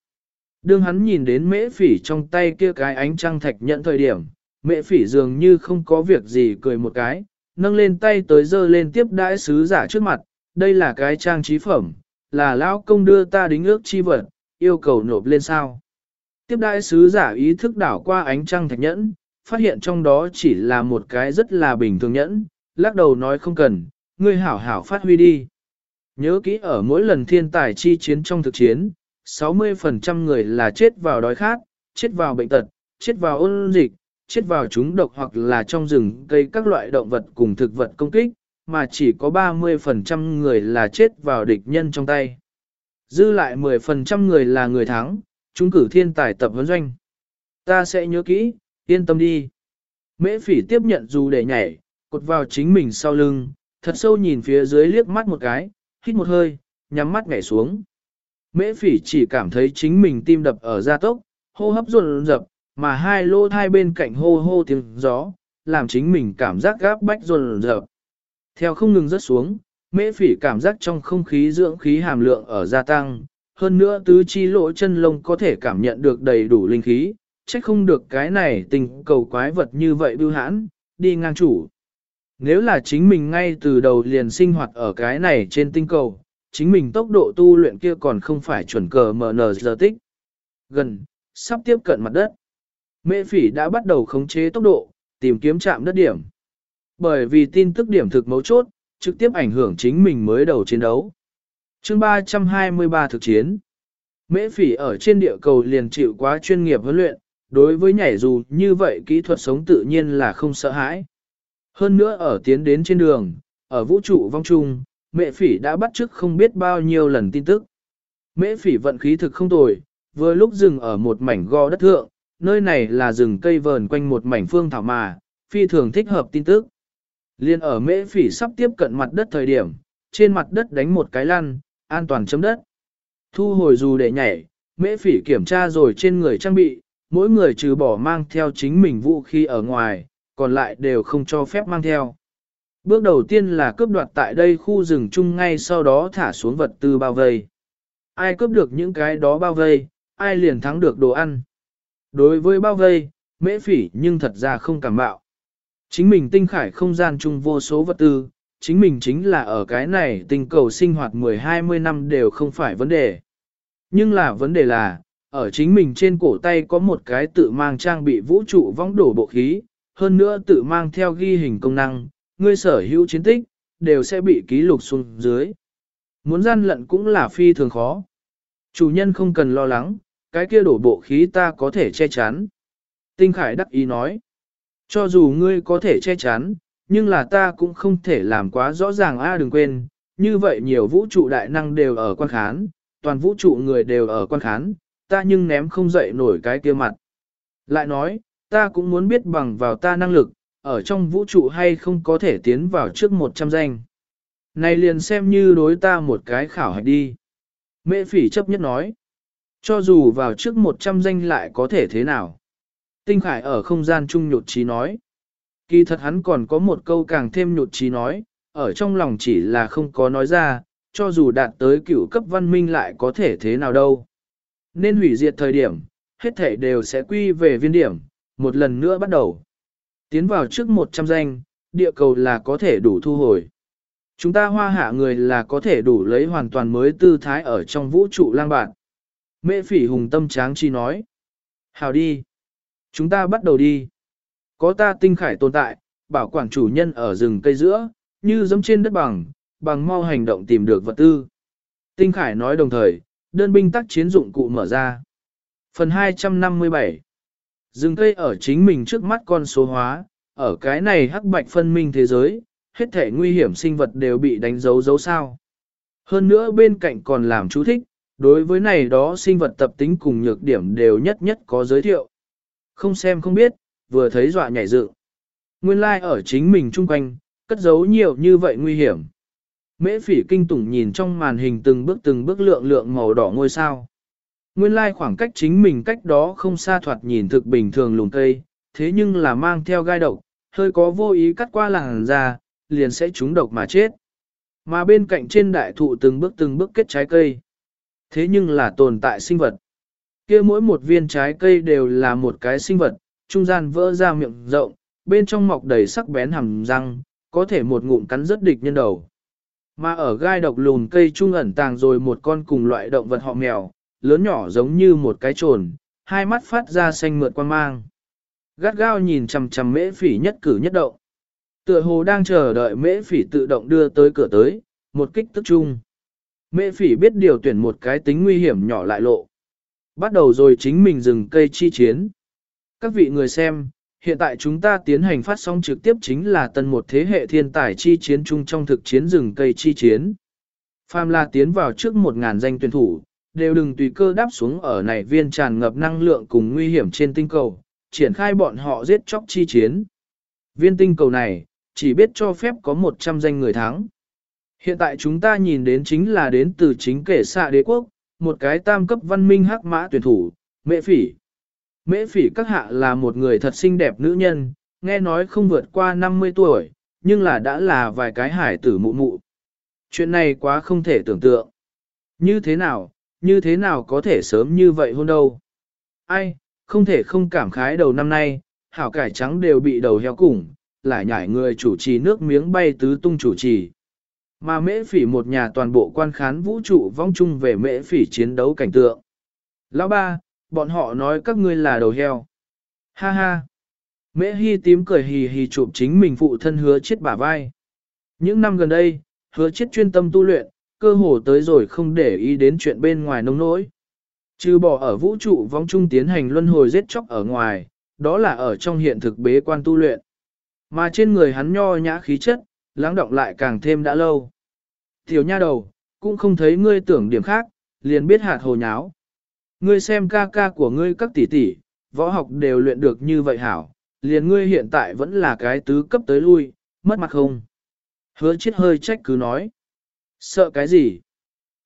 Speaker 1: Đương hắn nhìn đến mễ phỉ trong tay kia cái ánh trăng thạch nhận thời điểm, mễ phỉ dường như không có việc gì cười một cái, nâng lên tay tới dơ lên tiếp đại sứ giả trước mặt, đây là cái trang trí phẩm, là lão công đưa ta đính ước chi vật, yêu cầu nộp lên sao. Tiếp đại sứ giả ý thức đảo qua ánh trăng thạch nhẫn, phát hiện trong đó chỉ là một cái rất là bình thường nhẫn, lắc đầu nói không cần, ngươi hảo hảo phát huy đi. Nhớ kỹ ở mỗi lần thiên tài chi chiến trong thực chiến, 60% người là chết vào đói khát, chết vào bệnh tật, chết vào ôn dịch, chết vào chúng độc hoặc là trong rừng cây các loại động vật cùng thực vật công kích, mà chỉ có 30% người là chết vào địch nhân trong tay. Dư lại 10% người là người thắng, chúng cử thiên tài tập huấn doanh. Ta sẽ nhớ kỹ, yên tâm đi. Mễ phỉ tiếp nhận dù để nhảy, cột vào chính mình sau lưng, thật sâu nhìn phía dưới liếc mắt một cái, hít một hơi, nhắm mắt nhảy xuống. Mễ phỉ chỉ cảm thấy chính mình tim đập ở gia tốc, hô hấp ruột rập, mà hai lô thai bên cạnh hô hô tiếng gió, làm chính mình cảm giác gáp bách ruột rập. Theo không ngừng rớt xuống, mễ phỉ cảm giác trong không khí dưỡng khí hàm lượng ở gia tăng, hơn nữa tứ chi lỗ chân lông có thể cảm nhận được đầy đủ linh khí, trách không được cái này tình cầu quái vật như vậy bưu hãn, đi ngang chủ. Nếu là chính mình ngay từ đầu liền sinh hoạt ở cái này trên tinh cầu, chính mình tốc độ tu luyện kia còn không phải chuẩn cờ MN giờ tích. Gần, sắp tiếp cận mặt đất. Mễ phỉ đã bắt đầu khống chế tốc độ, tìm kiếm chạm đất điểm. Bởi vì tin tức điểm thực mấu chốt, trực tiếp ảnh hưởng chính mình mới đầu chiến đấu. chương 323 thực chiến. Mễ phỉ ở trên địa cầu liền chịu quá chuyên nghiệp huấn luyện, đối với nhảy dù như vậy kỹ thuật sống tự nhiên là không sợ hãi. Hơn nữa ở tiến đến trên đường, ở vũ trụ vong trung, mẹ phỉ đã bắt chước không biết bao nhiêu lần tin tức. Mễ phỉ vận khí thực không tồi, vừa lúc dừng ở một mảnh gò đất thượng, nơi này là rừng cây vờn quanh một mảnh phương thảo mà, phi thường thích hợp tin tức. Liên ở mễ phỉ sắp tiếp cận mặt đất thời điểm, trên mặt đất đánh một cái lăn, an toàn chấm đất. Thu hồi dù để nhảy, mễ phỉ kiểm tra rồi trên người trang bị, mỗi người trừ bỏ mang theo chính mình vũ khí ở ngoài, còn lại đều không cho phép mang theo. Bước đầu tiên là cướp đoạt tại đây khu rừng chung ngay sau đó thả xuống vật tư bao vây. Ai cướp được những cái đó bao vây, ai liền thắng được đồ ăn. Đối với bao vây, mễ phỉ nhưng thật ra không cảm bạo. Chính mình tinh khải không gian chung vô số vật tư, chính mình chính là ở cái này tình cầu sinh hoạt 10-20 năm đều không phải vấn đề. Nhưng là vấn đề là, ở chính mình trên cổ tay có một cái tự mang trang bị vũ trụ vong đổ bộ khí, hơn nữa tự mang theo ghi hình công năng, ngươi sở hữu chiến tích, đều sẽ bị ký lục xuống dưới. Muốn gian lận cũng là phi thường khó. Chủ nhân không cần lo lắng, cái kia đổ bộ khí ta có thể che chắn. Tinh Khải đắc ý nói, cho dù ngươi có thể che chắn, nhưng là ta cũng không thể làm quá rõ ràng a đừng quên, như vậy nhiều vũ trụ đại năng đều ở quan khán, toàn vũ trụ người đều ở quan khán, ta nhưng ném không dậy nổi cái kia mặt. Lại nói, ta cũng muốn biết bằng vào ta năng lực, ở trong vũ trụ hay không có thể tiến vào trước 100 danh. Này liền xem như đối ta một cái khảo hạch đi. Mễ phỉ chấp nhất nói. Cho dù vào trước 100 danh lại có thể thế nào. Tinh Khải ở không gian trung nhột trí nói. Kỳ thật hắn còn có một câu càng thêm nhột trí nói, ở trong lòng chỉ là không có nói ra, cho dù đạt tới cựu cấp văn minh lại có thể thế nào đâu. Nên hủy diệt thời điểm, hết thể đều sẽ quy về viên điểm, một lần nữa bắt đầu. Tiến vào trước 100 danh, địa cầu là có thể đủ thu hồi. Chúng ta hoa hạ người là có thể đủ lấy hoàn toàn mới tư thái ở trong vũ trụ lang bạn. Mễ phỉ hùng tâm tráng chi nói. Hào đi. Chúng ta bắt đầu đi. Có ta tinh khải tồn tại, bảo quản chủ nhân ở rừng cây giữa, như giống trên đất bằng, bằng mau hành động tìm được vật tư. Tinh khải nói đồng thời, đơn binh tác chiến dụng cụ mở ra. Phần 257 Rừng cây ở chính mình trước mắt con số hóa, ở cái này hắc bạch phân minh thế giới, hết thể nguy hiểm sinh vật đều bị đánh dấu dấu sao. Hơn nữa bên cạnh còn làm chú thích, đối với này đó sinh vật tập tính cùng nhược điểm đều nhất nhất có giới thiệu. Không xem không biết, vừa thấy dọa nhảy dựng. Nguyên lai like ở chính mình chung quanh, cất giấu nhiều như vậy nguy hiểm. Mễ phỉ kinh tủng nhìn trong màn hình từng bước từng bước lượng lượng màu đỏ ngôi sao. Nguyên lai khoảng cách chính mình cách đó không xa thoạt nhìn thực bình thường lùng cây, thế nhưng là mang theo gai độc, hơi có vô ý cắt qua làng ra, liền sẽ trúng độc mà chết. Mà bên cạnh trên đại thụ từng bước từng bước kết trái cây. Thế nhưng là tồn tại sinh vật. kia mỗi một viên trái cây đều là một cái sinh vật, trung gian vỡ ra miệng rộng, bên trong mọc đầy sắc bén hàm răng, có thể một ngụm cắn rất địch nhân đầu. Mà ở gai độc lùn cây trung ẩn tàng rồi một con cùng loại động vật họ mèo, lớn nhỏ giống như một cái trồn, hai mắt phát ra xanh mượt quan mang. Gắt gao nhìn chằm chằm mễ phỉ nhất cử nhất động. Tựa hồ đang chờ đợi mễ phỉ tự động đưa tới cửa tới, một kích tức chung. Mễ phỉ biết điều tuyển một cái tính nguy hiểm nhỏ lại lộ. Bắt đầu rồi chính mình dừng cây chi chiến. Các vị người xem, hiện tại chúng ta tiến hành phát sóng trực tiếp chính là tân một thế hệ thiên tài chi chiến chung trong thực chiến rừng cây chi chiến. Pham La tiến vào trước một ngàn danh tuyển thủ, đều đừng tùy cơ đáp xuống ở này viên tràn ngập năng lượng cùng nguy hiểm trên tinh cầu, triển khai bọn họ giết chóc chi chiến. Viên tinh cầu này, chỉ biết cho phép có 100 danh người thắng. Hiện tại chúng ta nhìn đến chính là đến từ chính kể xạ đế quốc, một cái tam cấp văn minh hắc mã tuyển thủ, mẹ phỉ. Mễ phỉ các hạ là một người thật xinh đẹp nữ nhân, nghe nói không vượt qua 50 tuổi, nhưng là đã là vài cái hải tử mụ mụ. Chuyện này quá không thể tưởng tượng. Như thế nào, như thế nào có thể sớm như vậy hôn đâu. Ai, không thể không cảm khái đầu năm nay, hảo cải trắng đều bị đầu heo củng, lại nhảy người chủ trì nước miếng bay tứ tung chủ trì. Mà mễ phỉ một nhà toàn bộ quan khán vũ trụ vong chung về mễ phỉ chiến đấu cảnh tượng. Lão ba, bọn họ nói các ngươi là đầu heo. Ha ha. Mễ hy tím cười hì hì chụp chính mình phụ thân hứa chết bả vai. Những năm gần đây, hứa chết chuyên tâm tu luyện, cơ hồ tới rồi không để ý đến chuyện bên ngoài nông nỗi. Trừ bỏ ở vũ trụ vong trung tiến hành luân hồi giết chóc ở ngoài, đó là ở trong hiện thực bế quan tu luyện. Mà trên người hắn nho nhã khí chất, lắng động lại càng thêm đã lâu. Tiểu nha đầu, cũng không thấy ngươi tưởng điểm khác, liền biết hạt hồ nháo. Ngươi xem ca ca của ngươi các tỷ tỷ, võ học đều luyện được như vậy hảo, liền ngươi hiện tại vẫn là cái tứ cấp tới lui, mất mặt không? Hứa chết hơi trách cứ nói. Sợ cái gì?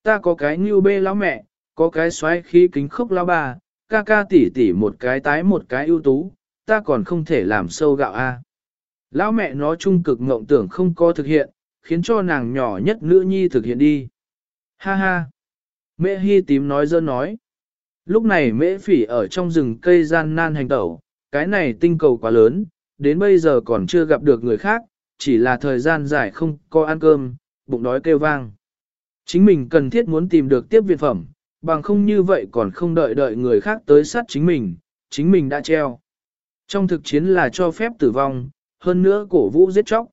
Speaker 1: Ta có cái như bê lão mẹ, có cái xoáy khí kính khốc lão bà, ca ca tỷ tỷ một cái tái một cái ưu tú, ta còn không thể làm sâu gạo a. Lão mẹ nó trung cực ngộng tưởng không có thực hiện, khiến cho nàng nhỏ nhất nữ nhi thực hiện đi. Ha ha. Mẹ hy tím nói dơ nói. Lúc này mễ phỉ ở trong rừng cây gian nan hành tẩu, cái này tinh cầu quá lớn, đến bây giờ còn chưa gặp được người khác, chỉ là thời gian dài không có ăn cơm, bụng đói kêu vang. Chính mình cần thiết muốn tìm được tiếp viện phẩm, bằng không như vậy còn không đợi đợi người khác tới sát chính mình, chính mình đã treo. Trong thực chiến là cho phép tử vong, hơn nữa cổ vũ giết chóc.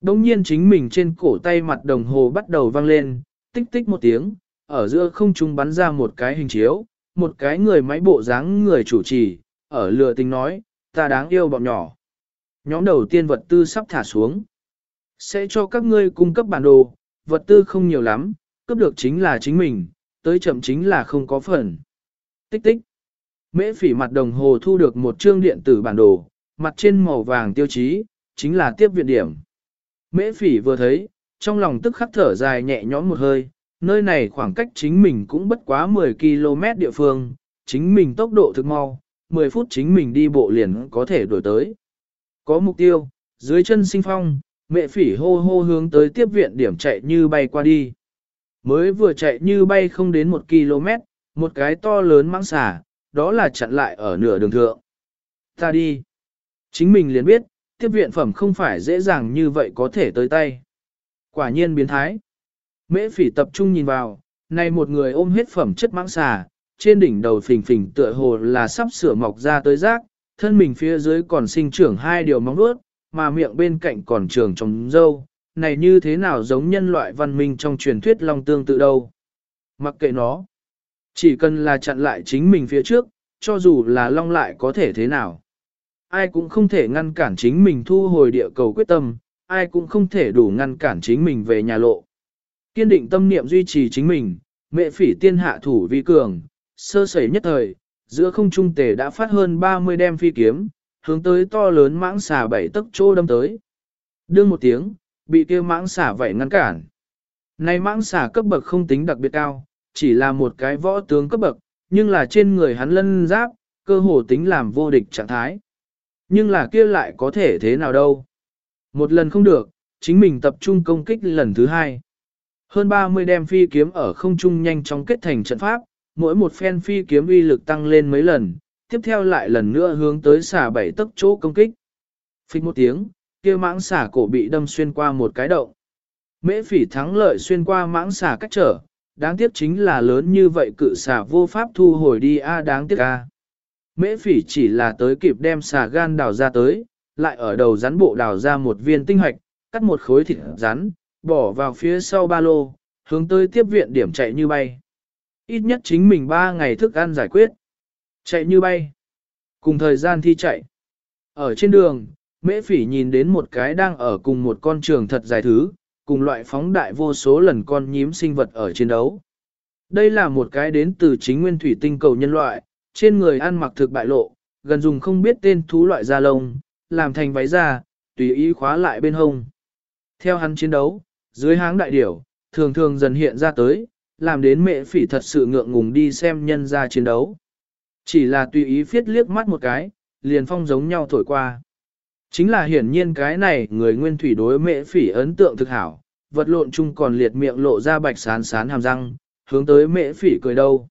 Speaker 1: Đông nhiên chính mình trên cổ tay mặt đồng hồ bắt đầu vang lên, tích tích một tiếng, ở giữa không trung bắn ra một cái hình chiếu, một cái người máy bộ dáng người chủ trì, ở lừa tình nói, ta đáng yêu bọn nhỏ. Nhóm đầu tiên vật tư sắp thả xuống. Sẽ cho các ngươi cung cấp bản đồ, vật tư không nhiều lắm, cấp được chính là chính mình, tới chậm chính là không có phần. Tích tích. Mễ phỉ mặt đồng hồ thu được một chương điện tử bản đồ, mặt trên màu vàng tiêu chí, chính là tiếp viện điểm. Mễ phỉ vừa thấy, trong lòng tức khắc thở dài nhẹ nhõm một hơi, nơi này khoảng cách chính mình cũng bất quá 10 km địa phương, chính mình tốc độ thực mau, 10 phút chính mình đi bộ liền có thể đổi tới. Có mục tiêu, dưới chân sinh phong, mẹ phỉ hô hô hướng tới tiếp viện điểm chạy như bay qua đi. Mới vừa chạy như bay không đến một km, một cái to lớn mãng xả, đó là chặn lại ở nửa đường thượng. Ta đi. Chính mình liền biết, tiếp viện phẩm không phải dễ dàng như vậy có thể tới tay. Quả nhiên biến thái. Mễ phỉ tập trung nhìn vào, này một người ôm hết phẩm chất mãng xà, trên đỉnh đầu phình phình tựa hồ là sắp sửa mọc ra tới rác, thân mình phía dưới còn sinh trưởng hai điều móng vuốt, mà miệng bên cạnh còn trường trồng dâu, này như thế nào giống nhân loại văn minh trong truyền thuyết long tương tự đâu. Mặc kệ nó, chỉ cần là chặn lại chính mình phía trước, cho dù là long lại có thể thế nào. Ai cũng không thể ngăn cản chính mình thu hồi địa cầu quyết tâm, ai cũng không thể đủ ngăn cản chính mình về nhà lộ. Kiên định tâm niệm duy trì chính mình, mẹ phỉ tiên hạ thủ vi cường, sơ sẩy nhất thời, giữa không trung tề đã phát hơn 30 đem phi kiếm, hướng tới to lớn mãng xà bảy tấc chỗ đâm tới. Đương một tiếng, bị kia mãng xà vậy ngăn cản. Này mãng xà cấp bậc không tính đặc biệt cao, chỉ là một cái võ tướng cấp bậc, nhưng là trên người hắn lân giáp, cơ hồ tính làm vô địch trạng thái. Nhưng là kia lại có thể thế nào đâu. Một lần không được, chính mình tập trung công kích lần thứ hai. Hơn 30 đem phi kiếm ở không trung nhanh chóng kết thành trận pháp, mỗi một phen phi kiếm uy lực tăng lên mấy lần, tiếp theo lại lần nữa hướng tới xả bảy tấc chỗ công kích. Phích một tiếng, kia mãng xả cổ bị đâm xuyên qua một cái động. Mễ phỉ thắng lợi xuyên qua mãng xả cách trở, đáng tiếc chính là lớn như vậy cự xả vô pháp thu hồi đi a đáng tiếc a. Mễ phỉ chỉ là tới kịp đem xả gan đào ra tới, lại ở đầu rắn bộ đào ra một viên tinh hoạch, cắt một khối thịt rắn, bỏ vào phía sau ba lô, hướng tới tiếp viện điểm chạy như bay. Ít nhất chính mình ba ngày thức ăn giải quyết. Chạy như bay. Cùng thời gian thi chạy. Ở trên đường, mễ phỉ nhìn đến một cái đang ở cùng một con trường thật dài thứ, cùng loại phóng đại vô số lần con nhím sinh vật ở chiến đấu. Đây là một cái đến từ chính nguyên thủy tinh cầu nhân loại, trên người ăn mặc thực bại lộ, gần dùng không biết tên thú loại da lông, làm thành váy da, tùy ý khóa lại bên hông. Theo hắn chiến đấu, dưới háng đại điểu, thường thường dần hiện ra tới, làm đến mẹ phỉ thật sự ngượng ngùng đi xem nhân ra chiến đấu. Chỉ là tùy ý phiết liếc mắt một cái, liền phong giống nhau thổi qua. Chính là hiển nhiên cái này người nguyên thủy đối mẹ phỉ ấn tượng thực hảo, vật lộn chung còn liệt miệng lộ ra bạch sán sán hàm răng, hướng tới mẹ phỉ cười đâu.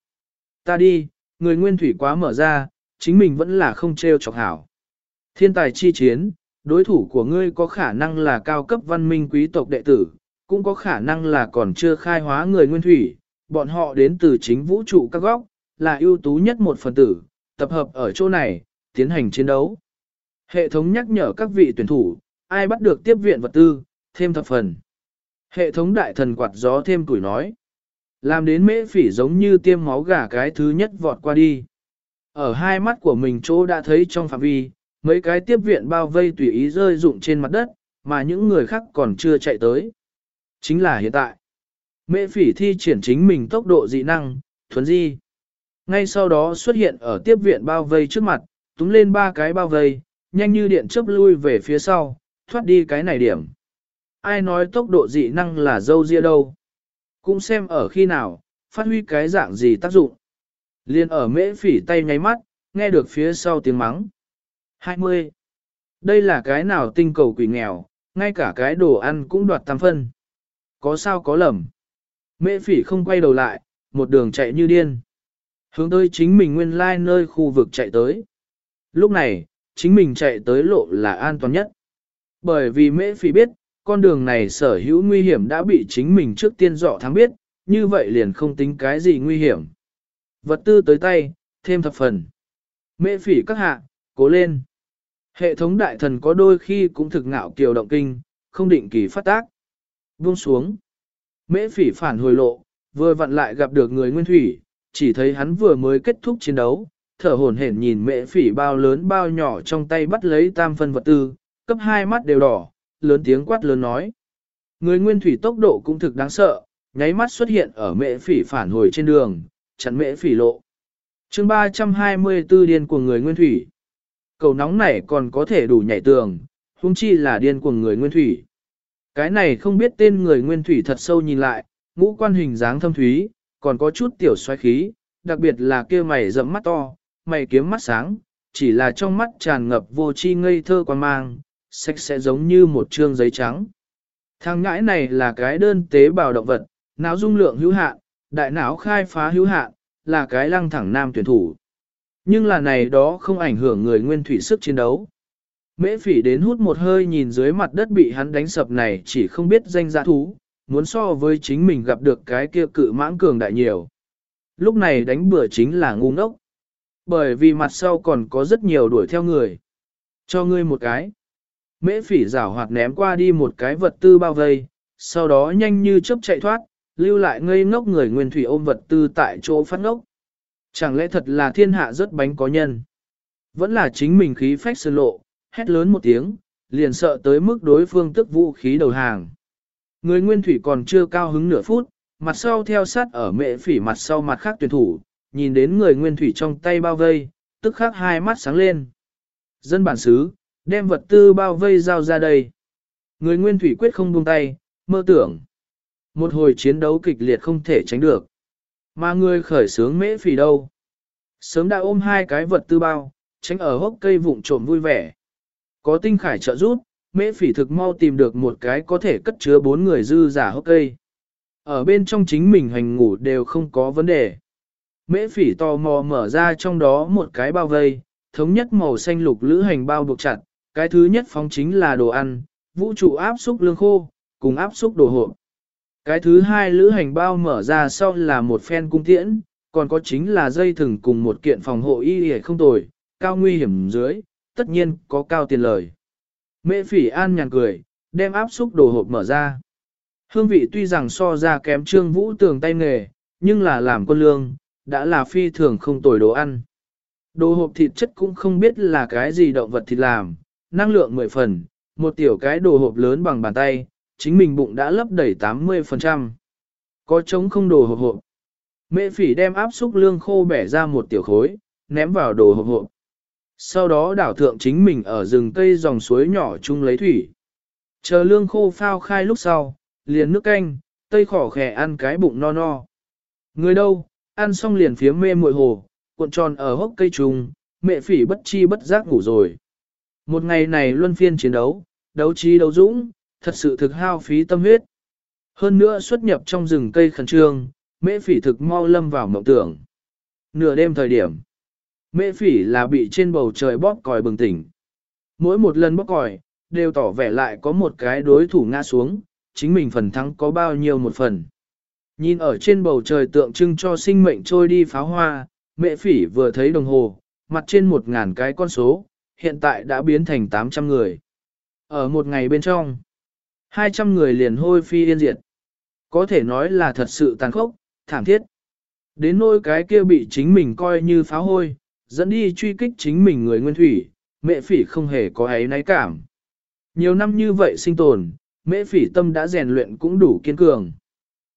Speaker 1: Ta đi, người nguyên thủy quá mở ra, chính mình vẫn là không treo chọc hảo. Thiên tài chi chiến, đối thủ của ngươi có khả năng là cao cấp văn minh quý tộc đệ tử, cũng có khả năng là còn chưa khai hóa người nguyên thủy, bọn họ đến từ chính vũ trụ các góc, là ưu tú nhất một phần tử, tập hợp ở chỗ này, tiến hành chiến đấu. Hệ thống nhắc nhở các vị tuyển thủ, ai bắt được tiếp viện vật tư, thêm thập phần. Hệ thống đại thần quạt gió thêm tuổi nói. Làm đến mễ phỉ giống như tiêm máu gà cái thứ nhất vọt qua đi. Ở hai mắt của mình chỗ đã thấy trong phạm vi, mấy cái tiếp viện bao vây tùy ý rơi rụng trên mặt đất, mà những người khác còn chưa chạy tới. Chính là hiện tại. Mễ phỉ thi triển chính mình tốc độ dị năng, thuấn di. Ngay sau đó xuất hiện ở tiếp viện bao vây trước mặt, túm lên ba cái bao vây, nhanh như điện chớp lui về phía sau, thoát đi cái này điểm. Ai nói tốc độ dị năng là dâu ria đâu. Cũng xem ở khi nào, phát huy cái dạng gì tác dụng. Liên ở mễ phỉ tay nháy mắt, nghe được phía sau tiếng mắng. 20. Đây là cái nào tinh cầu quỷ nghèo, ngay cả cái đồ ăn cũng đoạt tam phân. Có sao có lầm. Mễ phỉ không quay đầu lại, một đường chạy như điên. Hướng tới chính mình nguyên lai like nơi khu vực chạy tới. Lúc này, chính mình chạy tới lộ là an toàn nhất. Bởi vì mễ phỉ biết, con đường này sở hữu nguy hiểm đã bị chính mình trước tiên dọ thắng biết, như vậy liền không tính cái gì nguy hiểm. Vật tư tới tay, thêm thập phần. Mễ phỉ các hạ, cố lên. Hệ thống đại thần có đôi khi cũng thực ngạo kiều động kinh, không định kỳ phát tác. Buông xuống. Mễ phỉ phản hồi lộ, vừa vặn lại gặp được người nguyên thủy, chỉ thấy hắn vừa mới kết thúc chiến đấu, thở hổn hển nhìn mễ phỉ bao lớn bao nhỏ trong tay bắt lấy tam phân vật tư, cấp hai mắt đều đỏ, lớn tiếng quát lớn nói. Người nguyên thủy tốc độ cũng thực đáng sợ, nháy mắt xuất hiện ở mễ phỉ phản hồi trên đường, chặn mễ phỉ lộ. chương 324 điên của người nguyên thủy. Cầu nóng này còn có thể đủ nhảy tường, huống chi là điên của người nguyên thủy. Cái này không biết tên người nguyên thủy thật sâu nhìn lại, ngũ quan hình dáng thâm thúy, còn có chút tiểu xoáy khí, đặc biệt là kia mày rậm mắt to, mày kiếm mắt sáng, chỉ là trong mắt tràn ngập vô chi ngây thơ quan mang, sạch sẽ giống như một trương giấy trắng. Thằng ngãi này là cái đơn tế bào động vật, não dung lượng hữu hạn, đại não khai phá hữu hạn, là cái lăng thẳng nam tuyển thủ. Nhưng là này đó không ảnh hưởng người nguyên thủy sức chiến đấu. Mễ phỉ đến hút một hơi nhìn dưới mặt đất bị hắn đánh sập này chỉ không biết danh giá thú, muốn so với chính mình gặp được cái kia cự mãng cường đại nhiều. Lúc này đánh bừa chính là ngu ngốc. Bởi vì mặt sau còn có rất nhiều đuổi theo người. Cho ngươi một cái. Mễ phỉ rảo hoạt ném qua đi một cái vật tư bao vây, sau đó nhanh như chớp chạy thoát, lưu lại ngây ngốc người nguyên thủy ôm vật tư tại chỗ phát ngốc. Chẳng lẽ thật là thiên hạ rất bánh có nhân? Vẫn là chính mình khí phách sơn lộ, hét lớn một tiếng, liền sợ tới mức đối phương tức vũ khí đầu hàng. Người nguyên thủy còn chưa cao hứng nửa phút, mặt sau theo sát ở mệ phỉ mặt sau mặt khác tuyển thủ, nhìn đến người nguyên thủy trong tay bao vây, tức khắc hai mắt sáng lên. Dân bản xứ, đem vật tư bao vây giao ra đây. Người nguyên thủy quyết không buông tay, mơ tưởng. Một hồi chiến đấu kịch liệt không thể tránh được. Mà người khởi sướng mễ phỉ đâu? Sớm đã ôm hai cái vật tư bao, tránh ở hốc cây vụn trộm vui vẻ, Có tinh khải trợ giúp, mễ phỉ thực mau tìm được một cái có thể cất chứa bốn người dư giả hốc cây. Ở bên trong chính mình hành ngủ đều không có vấn đề. Mễ phỉ tò mò mở ra trong đó một cái bao vây, thống nhất màu xanh lục lữ hành bao buộc chặt, cái thứ nhất phóng chính là đồ ăn, vũ trụ áp xúc lương khô, cùng áp xúc đồ hộp. Cái thứ hai lữ hành bao mở ra sau là một phen cung tiễn, còn có chính là dây thừng cùng một kiện phòng hộ y hề không tồi, cao nguy hiểm dưới, tất nhiên có cao tiền lời. Mễ phỉ an nhàn cười, đem áp xúc đồ hộp mở ra. Hương vị tuy rằng so ra kém trương vũ tường tay nghề, nhưng là làm quân lương, đã là phi thường không tồi đồ ăn. Đồ hộp thịt chất cũng không biết là cái gì động vật thịt làm, năng lượng 10 phần, một tiểu cái đồ hộp lớn bằng bàn tay, chính mình bụng đã lấp đầy 80%. Có trống không đồ hộp hộp. Mẹ phỉ đem áp xúc lương khô bẻ ra một tiểu khối, ném vào đồ hộp hộp. Sau đó đảo thượng chính mình ở rừng cây dòng suối nhỏ chung lấy thủy. Chờ lương khô phao khai lúc sau, liền nước canh, tây khỏ khẻ ăn cái bụng no no. Người đâu, ăn xong liền phía mê muội hồ, cuộn tròn ở hốc cây trùng, mẹ phỉ bất chi bất giác ngủ rồi. Một ngày này luân phiên chiến đấu, đấu trí đấu dũng, thật sự thực hao phí tâm huyết. Hơn nữa xuất nhập trong rừng cây khẩn trương, mễ phỉ thực mau lâm vào mộng tưởng. Nửa đêm thời điểm, mễ phỉ là bị trên bầu trời bóp còi bừng tỉnh. Mỗi một lần bóp còi, đều tỏ vẻ lại có một cái đối thủ ngã xuống, chính mình phần thắng có bao nhiêu một phần. Nhìn ở trên bầu trời tượng trưng cho sinh mệnh trôi đi pháo hoa, mẹ phỉ vừa thấy đồng hồ, mặt trên một ngàn cái con số, hiện tại đã biến thành 800 người. Ở một ngày bên trong, 200 người liền hôi phi yên diệt. Có thể nói là thật sự tàn khốc, thảm thiết. Đến nỗi cái kia bị chính mình coi như pháo hôi, dẫn đi truy kích chính mình người nguyên thủy, mẹ phỉ không hề có ấy náy cảm. Nhiều năm như vậy sinh tồn, mẹ phỉ tâm đã rèn luyện cũng đủ kiên cường.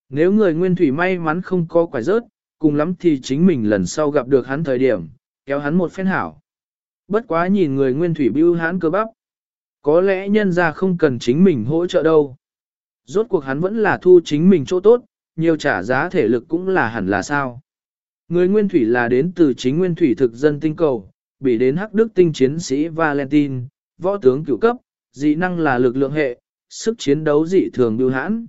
Speaker 1: Nếu người nguyên thủy may mắn không có quả rớt, cùng lắm thì chính mình lần sau gặp được hắn thời điểm, kéo hắn một phen hảo. Bất quá nhìn người nguyên thủy bưu hắn cơ bắp. Có lẽ nhân ra không cần chính mình hỗ trợ đâu. Rốt cuộc hắn vẫn là thu chính mình chỗ tốt, nhiều trả giá thể lực cũng là hẳn là sao. Người nguyên thủy là đến từ chính nguyên thủy thực dân tinh cầu, bị đến hắc đức tinh chiến sĩ Valentine, võ tướng cựu cấp, dị năng là lực lượng hệ, sức chiến đấu dị thường bưu hãn.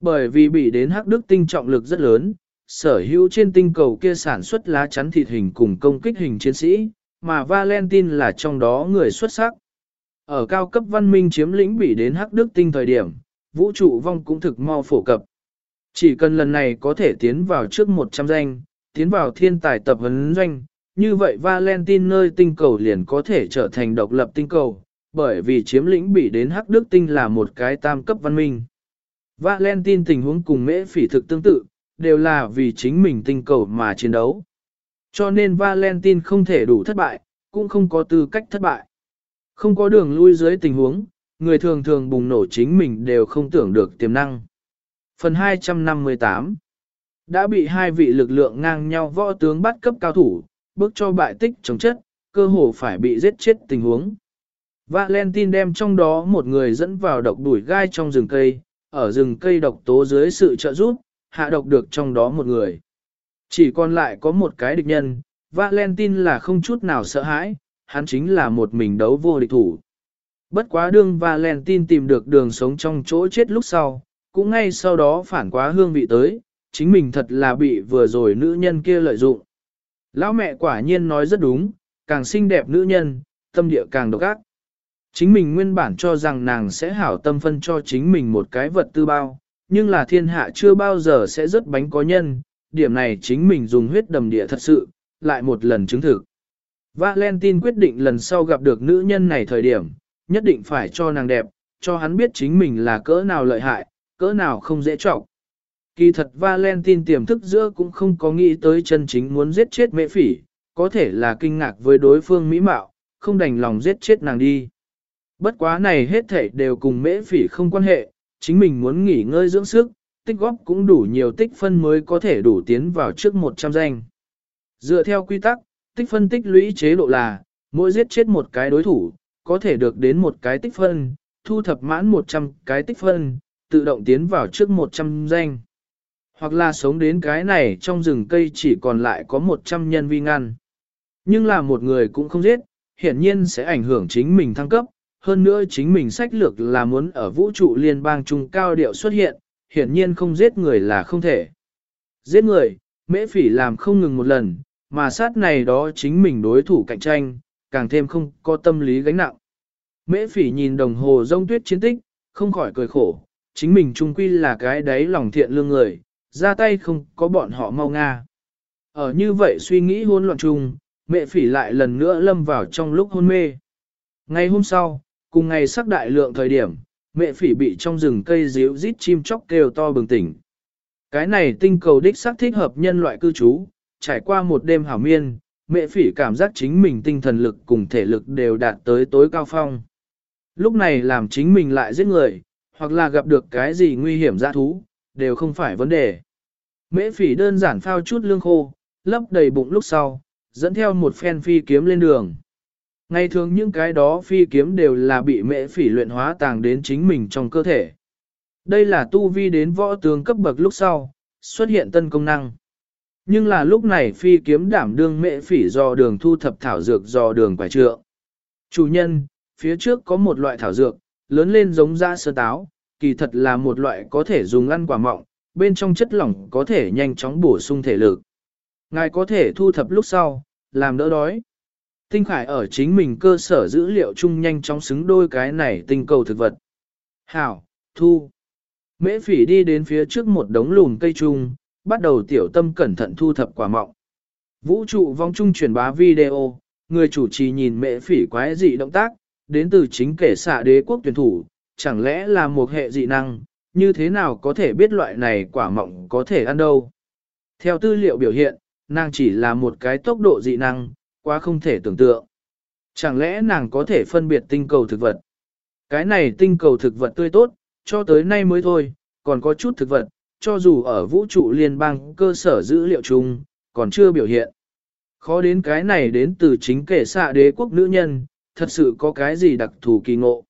Speaker 1: Bởi vì bị đến hắc đức tinh trọng lực rất lớn, sở hữu trên tinh cầu kia sản xuất lá chắn thịt hình cùng công kích hình chiến sĩ, mà Valentine là trong đó người xuất sắc. Ở cao cấp văn minh chiếm lĩnh bị đến hắc đức tinh thời điểm, vũ trụ vong cũng thực mau phổ cập. Chỉ cần lần này có thể tiến vào trước 100 danh, tiến vào thiên tài tập huấn doanh, như vậy Valentine nơi tinh cầu liền có thể trở thành độc lập tinh cầu, bởi vì chiếm lĩnh bị đến hắc đức tinh là một cái tam cấp văn minh. Valentine tình huống cùng mễ phỉ thực tương tự, đều là vì chính mình tinh cầu mà chiến đấu. Cho nên Valentine không thể đủ thất bại, cũng không có tư cách thất bại. Không có đường lui dưới tình huống, người thường thường bùng nổ chính mình đều không tưởng được tiềm năng. Phần 258 đã bị hai vị lực lượng ngang nhau võ tướng bắt cấp cao thủ, bước cho bại tích chống chất, cơ hồ phải bị giết chết tình huống. Valentine đem trong đó một người dẫn vào độc đuổi gai trong rừng cây, ở rừng cây độc tố dưới sự trợ giúp, hạ độc được trong đó một người. Chỉ còn lại có một cái địch nhân, Valentine là không chút nào sợ hãi, hắn chính là một mình đấu vô địch thủ. Bất quá đương Valentine tìm được đường sống trong chỗ chết lúc sau, cũng ngay sau đó phản quá hương vị tới, chính mình thật là bị vừa rồi nữ nhân kia lợi dụng. Lão mẹ quả nhiên nói rất đúng, càng xinh đẹp nữ nhân, tâm địa càng độc ác. Chính mình nguyên bản cho rằng nàng sẽ hảo tâm phân cho chính mình một cái vật tư bao, nhưng là thiên hạ chưa bao giờ sẽ rớt bánh có nhân, điểm này chính mình dùng huyết đầm địa thật sự, lại một lần chứng thực. Valentine quyết định lần sau gặp được nữ nhân này thời điểm, nhất định phải cho nàng đẹp, cho hắn biết chính mình là cỡ nào lợi hại, cỡ nào không dễ trọng. Kỳ thật Valentine tiềm thức giữa cũng không có nghĩ tới chân chính muốn giết chết Mễ phỉ, có thể là kinh ngạc với đối phương mỹ mạo, không đành lòng giết chết nàng đi. Bất quá này hết thảy đều cùng mễ phỉ không quan hệ, chính mình muốn nghỉ ngơi dưỡng sức, tích góp cũng đủ nhiều tích phân mới có thể đủ tiến vào trước 100 danh. Dựa theo quy tắc, tích phân tích lũy chế độ là, mỗi giết chết một cái đối thủ, có thể được đến một cái tích phân, thu thập mãn 100 cái tích phân, tự động tiến vào trước 100 danh. Hoặc là sống đến cái này trong rừng cây chỉ còn lại có 100 nhân vi ngăn. Nhưng là một người cũng không giết, hiển nhiên sẽ ảnh hưởng chính mình thăng cấp, hơn nữa chính mình sách lược là muốn ở vũ trụ liên bang trung cao điệu xuất hiện, hiển nhiên không giết người là không thể. Giết người, mễ phỉ làm không ngừng một lần, mà sát này đó chính mình đối thủ cạnh tranh, càng thêm không có tâm lý gánh nặng. Mễ phỉ nhìn đồng hồ rông tuyết chiến tích, không khỏi cười khổ, chính mình trung quy là cái đấy lòng thiện lương người, ra tay không có bọn họ mau nga. Ở như vậy suy nghĩ hôn loạn chung, mẹ phỉ lại lần nữa lâm vào trong lúc hôn mê. Ngày hôm sau, cùng ngày sắc đại lượng thời điểm, mẹ phỉ bị trong rừng cây díu rít chim chóc kêu to bừng tỉnh. Cái này tinh cầu đích xác thích hợp nhân loại cư trú, trải qua một đêm hảo miên, mẹ phỉ cảm giác chính mình tinh thần lực cùng thể lực đều đạt tới tối cao phong. Lúc này làm chính mình lại giết người, hoặc là gặp được cái gì nguy hiểm ra thú, đều không phải vấn đề. Mễ phỉ đơn giản phao chút lương khô, lấp đầy bụng lúc sau, dẫn theo một phen phi kiếm lên đường. Ngày thường những cái đó phi kiếm đều là bị mễ phỉ luyện hóa tàng đến chính mình trong cơ thể. Đây là tu vi đến võ tướng cấp bậc lúc sau, xuất hiện tân công năng. Nhưng là lúc này phi kiếm đảm đương mễ phỉ do đường thu thập thảo dược do đường quải trượng. Chủ nhân, phía trước có một loại thảo dược, lớn lên giống da sơ táo, kỳ thật là một loại có thể dùng ăn quả mọng, bên trong chất lỏng có thể nhanh chóng bổ sung thể lực. Ngài có thể thu thập lúc sau, làm đỡ đói. Tinh Khải ở chính mình cơ sở dữ liệu chung nhanh chóng xứng đôi cái này tinh cầu thực vật. Hảo, thu. Mễ phỉ đi đến phía trước một đống lùm cây chung, bắt đầu tiểu tâm cẩn thận thu thập quả mọng. Vũ trụ vong chung truyền bá video, người chủ trì nhìn mễ phỉ quái dị động tác, đến từ chính kể xạ đế quốc tuyển thủ, chẳng lẽ là một hệ dị năng, như thế nào có thể biết loại này quả mọng có thể ăn đâu. Theo tư liệu biểu hiện, nàng chỉ là một cái tốc độ dị năng, quá không thể tưởng tượng. Chẳng lẽ nàng có thể phân biệt tinh cầu thực vật? Cái này tinh cầu thực vật tươi tốt, cho tới nay mới thôi, còn có chút thực vật, cho dù ở vũ trụ liên bang cơ sở dữ liệu chung, còn chưa biểu hiện. Khó đến cái này đến từ chính kể xạ đế quốc nữ nhân, thật sự có cái gì đặc thù kỳ ngộ.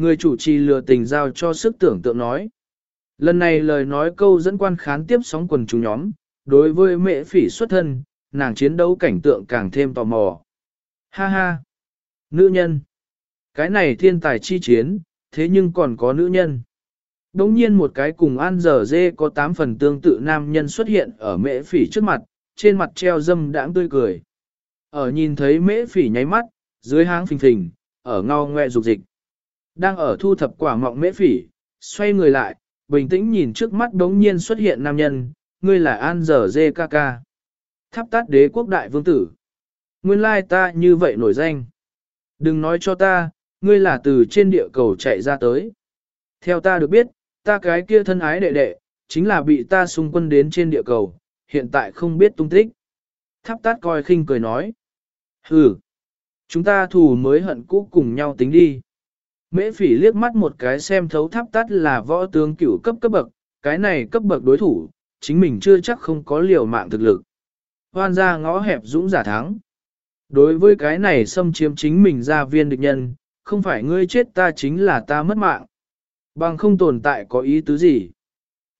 Speaker 1: Người chủ trì lừa tình giao cho sức tưởng tượng nói. Lần này lời nói câu dẫn quan khán tiếp sóng quần chúng nhóm, đối với mẹ phỉ xuất thân, nàng chiến đấu cảnh tượng càng thêm tò mò. Ha ha! Nữ nhân! Cái này thiên tài chi chiến, thế nhưng còn có nữ nhân. Đống nhiên một cái cùng an giờ dê có 8 phần tương tự nam nhân xuất hiện ở mễ phỉ trước mặt, trên mặt treo dâm đãng tươi cười. Ở nhìn thấy mễ phỉ nháy mắt, dưới háng phình phình, ở ngao ngoe dục dịch. Đang ở thu thập quả mọng mễ phỉ, xoay người lại, bình tĩnh nhìn trước mắt đống nhiên xuất hiện nam nhân, ngươi là An Giờ Dê Ca Ca. Tháp tát đế quốc đại vương tử. Nguyên lai ta như vậy nổi danh. Đừng nói cho ta, ngươi là từ trên địa cầu chạy ra tới. Theo ta được biết, ta cái kia thân ái đệ đệ, chính là bị ta xung quân đến trên địa cầu, hiện tại không biết tung tích. Tháp tát coi khinh cười nói. Hừ, chúng ta thù mới hận cũ cùng nhau tính đi. Mễ phỉ liếc mắt một cái xem thấu tháp tắt là võ tướng cửu cấp cấp bậc, cái này cấp bậc đối thủ, chính mình chưa chắc không có liều mạng thực lực. Hoan ra ngõ hẹp dũng giả thắng. Đối với cái này xâm chiếm chính mình ra viên địch nhân, không phải ngươi chết ta chính là ta mất mạng. Bằng không tồn tại có ý tứ gì.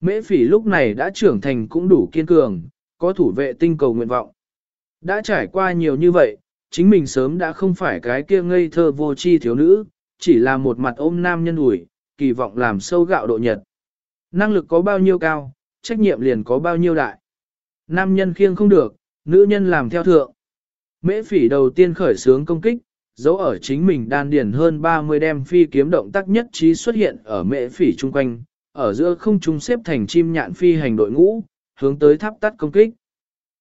Speaker 1: Mễ phỉ lúc này đã trưởng thành cũng đủ kiên cường, có thủ vệ tinh cầu nguyện vọng. Đã trải qua nhiều như vậy, chính mình sớm đã không phải cái kia ngây thơ vô chi thiếu nữ, chỉ là một mặt ôm nam nhân ủi, kỳ vọng làm sâu gạo độ nhật. Năng lực có bao nhiêu cao, trách nhiệm liền có bao nhiêu đại. Nam nhân khiêng không được, nữ nhân làm theo thượng. Mễ phỉ đầu tiên khởi sướng công kích, dấu ở chính mình đan điền hơn 30 đem phi kiếm động tác nhất trí xuất hiện ở mễ phỉ chung quanh, ở giữa không trung xếp thành chim nhạn phi hành đội ngũ, hướng tới tháp tắt công kích.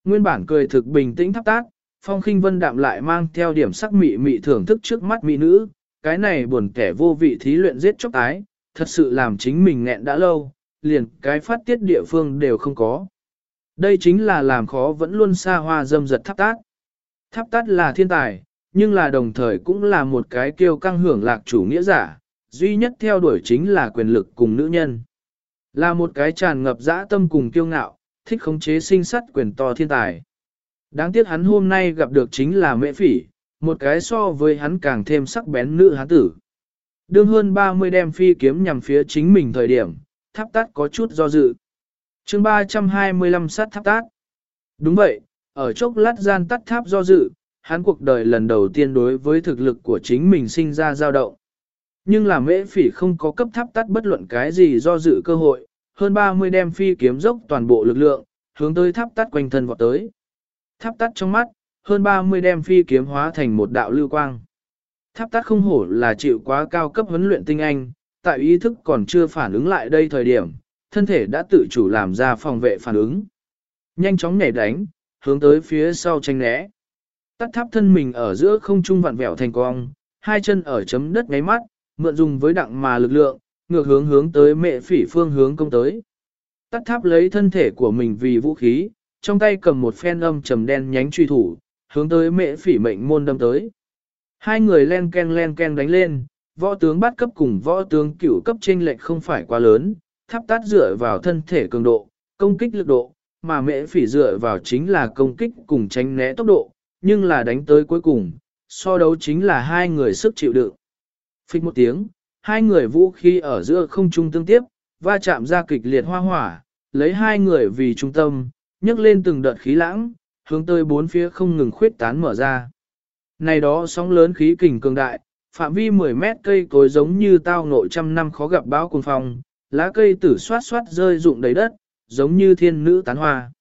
Speaker 1: Nguyên bản cười thực bình tĩnh tháp tát, phong khinh vân đạm lại mang theo điểm sắc mị mị thưởng thức trước mắt mỹ nữ, cái này buồn kẻ vô vị thí luyện giết chóc ái, thật sự làm chính mình nghẹn đã lâu, liền cái phát tiết địa phương đều không có. Đây chính là làm khó vẫn luôn xa hoa dâm giật tháp tát. Tháp tát là thiên tài, nhưng là đồng thời cũng là một cái kiêu căng hưởng lạc chủ nghĩa giả, duy nhất theo đuổi chính là quyền lực cùng nữ nhân. Là một cái tràn ngập dã tâm cùng kiêu ngạo, thích khống chế sinh sắt quyền to thiên tài. Đáng tiếc hắn hôm nay gặp được chính là mẹ phỉ, một cái so với hắn càng thêm sắc bén nữ hán tử. Đương hơn 30 đem phi kiếm nhằm phía chính mình thời điểm, tháp tát có chút do dự. chương 325 sát tháp tát. Đúng vậy, ở chốc lát gian tắt tháp do dự, hắn cuộc đời lần đầu tiên đối với thực lực của chính mình sinh ra dao động. Nhưng là mễ phỉ không có cấp tháp tắt bất luận cái gì do dự cơ hội, hơn 30 đem phi kiếm dốc toàn bộ lực lượng, hướng tới tháp tắt quanh thân vọt tới. Tháp tắt trong mắt, hơn 30 đem phi kiếm hóa thành một đạo lưu quang. Tháp tát không hổ là chịu quá cao cấp huấn luyện tinh anh, tại ý thức còn chưa phản ứng lại đây thời điểm, thân thể đã tự chủ làm ra phòng vệ phản ứng. Nhanh chóng nhảy đánh, hướng tới phía sau tranh né. Tắt tháp thân mình ở giữa không trung vặn vẹo thành cong, hai chân ở chấm đất ngáy mắt, mượn dùng với đặng mà lực lượng, ngược hướng hướng tới mẹ phỉ phương hướng công tới. Tắt tháp lấy thân thể của mình vì vũ khí, trong tay cầm một phen âm trầm đen nhánh truy thủ, hướng tới mẹ phỉ mệnh môn đâm tới. Hai người len ken len ken đánh lên, võ tướng bắt cấp cùng võ tướng cửu cấp trên lệch không phải quá lớn, tháp tát dựa vào thân thể cường độ, công kích lực độ, mà mẹ phỉ dựa vào chính là công kích cùng tránh né tốc độ, nhưng là đánh tới cuối cùng, so đấu chính là hai người sức chịu đựng. Phích một tiếng, hai người vũ khí ở giữa không trung tương tiếp, va chạm ra kịch liệt hoa hỏa, lấy hai người vì trung tâm, nhấc lên từng đợt khí lãng, hướng tới bốn phía không ngừng khuyết tán mở ra. Này đó sóng lớn khí kình cường đại, phạm vi 10 mét cây cối giống như tao nội trăm năm khó gặp bão cùng phong, lá cây tử xoát xoát rơi rụng đầy đất, giống như thiên nữ tán hoa.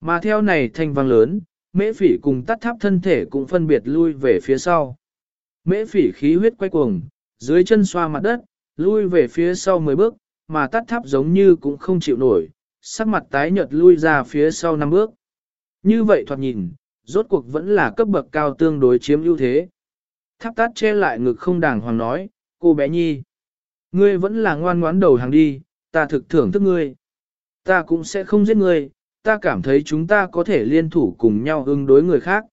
Speaker 1: Mà theo này thanh vang lớn, mễ phỉ cùng tắt tháp thân thể cũng phân biệt lui về phía sau. Mễ phỉ khí huyết quay cuồng, dưới chân xoa mặt đất, lui về phía sau 10 bước, mà tắt tháp giống như cũng không chịu nổi, sắc mặt tái nhợt lui ra phía sau 5 bước. Như vậy thoạt nhìn, rốt cuộc vẫn là cấp bậc cao tương đối chiếm ưu thế. Tháp tát che lại ngực không đàng hoàng nói, cô bé nhi. Ngươi vẫn là ngoan ngoãn đầu hàng đi, ta thực thưởng thức ngươi. Ta cũng sẽ không giết ngươi, ta cảm thấy chúng ta có thể liên thủ cùng nhau ứng đối người khác.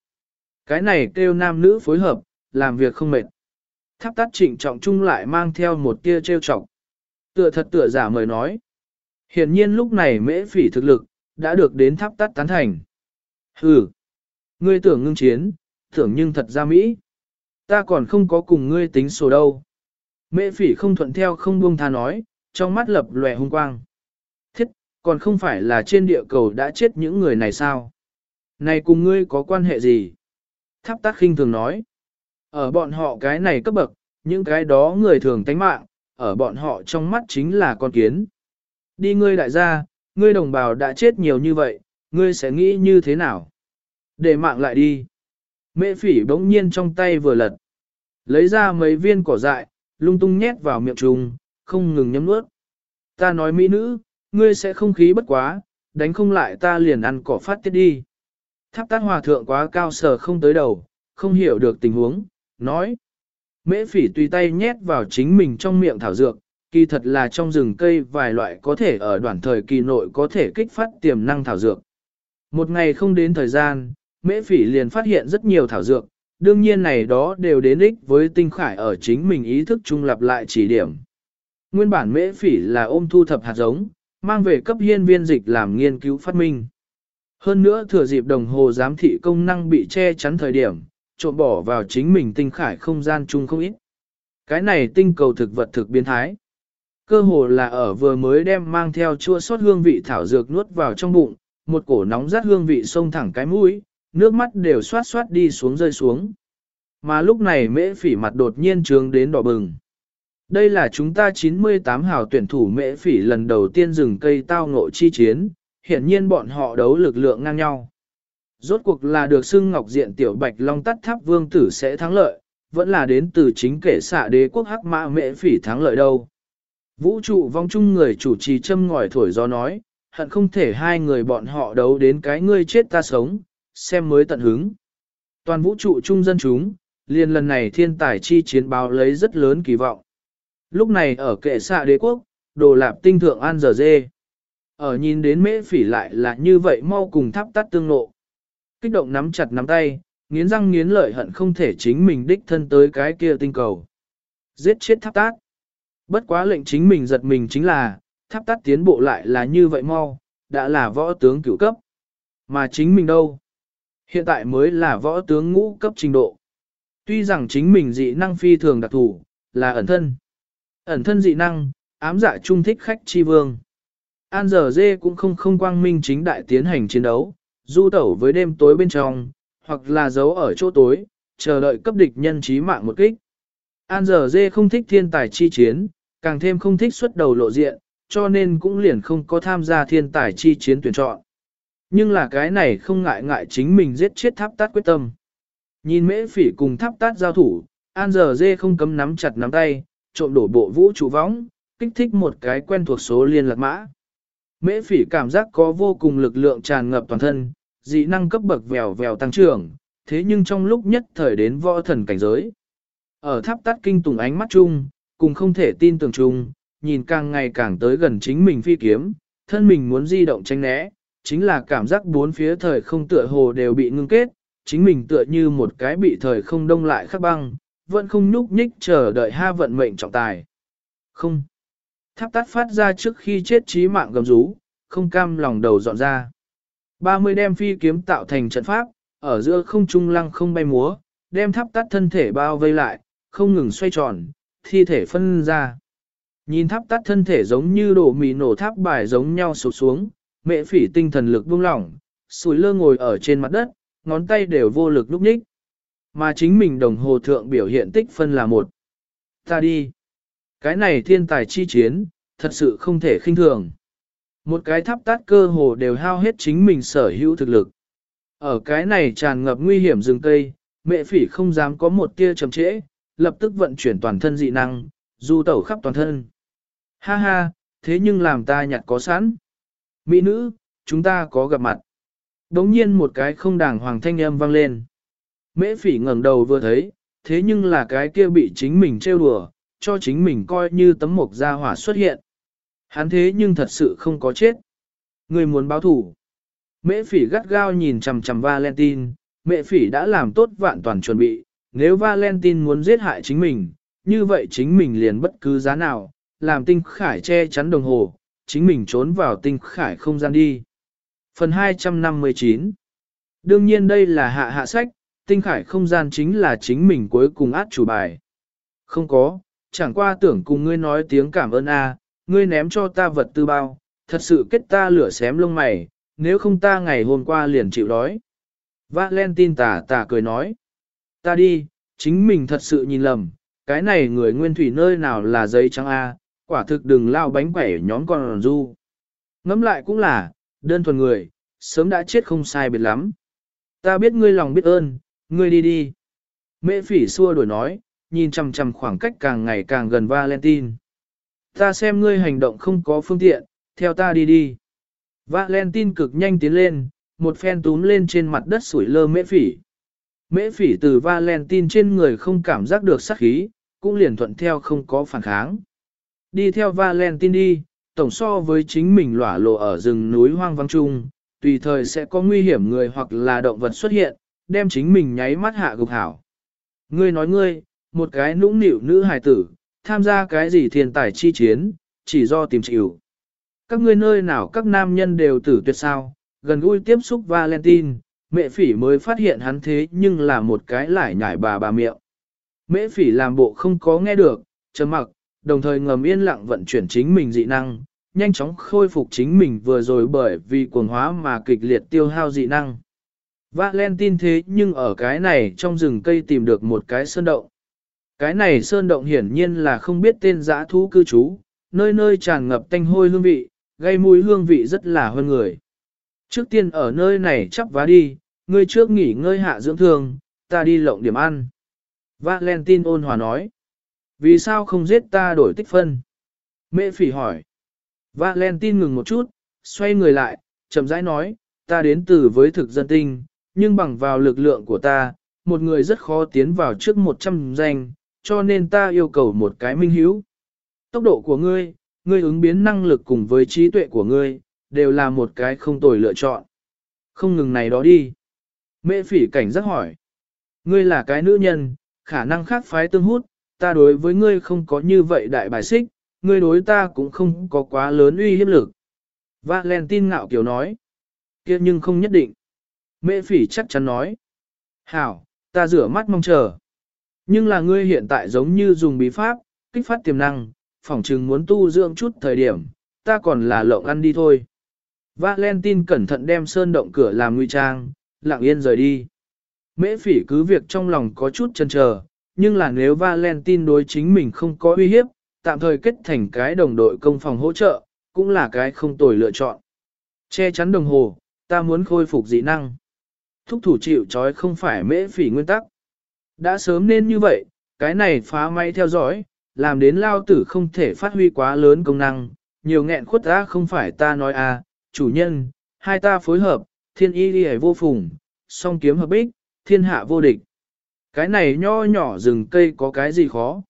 Speaker 1: Cái này kêu nam nữ phối hợp, làm việc không mệt. Tháp tát trịnh trọng chung lại mang theo một tia trêu trọng. Tựa thật tựa giả mời nói. Hiển nhiên lúc này mễ phỉ thực lực, đã được đến tháp tát tán thành. Hừ, ngươi tưởng ngưng chiến, tưởng nhưng thật ra Mỹ. Ta còn không có cùng ngươi tính sổ đâu. Mễ phỉ không thuận theo không buông tha nói, trong mắt lập lòe hung quang. Thiết, còn không phải là trên địa cầu đã chết những người này sao? Này cùng ngươi có quan hệ gì? Tháp tác khinh thường nói. Ở bọn họ cái này cấp bậc, những cái đó người thường tánh mạng, ở bọn họ trong mắt chính là con kiến. Đi ngươi đại gia, ngươi đồng bào đã chết nhiều như vậy, ngươi sẽ nghĩ như thế nào? Để mạng lại đi. Mễ phỉ bỗng nhiên trong tay vừa lật. Lấy ra mấy viên cỏ dại, lung tung nhét vào miệng trùng, không ngừng nhấm nuốt. Ta nói mỹ nữ, ngươi sẽ không khí bất quá, đánh không lại ta liền ăn cỏ phát tiết đi. Tháp tát hòa thượng quá cao sở không tới đầu, không hiểu được tình huống, nói. Mễ phỉ tùy tay nhét vào chính mình trong miệng thảo dược, kỳ thật là trong rừng cây vài loại có thể ở đoạn thời kỳ nội có thể kích phát tiềm năng thảo dược. Một ngày không đến thời gian, mễ phỉ liền phát hiện rất nhiều thảo dược, đương nhiên này đó đều đến ích với tinh khải ở chính mình ý thức trung lập lại chỉ điểm. Nguyên bản mễ phỉ là ôm thu thập hạt giống, mang về cấp hiên viên dịch làm nghiên cứu phát minh. Hơn nữa thừa dịp đồng hồ giám thị công năng bị che chắn thời điểm, trộn bỏ vào chính mình tinh khải không gian chung không ít. Cái này tinh cầu thực vật thực biến thái. Cơ hồ là ở vừa mới đem mang theo chua sót hương vị thảo dược nuốt vào trong bụng, một cổ nóng rát hương vị xông thẳng cái mũi, nước mắt đều xoát xoát đi xuống rơi xuống. Mà lúc này mễ phỉ mặt đột nhiên trướng đến đỏ bừng. Đây là chúng ta 98 hào tuyển thủ mễ phỉ lần đầu tiên dừng cây tao ngộ chi chiến, hiển nhiên bọn họ đấu lực lượng ngang nhau. Rốt cuộc là được xưng ngọc diện tiểu bạch long tắt tháp vương tử sẽ thắng lợi, vẫn là đến từ chính kể xạ đế quốc hắc mã mễ phỉ thắng lợi đâu. Vũ trụ vong chung người chủ trì châm ngòi thổi gió nói, hận không thể hai người bọn họ đấu đến cái ngươi chết ta sống, xem mới tận hứng. Toàn vũ trụ chung dân chúng, liền lần này thiên tài chi chiến báo lấy rất lớn kỳ vọng. Lúc này ở kệ xạ đế quốc, đồ lạp tinh thượng an giờ dê. Ở nhìn đến mễ phỉ lại là như vậy mau cùng thắp tắt tương nộ. Kích động nắm chặt nắm tay, nghiến răng nghiến lợi hận không thể chính mình đích thân tới cái kia tinh cầu. Giết chết tháp tát. Bất quá lệnh chính mình giật mình chính là, tháp tát tiến bộ lại là như vậy mau, đã là võ tướng cửu cấp. Mà chính mình đâu? Hiện tại mới là võ tướng ngũ cấp trình độ. Tuy rằng chính mình dị năng phi thường đặc thù, là ẩn thân. Ẩn thân dị năng, ám dạ trung thích khách chi vương. An giờ dê cũng không không quang minh chính đại tiến hành chiến đấu, du tẩu với đêm tối bên trong, hoặc là giấu ở chỗ tối, chờ đợi cấp địch nhân trí mạng một kích. An giờ dê không thích thiên tài chi chiến, càng thêm không thích xuất đầu lộ diện, cho nên cũng liền không có tham gia thiên tài chi chiến tuyển chọn. Nhưng là cái này không ngại ngại chính mình giết chết tháp tát quyết tâm. Nhìn mễ phỉ cùng tháp tát giao thủ, An giờ dê không cấm nắm chặt nắm tay, trộm đổ bộ vũ trụ võng, kích thích một cái quen thuộc số liên lạc mã. Mễ phỉ cảm giác có vô cùng lực lượng tràn ngập toàn thân, dị năng cấp bậc vèo vèo tăng trưởng, thế nhưng trong lúc nhất thời đến võ thần cảnh giới. Ở tháp tắt kinh tùng ánh mắt chung, cùng không thể tin tưởng chung, nhìn càng ngày càng tới gần chính mình phi kiếm, thân mình muốn di động tránh né, chính là cảm giác bốn phía thời không tựa hồ đều bị ngưng kết, chính mình tựa như một cái bị thời không đông lại khắc băng, vẫn không nhúc nhích chờ đợi ha vận mệnh trọng tài. Không. Tháp tát phát ra trước khi chết trí mạng gầm rú, không cam lòng đầu dọn ra. 30 đem phi kiếm tạo thành trận pháp, ở giữa không trung lăng không bay múa, đem tháp tắt thân thể bao vây lại, không ngừng xoay tròn, thi thể phân ra. Nhìn tháp tắt thân thể giống như đổ mì nổ tháp bài giống nhau sụp xuống, mẹ phỉ tinh thần lực buông lỏng, sùi lơ ngồi ở trên mặt đất, ngón tay đều vô lực lúc nhích. Mà chính mình đồng hồ thượng biểu hiện tích phân là một. Ta đi. Cái này thiên tài chi chiến, thật sự không thể khinh thường. Một cái tháp tát cơ hồ đều hao hết chính mình sở hữu thực lực. Ở cái này tràn ngập nguy hiểm rừng cây, mẹ phỉ không dám có một tia chậm trễ, lập tức vận chuyển toàn thân dị năng, du tẩu khắp toàn thân. Ha ha, thế nhưng làm ta nhặt có sẵn. Mỹ nữ, chúng ta có gặp mặt. Đống nhiên một cái không đàng hoàng thanh âm vang lên. Mễ phỉ ngẩng đầu vừa thấy, thế nhưng là cái kia bị chính mình trêu đùa, cho chính mình coi như tấm mộc gia hỏa xuất hiện. Hắn thế nhưng thật sự không có chết. Người muốn báo thủ. Mễ phỉ gắt gao nhìn chằm chằm Valentine, Mễ phỉ đã làm tốt vạn toàn chuẩn bị, nếu Valentine muốn giết hại chính mình, như vậy chính mình liền bất cứ giá nào, làm tinh khải che chắn đồng hồ, chính mình trốn vào tinh khải không gian đi. Phần 259 Đương nhiên đây là hạ hạ sách, tinh khải không gian chính là chính mình cuối cùng át chủ bài. Không có, chẳng qua tưởng cùng ngươi nói tiếng cảm ơn a, à, ngươi ném cho ta vật tư bao, thật sự kết ta lửa xém lông mày, nếu không ta ngày hôm qua liền chịu đói. Valentine tà tà cười nói, ta đi, chính mình thật sự nhìn lầm, cái này người nguyên thủy nơi nào là giấy trắng A, quả thực đừng lao bánh quẩy nhóm con du. Ngắm lại cũng là, đơn thuần người, sớm đã chết không sai biệt lắm. Ta biết ngươi lòng biết ơn, ngươi đi đi. Mễ phỉ xua đổi nói, nhìn chằm chằm khoảng cách càng ngày càng gần Valentine. Ta xem ngươi hành động không có phương tiện, theo ta đi đi. Valentine cực nhanh tiến lên, một phen túm lên trên mặt đất sủi lơ mễ phỉ. Mễ phỉ từ Valentine trên người không cảm giác được sát khí, cũng liền thuận theo không có phản kháng. Đi theo Valentine đi, tổng so với chính mình lỏa lộ ở rừng núi hoang vắng trung, tùy thời sẽ có nguy hiểm người hoặc là động vật xuất hiện, đem chính mình nháy mắt hạ gục hảo. Ngươi nói ngươi, một cái nũng nịu nữ hài tử, tham gia cái gì thiên tài chi chiến, chỉ do tìm chịu. Các ngươi nơi nào các nam nhân đều tử tuyệt sao, gần gũi tiếp xúc Valentine, mẹ phỉ mới phát hiện hắn thế nhưng là một cái lải nhải bà bà miệng. Mễ phỉ làm bộ không có nghe được, chấm mặc, đồng thời ngầm yên lặng vận chuyển chính mình dị năng, nhanh chóng khôi phục chính mình vừa rồi bởi vì cuồng hóa mà kịch liệt tiêu hao dị năng. Valentine thế nhưng ở cái này trong rừng cây tìm được một cái sơn động. Cái này sơn động hiển nhiên là không biết tên dã thú cư trú, nơi nơi tràn ngập tanh hôi hương vị, gây mùi hương vị rất là hơn người. Trước tiên ở nơi này chắp vá đi, ngươi trước nghỉ ngơi hạ dưỡng thương, ta đi lộng điểm ăn. Valentine ôn hòa nói. Vì sao không giết ta đổi tích phân? Mẹ phỉ hỏi. Valentine ngừng một chút, xoay người lại, chậm rãi nói, ta đến từ với thực dân tinh, nhưng bằng vào lực lượng của ta, một người rất khó tiến vào trước 100 danh, cho nên ta yêu cầu một cái minh hiếu. Tốc độ của ngươi, ngươi ứng biến năng lực cùng với trí tuệ của ngươi, đều là một cái không tồi lựa chọn. Không ngừng này đó đi. Mẹ phỉ cảnh giác hỏi. Ngươi là cái nữ nhân, khả năng khác phái tương hút, ta đối với ngươi không có như vậy đại bài xích, ngươi đối ta cũng không có quá lớn uy hiếp lực. Valentine ngạo kiểu nói. kia nhưng không nhất định. Mẹ phỉ chắc chắn nói. Hảo, ta rửa mắt mong chờ. Nhưng là ngươi hiện tại giống như dùng bí pháp, kích phát tiềm năng, phỏng chừng muốn tu dưỡng chút thời điểm, ta còn là lộng ăn đi thôi. Valentine cẩn thận đem sơn động cửa làm nguy trang, lặng yên rời đi. Mễ phỉ cứ việc trong lòng có chút chần chờ, nhưng là nếu Valentine đối chính mình không có uy hiếp, tạm thời kết thành cái đồng đội công phòng hỗ trợ, cũng là cái không tồi lựa chọn. Che chắn đồng hồ, ta muốn khôi phục dị năng. Thúc thủ chịu trói không phải mễ phỉ nguyên tắc. Đã sớm nên như vậy, cái này phá máy theo dõi, làm đến lao tử không thể phát huy quá lớn công năng, nhiều nghẹn khuất ra không phải ta nói à, chủ nhân, hai ta phối hợp, thiên y đi vô phùng, song kiếm hợp bích, thiên hạ vô địch. Cái này nho nhỏ rừng cây có cái gì khó.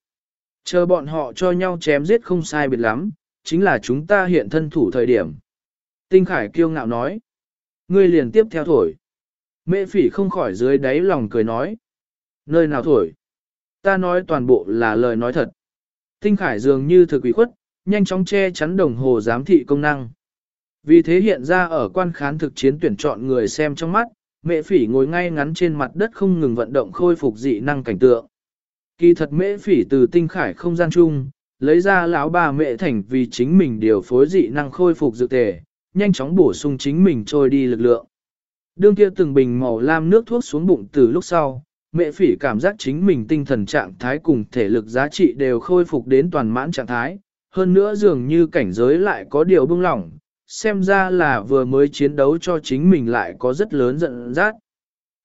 Speaker 1: Chờ bọn họ cho nhau chém giết không sai biệt lắm, chính là chúng ta hiện thân thủ thời điểm. Tinh Khải kiêu ngạo nói. Ngươi liền tiếp theo thổi. Mẹ phỉ không khỏi dưới đáy lòng cười nói. Nơi nào thổi? Ta nói toàn bộ là lời nói thật. Tinh Khải dường như thực quỷ khuất, nhanh chóng che chắn đồng hồ giám thị công năng. Vì thế hiện ra ở quan khán thực chiến tuyển chọn người xem trong mắt, mẹ phỉ ngồi ngay ngắn trên mặt đất không ngừng vận động khôi phục dị năng cảnh tượng. Kỳ thật mễ phỉ từ tinh khải không gian chung, lấy ra lão bà mẹ thành vì chính mình điều phối dị năng khôi phục dự tề, nhanh chóng bổ sung chính mình trôi đi lực lượng. Đương kia từng bình màu lam nước thuốc xuống bụng từ lúc sau, mẹ phỉ cảm giác chính mình tinh thần trạng thái cùng thể lực giá trị đều khôi phục đến toàn mãn trạng thái, hơn nữa dường như cảnh giới lại có điều bưng lỏng, xem ra là vừa mới chiến đấu cho chính mình lại có rất lớn giận dắt.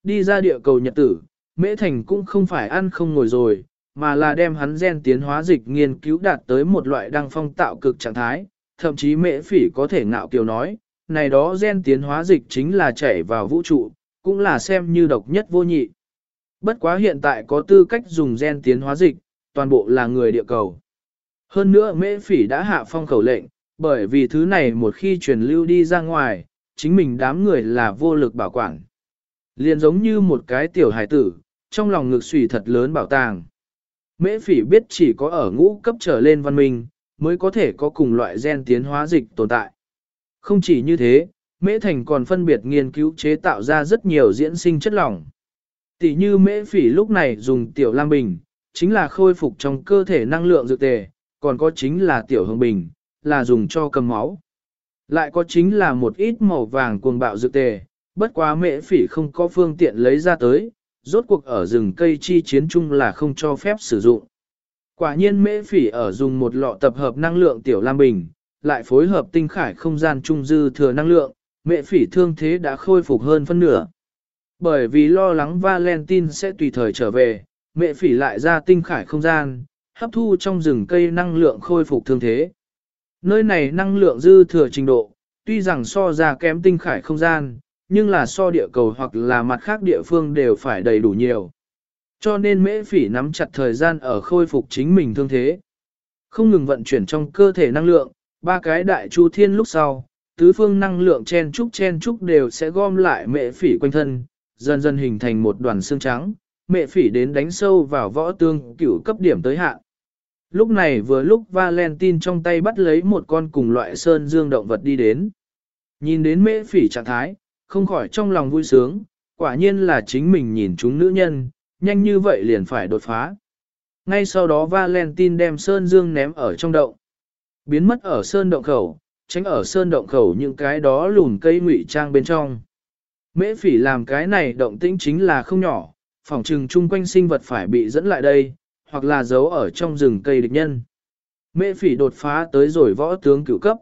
Speaker 1: Đi ra địa cầu nhật tử, Mễ Thành cũng không phải ăn không ngồi rồi, mà là đem hắn gen tiến hóa dịch nghiên cứu đạt tới một loại đăng phong tạo cực trạng thái, thậm chí Mễ Phỉ có thể ngạo kiều nói, này đó gen tiến hóa dịch chính là chảy vào vũ trụ, cũng là xem như độc nhất vô nhị. Bất quá hiện tại có tư cách dùng gen tiến hóa dịch, toàn bộ là người địa cầu. Hơn nữa Mễ Phỉ đã hạ phong khẩu lệnh, bởi vì thứ này một khi truyền lưu đi ra ngoài, chính mình đám người là vô lực bảo quản. Liền giống như một cái tiểu hải tử, trong lòng ngực xùy thật lớn bảo tàng. Mễ phỉ biết chỉ có ở ngũ cấp trở lên văn minh, mới có thể có cùng loại gen tiến hóa dịch tồn tại. Không chỉ như thế, Mễ Thành còn phân biệt nghiên cứu chế tạo ra rất nhiều diễn sinh chất lỏng. Tỷ như Mễ Phỉ lúc này dùng tiểu lam bình, chính là khôi phục trong cơ thể năng lượng dược tề, còn có chính là tiểu hương bình, là dùng cho cầm máu. Lại có chính là một ít màu vàng cuồng bạo dược tề, bất quá mễ phỉ không có phương tiện lấy ra tới, rốt cuộc ở rừng cây chi chiến chung là không cho phép sử dụng. Quả nhiên mễ phỉ ở dùng một lọ tập hợp năng lượng tiểu lam bình, lại phối hợp tinh khải không gian trung dư thừa năng lượng, mễ phỉ thương thế đã khôi phục hơn phân nửa. Bởi vì lo lắng Valentine sẽ tùy thời trở về, mẹ phỉ lại ra tinh khải không gian, hấp thu trong rừng cây năng lượng khôi phục thương thế. Nơi này năng lượng dư thừa trình độ, tuy rằng so ra kém tinh khải không gian, nhưng là so địa cầu hoặc là mặt khác địa phương đều phải đầy đủ nhiều. Cho nên mễ phỉ nắm chặt thời gian ở khôi phục chính mình thương thế. Không ngừng vận chuyển trong cơ thể năng lượng, ba cái đại chu thiên lúc sau, tứ phương năng lượng chen trúc chen trúc đều sẽ gom lại mễ phỉ quanh thân, dần dần hình thành một đoàn xương trắng, mẹ phỉ đến đánh sâu vào võ tương cửu cấp điểm tới hạn. Lúc này vừa lúc Valentine trong tay bắt lấy một con cùng loại sơn dương động vật đi đến. Nhìn đến mễ phỉ trạng thái, không khỏi trong lòng vui sướng, quả nhiên là chính mình nhìn chúng nữ nhân, nhanh như vậy liền phải đột phá. Ngay sau đó Valentine đem sơn dương ném ở trong động. Biến mất ở sơn động khẩu, tránh ở sơn động khẩu những cái đó lùn cây ngụy trang bên trong. Mễ phỉ làm cái này động tĩnh chính là không nhỏ, phòng trừng chung quanh sinh vật phải bị dẫn lại đây, hoặc là giấu ở trong rừng cây địch nhân. Mễ phỉ đột phá tới rồi võ tướng cửu cấp.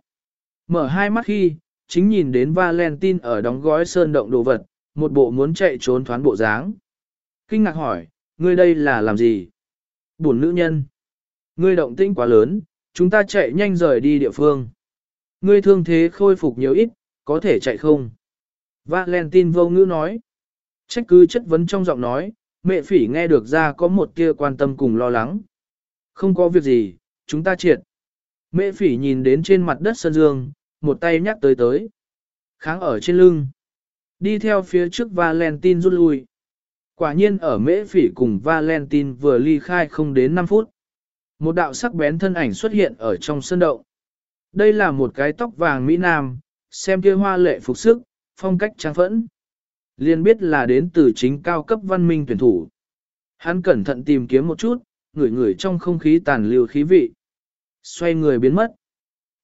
Speaker 1: Mở hai mắt khi, chính nhìn đến Valentine ở đóng gói sơn động đồ vật, một bộ muốn chạy trốn thoán bộ dáng. Kinh ngạc hỏi, ngươi đây là làm gì? Buồn nữ nhân. Ngươi động tĩnh quá lớn, chúng ta chạy nhanh rời đi địa phương. Ngươi thương thế khôi phục nhiều ít, có thể chạy không? Valentine vô ngữ nói. Trách cứ chất vấn trong giọng nói, mẹ phỉ nghe được ra có một tia quan tâm cùng lo lắng. Không có việc gì, chúng ta triệt. Mẹ phỉ nhìn đến trên mặt đất sân dương, một tay nhắc tới tới. Kháng ở trên lưng. Đi theo phía trước Valentine rút lui. Quả nhiên ở mễ phỉ cùng Valentine vừa ly khai không đến 5 phút. Một đạo sắc bén thân ảnh xuất hiện ở trong sân động. Đây là một cái tóc vàng Mỹ Nam, xem kia hoa lệ phục sức, phong cách trang phẫn liền biết là đến từ chính cao cấp văn minh tuyển thủ. Hắn cẩn thận tìm kiếm một chút, ngửi ngửi trong không khí tàn lưu khí vị. Xoay người biến mất.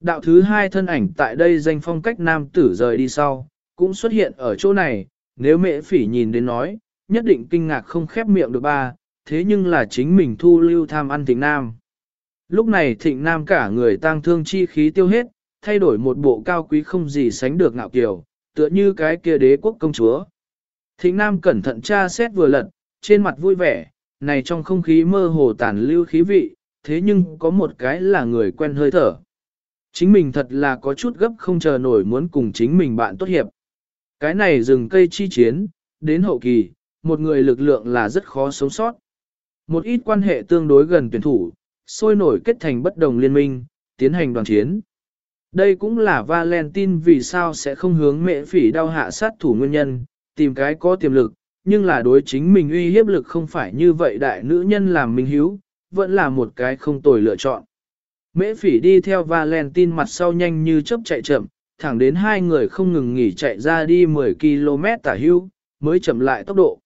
Speaker 1: Đạo thứ hai thân ảnh tại đây danh phong cách nam tử rời đi sau, cũng xuất hiện ở chỗ này, nếu mẹ phỉ nhìn đến nói, nhất định kinh ngạc không khép miệng được ba, thế nhưng là chính mình thu lưu tham ăn thịnh nam. Lúc này thịnh nam cả người tang thương chi khí tiêu hết, thay đổi một bộ cao quý không gì sánh được ngạo kiều, tựa như cái kia đế quốc công chúa. Thịnh nam cẩn thận tra xét vừa lật, trên mặt vui vẻ, này trong không khí mơ hồ tàn lưu khí vị, thế nhưng có một cái là người quen hơi thở. Chính mình thật là có chút gấp không chờ nổi muốn cùng chính mình bạn tốt hiệp. Cái này rừng cây chi chiến, đến hậu kỳ, một người lực lượng là rất khó sống sót. Một ít quan hệ tương đối gần tuyển thủ, sôi nổi kết thành bất đồng liên minh, tiến hành đoàn chiến. Đây cũng là Valentine vì sao sẽ không hướng mẹ phỉ đau hạ sát thủ nguyên nhân, tìm cái có tiềm lực, nhưng là đối chính mình uy hiếp lực không phải như vậy đại nữ nhân làm minh hiếu, vẫn là một cái không tồi lựa chọn. Mễ phỉ đi theo Valentine mặt sau nhanh như chớp chạy chậm, thẳng đến hai người không ngừng nghỉ chạy ra đi 10 km tả hưu, mới chậm lại tốc độ.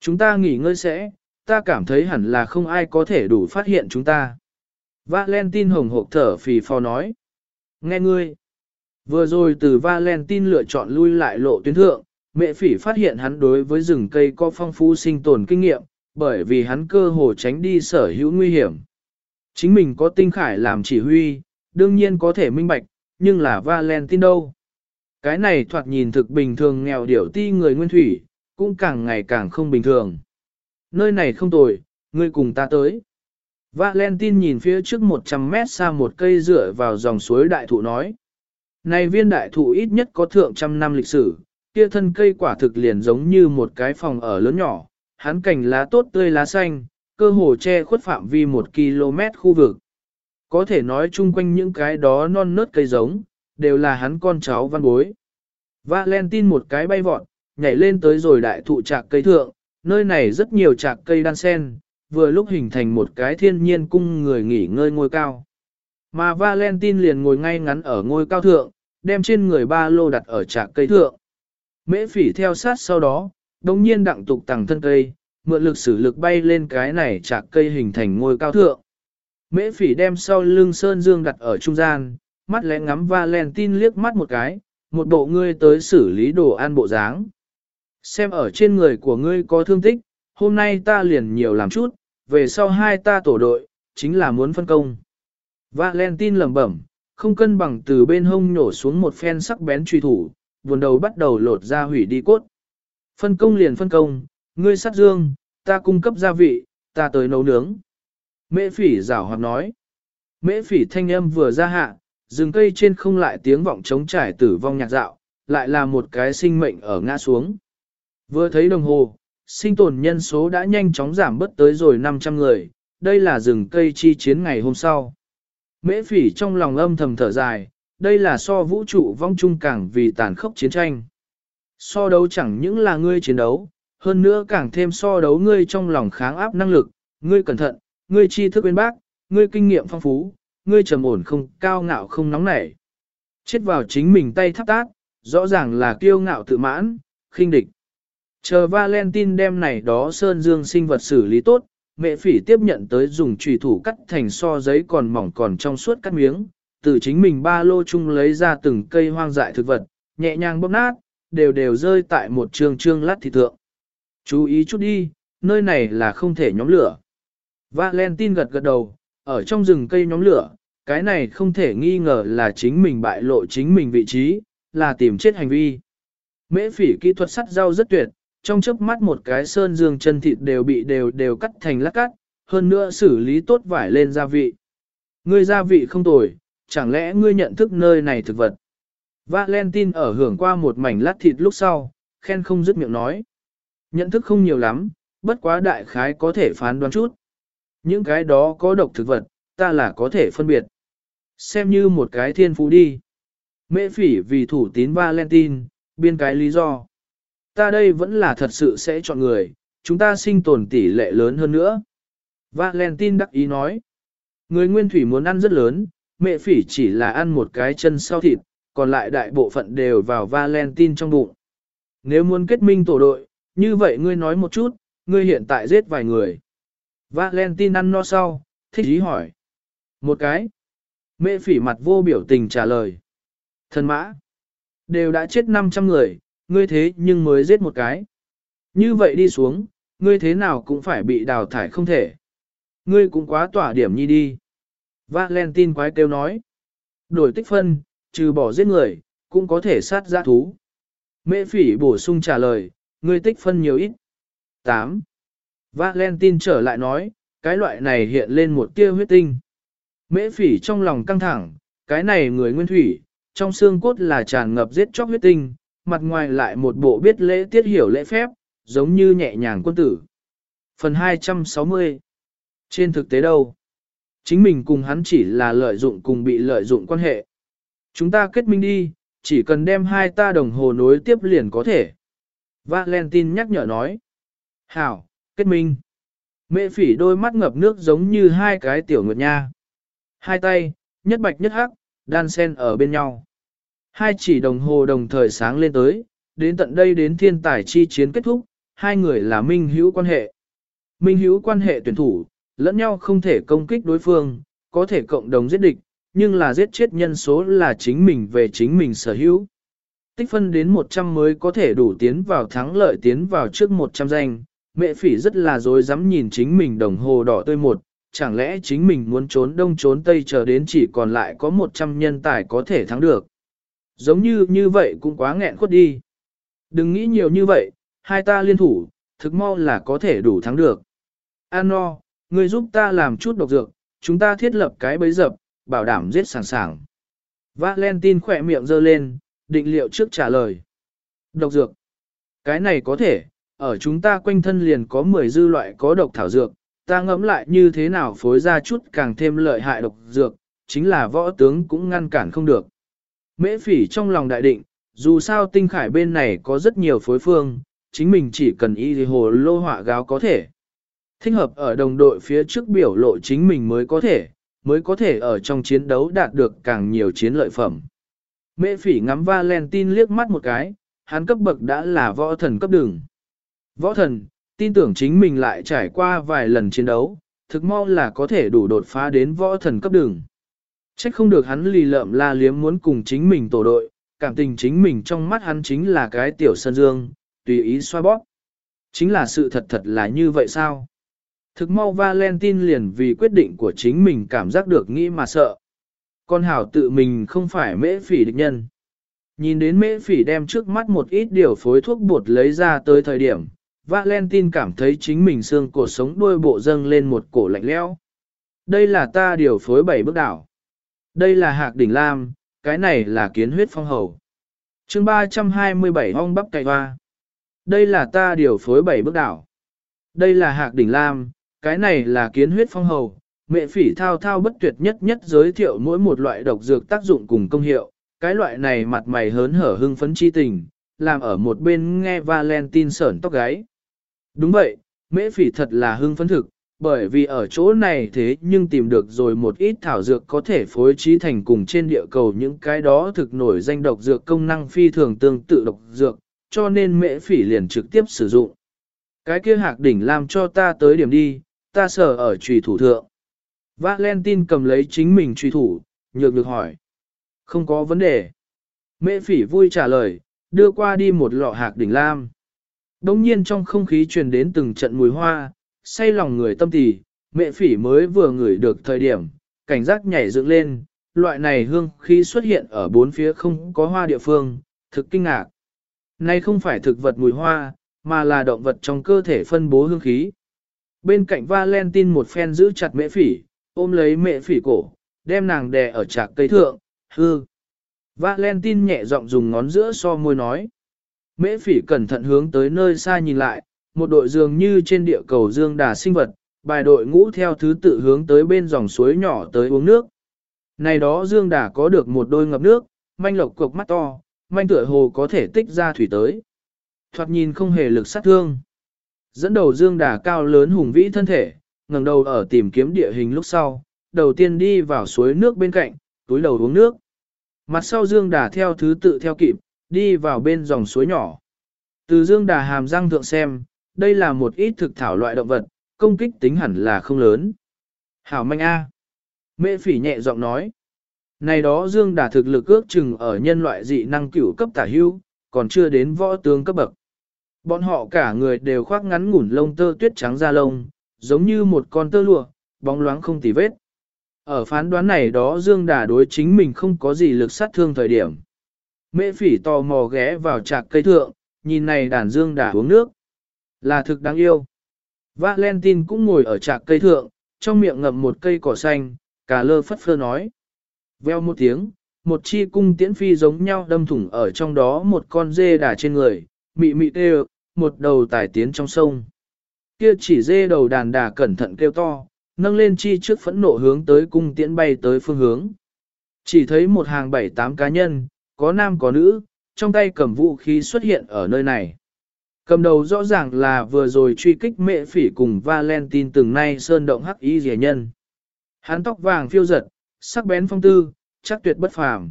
Speaker 1: Chúng ta nghỉ ngơi sẽ, ta cảm thấy hẳn là không ai có thể đủ phát hiện chúng ta. Valentine hồng hộp thở phì phò nói. Nghe ngươi. Vừa rồi từ Valentine lựa chọn lui lại lộ tuyến thượng, mẹ phỉ phát hiện hắn đối với rừng cây có phong phú sinh tồn kinh nghiệm, bởi vì hắn cơ hồ tránh đi sở hữu nguy hiểm. Chính mình có tinh khải làm chỉ huy, đương nhiên có thể minh bạch, nhưng là Valentine đâu. Cái này thoạt nhìn thực bình thường nghèo điểu ti người nguyên thủy, cũng càng ngày càng không bình thường. Nơi này không tồi, ngươi cùng ta tới. Valentine nhìn phía trước 100 mét xa một cây rửa vào dòng suối đại thụ nói. Này viên đại thụ ít nhất có thượng trăm năm lịch sử, kia thân cây quả thực liền giống như một cái phòng ở lớn nhỏ, hắn cành lá tốt tươi lá xanh, cơ hồ che khuất phạm vi một km khu vực. Có thể nói chung quanh những cái đó non nớt cây giống, đều là hắn con cháu văn bối. Valentine một cái bay vọt, nhảy lên tới rồi đại thụ trạc cây thượng, nơi này rất nhiều trạc cây đan sen, vừa lúc hình thành một cái thiên nhiên cung người nghỉ ngơi ngôi cao. Mà Valentine liền ngồi ngay ngắn ở ngôi cao thượng, đem trên người ba lô đặt ở trạc cây thượng. Mễ phỉ theo sát sau đó, đồng nhiên đặng tục tàng thân cây, mượn lực sử lực bay lên cái này chạc cây hình thành ngôi cao thượng. Mễ phỉ đem sau lưng Sơn Dương đặt ở trung gian, mắt lẽ ngắm Valentine liếc mắt một cái, một bộ ngươi tới xử lý đồ ăn bộ dáng. Xem ở trên người của ngươi có thương tích, hôm nay ta liền nhiều làm chút, về sau hai ta tổ đội, chính là muốn phân công. Valentine lẩm bẩm, không cân bằng từ bên hông nhổ xuống một phen sắc bén truy thủ, buồn đầu bắt đầu lột ra hủy đi cốt. Phân công liền phân công, ngươi sát dương, ta cung cấp gia vị, ta tới nấu nướng. Mễ phỉ rảo hoạt nói. Mễ phỉ thanh âm vừa ra hạ, rừng cây trên không lại tiếng vọng trống trải tử vong nhạc dạo, lại là một cái sinh mệnh ở ngã xuống. Vừa thấy đồng hồ, sinh tồn nhân số đã nhanh chóng giảm bớt tới rồi 500 người, đây là rừng cây chi chiến ngày hôm sau. Mễ phỉ trong lòng âm thầm thở dài, đây là so vũ trụ vong trung càng vì tàn khốc chiến tranh. So đấu chẳng những là ngươi chiến đấu, hơn nữa càng thêm so đấu ngươi trong lòng kháng áp năng lực, ngươi cẩn thận, ngươi tri thức bên bác, ngươi kinh nghiệm phong phú, ngươi trầm ổn không cao ngạo không nóng nảy. Chết vào chính mình tay thắp tát, rõ ràng là kiêu ngạo tự mãn, khinh địch. Chờ Valentine đem này đó sơn dương sinh vật xử lý tốt, mẹ phỉ tiếp nhận tới dùng trùy thủ cắt thành so giấy còn mỏng còn trong suốt cắt miếng, từ chính mình ba lô chung lấy ra từng cây hoang dại thực vật, nhẹ nhàng bóp nát, đều đều rơi tại một trường trương lát thị thượng. Chú ý chút đi, nơi này là không thể nhóm lửa. Valentine gật gật đầu, ở trong rừng cây nhóm lửa, cái này không thể nghi ngờ là chính mình bại lộ chính mình vị trí, là tìm chết hành vi. Mễ phỉ kỹ thuật sắt rau rất tuyệt, trong chớp mắt một cái sơn dương chân thịt đều bị đều đều cắt thành lát cắt, hơn nữa xử lý tốt vải lên gia vị. người gia vị không tồi, chẳng lẽ ngươi nhận thức nơi này thực vật? Valentine ở hưởng qua một mảnh lát thịt lúc sau, khen không dứt miệng nói. Nhận thức không nhiều lắm, bất quá đại khái có thể phán đoán chút. Những cái đó có độc thực vật, ta là có thể phân biệt. Xem như một cái thiên phú đi. Mễ phỉ vì thủ tín Valentine, biên cái lý do. Ta đây vẫn là thật sự sẽ chọn người, chúng ta sinh tồn tỷ lệ lớn hơn nữa. Valentine đắc ý nói. Người nguyên thủy muốn ăn rất lớn, mẹ phỉ chỉ là ăn một cái chân sau thịt, còn lại đại bộ phận đều vào Valentine trong bụng. Nếu muốn kết minh tổ đội, như vậy ngươi nói một chút, ngươi hiện tại giết vài người. Valentine ăn no sau, thích ý hỏi. Một cái. Mẹ phỉ mặt vô biểu tình trả lời. Thần mã. Đều đã chết 500 người, ngươi thế nhưng mới giết một cái. Như vậy đi xuống, ngươi thế nào cũng phải bị đào thải không thể. Ngươi cũng quá tỏa điểm nhi đi. Valentine quái kêu nói. Đổi tích phân, trừ bỏ giết người, cũng có thể sát giã thú. Mễ phỉ bổ sung trả lời, ngươi tích phân nhiều ít. 8. Valentine trở lại nói, cái loại này hiện lên một tia huyết tinh. Mễ phỉ trong lòng căng thẳng, cái này người nguyên thủy, trong xương cốt là tràn ngập giết chóc huyết tinh, mặt ngoài lại một bộ biết lễ tiết hiểu lễ phép, giống như nhẹ nhàng quân tử. Phần 260 Trên thực tế đâu? Chính mình cùng hắn chỉ là lợi dụng cùng bị lợi dụng quan hệ. Chúng ta kết minh đi, chỉ cần đem hai ta đồng hồ nối tiếp liền có thể. Valentine nhắc nhở nói. Hảo, kết minh. Mẹ phỉ đôi mắt ngập nước giống như hai cái tiểu nguyệt nha. Hai tay, nhất bạch nhất hắc, đan sen ở bên nhau. Hai chỉ đồng hồ đồng thời sáng lên tới, đến tận đây đến thiên tài chi chiến kết thúc, hai người là minh hữu quan hệ. Minh hữu quan hệ tuyển thủ, lẫn nhau không thể công kích đối phương, có thể cộng đồng giết địch, nhưng là giết chết nhân số là chính mình về chính mình sở hữu. Tích phân đến 100 mới có thể đủ tiến vào thắng lợi tiến vào trước 100 danh, mẹ phỉ rất là dối dám nhìn chính mình đồng hồ đỏ tươi một, chẳng lẽ chính mình muốn trốn đông trốn tây chờ đến chỉ còn lại có 100 nhân tài có thể thắng được. Giống như như vậy cũng quá nghẹn khuất đi. Đừng nghĩ nhiều như vậy, hai ta liên thủ, thực mau là có thể đủ thắng được. An no, người giúp ta làm chút độc dược, chúng ta thiết lập cái bấy dập, bảo đảm giết sẵn sàng. Valentine khỏe miệng giơ lên, định liệu trước trả lời. Độc dược. Cái này có thể, ở chúng ta quanh thân liền có 10 dư loại có độc thảo dược, ta ngẫm lại như thế nào phối ra chút càng thêm lợi hại độc dược, chính là võ tướng cũng ngăn cản không được. Mễ phỉ trong lòng đại định, dù sao tinh khải bên này có rất nhiều phối phương, chính mình chỉ cần y hồ lô họa gáo có thể. Thích hợp ở đồng đội phía trước biểu lộ chính mình mới có thể, mới có thể ở trong chiến đấu đạt được càng nhiều chiến lợi phẩm. Mễ phỉ ngắm Valentine liếc mắt một cái, hắn cấp bậc đã là võ thần cấp đường. Võ thần, tin tưởng chính mình lại trải qua vài lần chiến đấu, thực mau là có thể đủ đột phá đến võ thần cấp đường. Trách không được hắn lì lợm la liếm muốn cùng chính mình tổ đội, cảm tình chính mình trong mắt hắn chính là cái tiểu sân dương, tùy ý xoa bóp. Chính là sự thật thật là như vậy sao? Thực mau Valentine liền vì quyết định của chính mình cảm giác được nghĩ mà sợ. Con hảo tự mình không phải mễ phỉ địch nhân. Nhìn đến mễ phỉ đem trước mắt một ít điều phối thuốc bột lấy ra tới thời điểm, Valentine cảm thấy chính mình xương cổ sống đuôi bộ dâng lên một cổ lạnh lẽo. Đây là ta điều phối bảy bước đảo. Đây là hạc đỉnh lam, cái này là kiến huyết phong hầu. chương 327 ong bắp cày hoa. Đây là ta điều phối bảy bước đảo. Đây là hạc đỉnh lam, cái này là kiến huyết phong hầu. Mẹ phỉ thao thao bất tuyệt nhất nhất giới thiệu mỗi một loại độc dược tác dụng cùng công hiệu. Cái loại này mặt mày hớn hở hưng phấn chi tình, làm ở một bên nghe Valentine sởn tóc gáy. Đúng vậy, mễ phỉ thật là hưng phấn thực, bởi vì ở chỗ này thế nhưng tìm được rồi một ít thảo dược có thể phối trí thành cùng trên địa cầu những cái đó thực nổi danh độc dược công năng phi thường tương tự độc dược, cho nên mễ phỉ liền trực tiếp sử dụng. Cái kia hạc đỉnh làm cho ta tới điểm đi, ta sở ở trùy thủ thượng. Valentine cầm lấy chính mình truy thủ, nhược được hỏi. Không có vấn đề. Mễ phỉ vui trả lời, đưa qua đi một lọ hạc đỉnh lam. Đông nhiên trong không khí truyền đến từng trận mùi hoa, say lòng người tâm tỳ, mẹ phỉ mới vừa ngửi được thời điểm, cảnh giác nhảy dựng lên, loại này hương khí xuất hiện ở bốn phía không có hoa địa phương, thực kinh ngạc. Này không phải thực vật mùi hoa, mà là động vật trong cơ thể phân bố hương khí. Bên cạnh Valentine một phen giữ chặt mẹ phỉ, ôm lấy mẹ phỉ cổ, đem nàng đè ở trạc cây thượng, hư. Valentine nhẹ giọng dùng ngón giữa so môi nói. Mễ phỉ cẩn thận hướng tới nơi xa nhìn lại, một đội dường như trên địa cầu dương đà sinh vật, bài đội ngũ theo thứ tự hướng tới bên dòng suối nhỏ tới uống nước. Này đó dương đà có được một đôi ngập nước, manh lộc cục mắt to, manh tựa hồ có thể tích ra thủy tới. Thoạt nhìn không hề lực sát thương. Dẫn đầu dương đà cao lớn hùng vĩ thân thể, ngẩng đầu ở tìm kiếm địa hình lúc sau, đầu tiên đi vào suối nước bên cạnh, túi đầu uống nước. Mặt sau dương đà theo thứ tự theo kịp, đi vào bên dòng suối nhỏ. Từ dương đà hàm răng thượng xem, đây là một ít thực thảo loại động vật, công kích tính hẳn là không lớn. Hảo manh A. Mệ phỉ nhẹ giọng nói. Này đó dương đà thực lực ước chừng ở nhân loại dị năng cửu cấp tả hưu, còn chưa đến võ tướng cấp bậc. Bọn họ cả người đều khoác ngắn ngủn lông tơ tuyết trắng da lông, giống như một con tơ lụa, bóng loáng không tì vết. Ở phán đoán này đó Dương Đà đối chính mình không có gì lực sát thương thời điểm. Mễ phỉ tò mò ghé vào trạc cây thượng, nhìn này đàn Dương Đà uống nước. Là thực đáng yêu. Valentine cũng ngồi ở trạc cây thượng, trong miệng ngậm một cây cỏ xanh, cả lơ phất phơ nói. Veo một tiếng, một chi cung tiễn phi giống nhau đâm thủng ở trong đó một con dê đà trên người, mị mị kêu, một đầu tải tiến trong sông. Kia chỉ dê đầu đàn đà cẩn thận kêu to, nâng lên chi trước phẫn nộ hướng tới cung tiễn bay tới phương hướng. Chỉ thấy một hàng bảy tám cá nhân, có nam có nữ, trong tay cầm vũ khí xuất hiện ở nơi này. Cầm đầu rõ ràng là vừa rồi truy kích mệ phỉ cùng Valentine từng nay sơn động hắc y rẻ nhân. Hắn tóc vàng phiêu giật, sắc bén phong tư, chắc tuyệt bất phàm.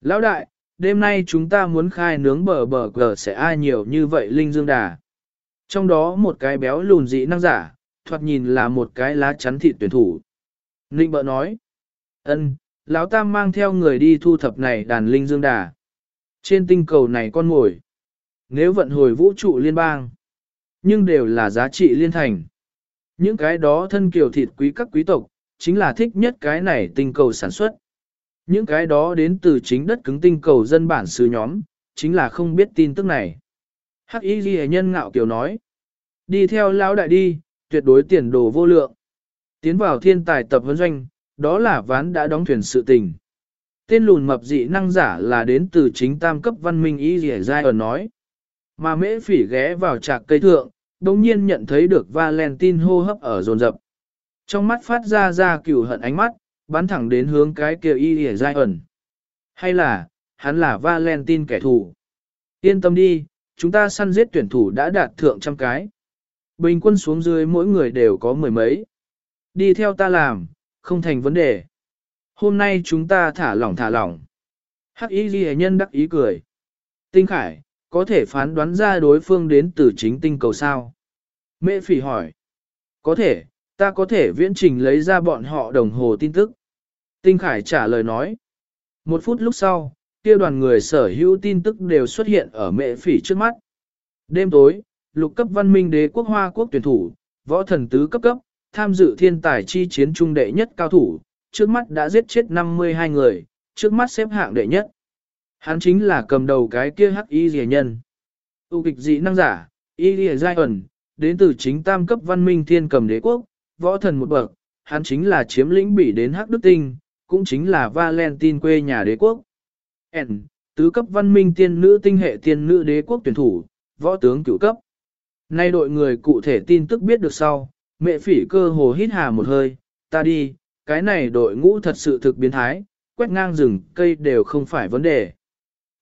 Speaker 1: Lão đại, đêm nay chúng ta muốn khai nướng bờ bờ cờ sẽ ai nhiều như vậy linh dương đà. Trong đó một cái béo lùn dị năng giả, thoạt nhìn là một cái lá chắn thịt tuyển thủ. Ninh bợ nói, ân, lão tam mang theo người đi thu thập này đàn linh dương đà. Trên tinh cầu này con ngồi. Nếu vận hồi vũ trụ liên bang, nhưng đều là giá trị liên thành. Những cái đó thân kiều thịt quý các quý tộc, chính là thích nhất cái này tinh cầu sản xuất. Những cái đó đến từ chính đất cứng tinh cầu dân bản xứ nhóm, chính là không biết tin tức này. Hắc y ghi nhân ngạo kiều nói, đi theo lão đại đi, tuyệt đối tiền đồ vô lượng. Tiến vào thiên tài tập huấn doanh, đó là ván đã đóng thuyền sự tình. Tên lùn mập dị năng giả là đến từ chính tam cấp văn minh y dì dai ở nói. Mà mễ phỉ ghé vào trạc cây thượng, đồng nhiên nhận thấy được Valentine hô hấp ở dồn rập. Trong mắt phát ra ra cửu hận ánh mắt, bắn thẳng đến hướng cái kia y hề dai ẩn. Hay là, hắn là Valentine kẻ thù. Yên tâm đi, chúng ta săn giết tuyển thủ đã đạt thượng trăm cái. Bình quân xuống dưới mỗi người đều có mười mấy. Đi theo ta làm, không thành vấn đề. Hôm nay chúng ta thả lỏng thả lỏng. Hắc y ghi nhân đắc ý cười. Tinh Khải, có thể phán đoán ra đối phương đến từ chính tinh cầu sao? Mễ phỉ hỏi. Có thể, ta có thể viễn trình lấy ra bọn họ đồng hồ tin tức. Tinh Khải trả lời nói. Một phút lúc sau, kia đoàn người sở hữu tin tức đều xuất hiện ở mệ phỉ trước mắt. Đêm tối, lục cấp văn minh đế quốc hoa quốc tuyển thủ, võ thần tứ cấp cấp, tham dự thiên tài chi chiến trung đệ nhất cao thủ, trước mắt đã giết chết 52 người, trước mắt xếp hạng đệ nhất. Hắn chính là cầm đầu cái kia hắc y rìa nhân. Tu kịch dị năng giả, y rìa giai ẩn, đến từ chính tam cấp văn minh thiên cầm đế quốc, võ thần một bậc, hắn chính là chiếm lĩnh bỉ đến hắc đức tinh, cũng chính là Valentine quê nhà đế quốc. N, tứ cấp văn minh tiên nữ tinh hệ tiên nữ đế quốc tuyển thủ, võ tướng cửu cấp. Nay đội người cụ thể tin tức biết được sau, mẹ phỉ cơ hồ hít hà một hơi, ta đi, cái này đội ngũ thật sự thực biến thái, quét ngang rừng cây đều không phải vấn đề.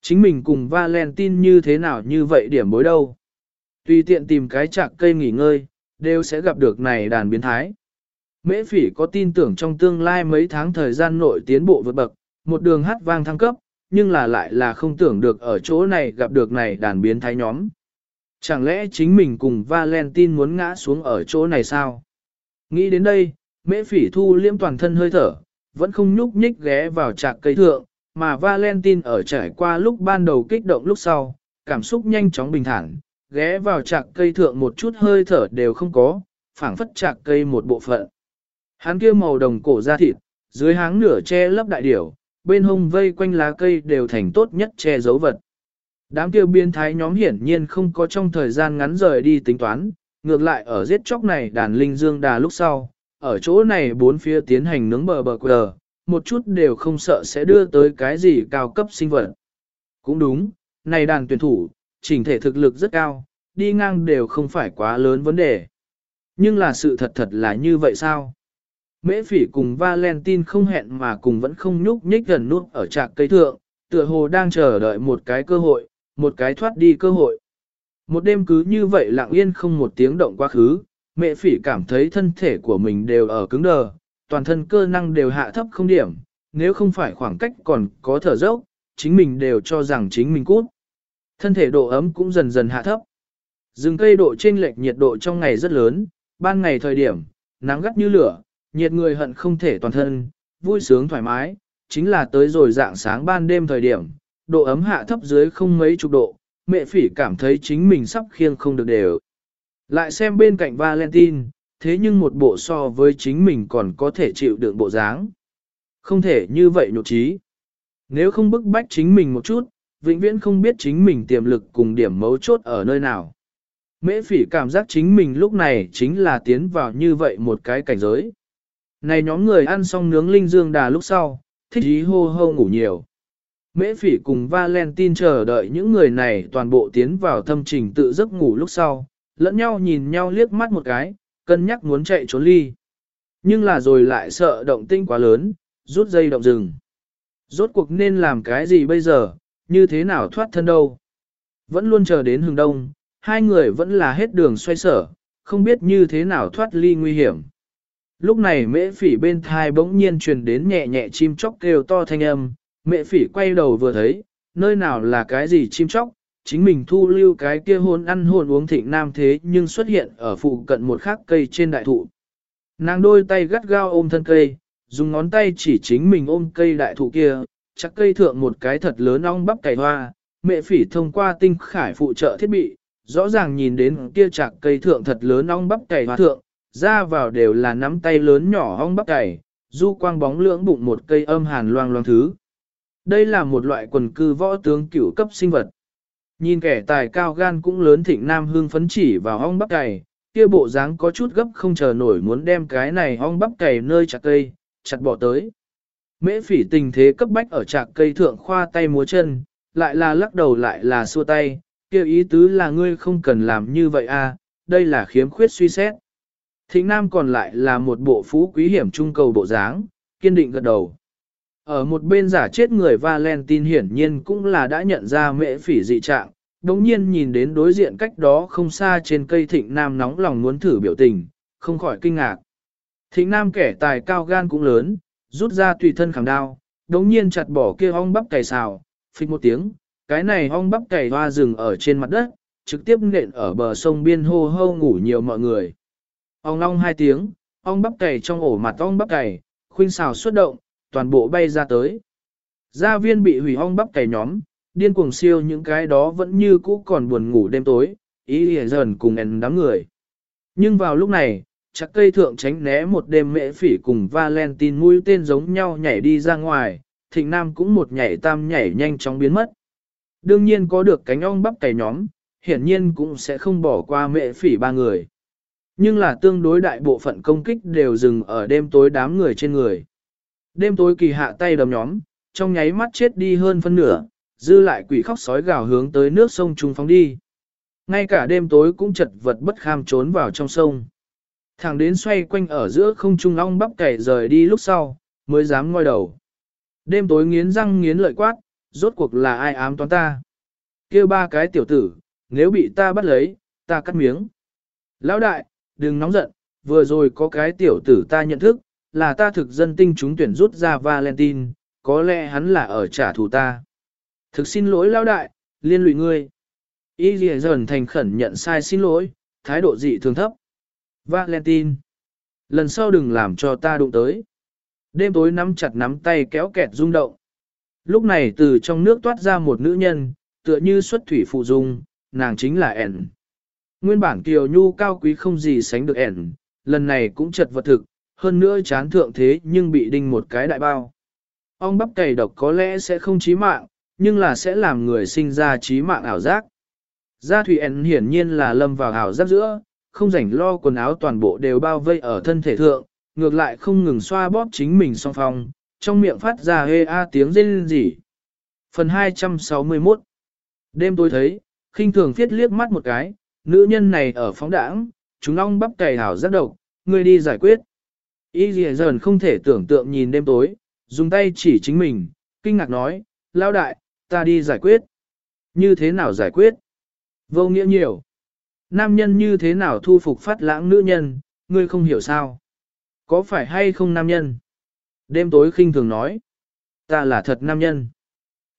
Speaker 1: Chính mình cùng Valentine như thế nào như vậy điểm bối đâu. Tùy tiện tìm cái chạc cây nghỉ ngơi, đều sẽ gặp được này đàn biến thái. Mễ phỉ có tin tưởng trong tương lai mấy tháng thời gian nội tiến bộ vượt bậc, một đường hát vang thăng cấp, nhưng là lại là không tưởng được ở chỗ này gặp được này đàn biến thái nhóm. Chẳng lẽ chính mình cùng Valentine muốn ngã xuống ở chỗ này sao? Nghĩ đến đây, mễ phỉ thu liễm toàn thân hơi thở, vẫn không nhúc nhích ghé vào trạc cây thượng, mà Valentine ở trải qua lúc ban đầu kích động lúc sau, cảm xúc nhanh chóng bình thản, ghé vào chạc cây thượng một chút hơi thở đều không có, phảng phất chạc cây một bộ phận. Hắn kia màu đồng cổ da thịt, dưới háng nửa che lấp đại điểu, bên hông vây quanh lá cây đều thành tốt nhất che giấu vật. Đám kia biên thái nhóm hiển nhiên không có trong thời gian ngắn rời đi tính toán, ngược lại ở giết chóc này đàn linh dương đà lúc sau, ở chỗ này bốn phía tiến hành nướng bờ bờ quờ, một chút đều không sợ sẽ đưa tới cái gì cao cấp sinh vật. Cũng đúng, này đàn tuyển thủ, chỉnh thể thực lực rất cao, đi ngang đều không phải quá lớn vấn đề. Nhưng là sự thật thật là như vậy sao? Mễ phỉ cùng Valentine không hẹn mà cùng vẫn không nhúc nhích gần nút ở trạc cây thượng, tựa hồ đang chờ đợi một cái cơ hội, một cái thoát đi cơ hội. Một đêm cứ như vậy lặng yên không một tiếng động quá khứ, mẹ phỉ cảm thấy thân thể của mình đều ở cứng đờ, toàn thân cơ năng đều hạ thấp không điểm, nếu không phải khoảng cách còn có thở dốc, chính mình đều cho rằng chính mình cút. Thân thể độ ấm cũng dần dần hạ thấp. Rừng cây độ chênh lệch nhiệt độ trong ngày rất lớn, ban ngày thời điểm, nắng gắt như lửa, nhiệt người hận không thể toàn thân, vui sướng thoải mái, chính là tới rồi dạng sáng ban đêm thời điểm, độ ấm hạ thấp dưới không mấy chục độ, mẹ phỉ cảm thấy chính mình sắp khiêng không được đều. Lại xem bên cạnh Valentine, thế nhưng một bộ so với chính mình còn có thể chịu đựng bộ dáng. Không thể như vậy nhục trí. Nếu không bức bách chính mình một chút, vĩnh viễn không biết chính mình tiềm lực cùng điểm mấu chốt ở nơi nào. Mễ phỉ cảm giác chính mình lúc này chính là tiến vào như vậy một cái cảnh giới. Này nhóm người ăn xong nướng linh dương đà lúc sau, thích ý hô hô ngủ nhiều. Mễ phỉ cùng Valentine chờ đợi những người này toàn bộ tiến vào thâm trình tự giấc ngủ lúc sau, lẫn nhau nhìn nhau liếc mắt một cái, cân nhắc muốn chạy trốn ly. Nhưng là rồi lại sợ động tinh quá lớn, rút dây động rừng. Rốt cuộc nên làm cái gì bây giờ, như thế nào thoát thân đâu. Vẫn luôn chờ đến hừng đông, hai người vẫn là hết đường xoay sở, không biết như thế nào thoát ly nguy hiểm. Lúc này mễ phỉ bên thai bỗng nhiên truyền đến nhẹ nhẹ chim chóc kêu to thanh âm, mẹ phỉ quay đầu vừa thấy, nơi nào là cái gì chim chóc, chính mình thu lưu cái kia hôn ăn hôn uống thịnh nam thế nhưng xuất hiện ở phụ cận một khắc cây trên đại thụ. Nàng đôi tay gắt gao ôm thân cây, dùng ngón tay chỉ chính mình ôm cây đại thụ kia, chắc cây thượng một cái thật lớn ong bắp cải hoa, mẹ phỉ thông qua tinh khải phụ trợ thiết bị, rõ ràng nhìn đến kia chạc cây thượng thật lớn ong bắp cải hoa thượng, ra vào đều là nắm tay lớn nhỏ ong bắp cải, du quang bóng lưỡng bụng một cây âm hàn loang loang thứ. Đây là một loại quần cư võ tướng cửu cấp sinh vật. Nhìn kẻ tài cao gan cũng lớn thịnh nam hương phấn chỉ vào ong bắp cày, kia bộ dáng có chút gấp không chờ nổi muốn đem cái này ong bắp cày nơi chặt cây, chặt bỏ tới. Mễ phỉ tình thế cấp bách ở trạc cây thượng khoa tay múa chân, lại là lắc đầu lại là xua tay, kia ý tứ là ngươi không cần làm như vậy à, đây là khiếm khuyết suy xét. Thịnh nam còn lại là một bộ phú quý hiểm trung cầu bộ dáng, kiên định gật đầu. Ở một bên giả chết người Valentine hiển nhiên cũng là đã nhận ra mễ phỉ dị trạng, đồng nhiên nhìn đến đối diện cách đó không xa trên cây thịnh nam nóng lòng muốn thử biểu tình, không khỏi kinh ngạc. Thịnh nam kẻ tài cao gan cũng lớn, rút ra tùy thân khảm đao, đống nhiên chặt bỏ kia ong bắp cày xào, phịch một tiếng, cái này ong bắp cày hoa rừng ở trên mặt đất, trực tiếp nện ở bờ sông biên hô hô ngủ nhiều mọi người. Ong long hai tiếng, ong bắp cày trong ổ mặt ong bắp cày, khuynh xào xuất động, toàn bộ bay ra tới. Gia viên bị hủy ong bắp cày nhóm, điên cuồng siêu những cái đó vẫn như cũ còn buồn ngủ đêm tối, ý lìa dần cùng ẻn đám người. Nhưng vào lúc này, chắc cây thượng tránh né một đêm mễ phỉ cùng Valentine mũi tên giống nhau nhảy đi ra ngoài, thịnh nam cũng một nhảy tam nhảy nhanh chóng biến mất. Đương nhiên có được cánh ong bắp cày nhóm, hiển nhiên cũng sẽ không bỏ qua mễ phỉ ba người. Nhưng là tương đối đại bộ phận công kích đều dừng ở đêm tối đám người trên người. Đêm tối kỳ hạ tay đầm nhóm, trong nháy mắt chết đi hơn phân nửa, dư lại quỷ khóc sói gào hướng tới nước sông trung phóng đi. Ngay cả đêm tối cũng chật vật bất kham trốn vào trong sông. Thẳng đến xoay quanh ở giữa không trung long bắp cày rời đi lúc sau, mới dám ngoi đầu. Đêm tối nghiến răng nghiến lợi quát, rốt cuộc là ai ám toán ta. kêu ba cái tiểu tử, nếu bị ta bắt lấy, ta cắt miếng. Lão đại, đừng nóng giận, vừa rồi có cái tiểu tử ta nhận thức, là ta thực dân tinh chúng tuyển rút ra Valentine, có lẽ hắn là ở trả thù ta. Thực xin lỗi lão đại, liên lụy ngươi. Y dì dần thành khẩn nhận sai xin lỗi, thái độ dị thường thấp. Valentine, lần sau đừng làm cho ta đụng tới. Đêm tối nắm chặt nắm tay kéo kẹt rung động. Lúc này từ trong nước toát ra một nữ nhân, tựa như xuất thủy phụ dung, nàng chính là ẻn. Nguyên bản kiều nhu cao quý không gì sánh được ẻn, lần này cũng chật vật thực, hơn nữa chán thượng thế nhưng bị đinh một cái đại bao. Ong bắp cày độc có lẽ sẽ không chí mạng, nhưng là sẽ làm người sinh ra chí mạng ảo giác. Gia Thủy ẻn hiển nhiên là lâm vào ảo giác giữa, không rảnh lo quần áo toàn bộ đều bao vây ở thân thể thượng, ngược lại không ngừng xoa bóp chính mình song phong, trong miệng phát ra hê a tiếng rên rỉ. Phần 261 Đêm tôi thấy, khinh thường thiết liếc mắt một cái, nữ nhân này ở phóng đảng, chúng ong bắp cày hảo rất độc, người đi giải quyết. Y dì dần không thể tưởng tượng nhìn đêm tối, dùng tay chỉ chính mình, kinh ngạc nói, lao đại, ta đi giải quyết. Như thế nào giải quyết? Vô nghĩa nhiều. Nam nhân như thế nào thu phục phát lãng nữ nhân, ngươi không hiểu sao? Có phải hay không nam nhân? Đêm tối khinh thường nói, ta là thật nam nhân.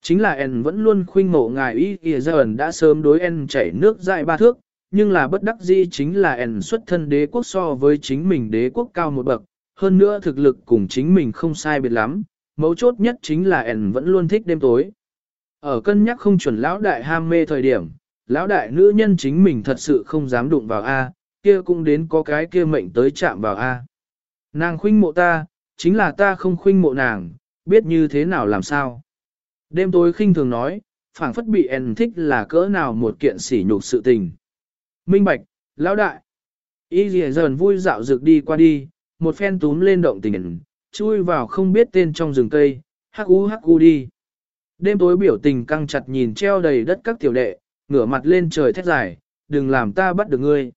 Speaker 1: Chính là En vẫn luôn khuynh ngộ ngài ý kìa ra ẩn đã sớm đối En chảy nước dại ba thước, nhưng là bất đắc dĩ chính là En xuất thân đế quốc so với chính mình đế quốc cao một bậc, hơn nữa thực lực cùng chính mình không sai biệt lắm, mấu chốt nhất chính là En vẫn luôn thích đêm tối. Ở cân nhắc không chuẩn lão đại ham mê thời điểm, lão đại nữ nhân chính mình thật sự không dám đụng vào A, kia cũng đến có cái kia mệnh tới chạm vào A. Nàng khuynh mộ ta, chính là ta không khuynh mộ nàng, biết như thế nào làm sao. Đêm tối khinh thường nói, phảng phất bị en thích là cỡ nào một kiện sỉ nhục sự tình. Minh bạch, lão đại. Y dì dần vui dạo dược đi qua đi, một phen túm lên động tình, chui vào không biết tên trong rừng cây, hắc u hắc u đi. Đêm tối biểu tình căng chặt nhìn treo đầy đất các tiểu đệ, ngửa mặt lên trời thét dài, đừng làm ta bắt được ngươi.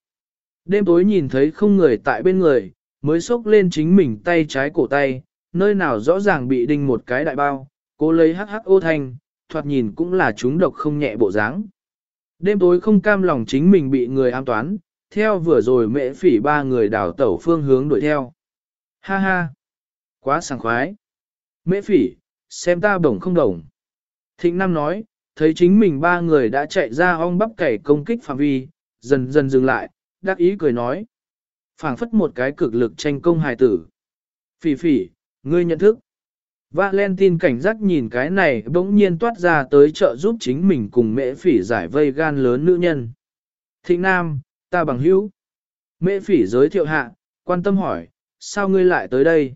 Speaker 1: Đêm tối nhìn thấy không người tại bên người, mới xốc lên chính mình tay trái cổ tay, nơi nào rõ ràng bị đinh một cái đại bao, cố lấy hắc hắc ô thanh, thoạt nhìn cũng là chúng độc không nhẹ bộ dáng. Đêm tối không cam lòng chính mình bị người an toán, theo vừa rồi mẹ phỉ ba người đảo tẩu phương hướng đuổi theo. Ha ha! Quá sảng khoái! Mễ phỉ, xem ta bổng không đồng. Thịnh Nam nói, thấy chính mình ba người đã chạy ra ong bắp cày công kích phạm vi, dần dần dừng lại, đắc ý cười nói. phảng phất một cái cực lực tranh công hài tử. Phỉ phỉ, ngươi nhận thức. Valentine cảnh giác nhìn cái này bỗng nhiên toát ra tới trợ giúp chính mình cùng mễ phỉ giải vây gan lớn nữ nhân. Thịnh Nam, ta bằng hữu. Mễ phỉ giới thiệu hạ, quan tâm hỏi, sao ngươi lại tới đây?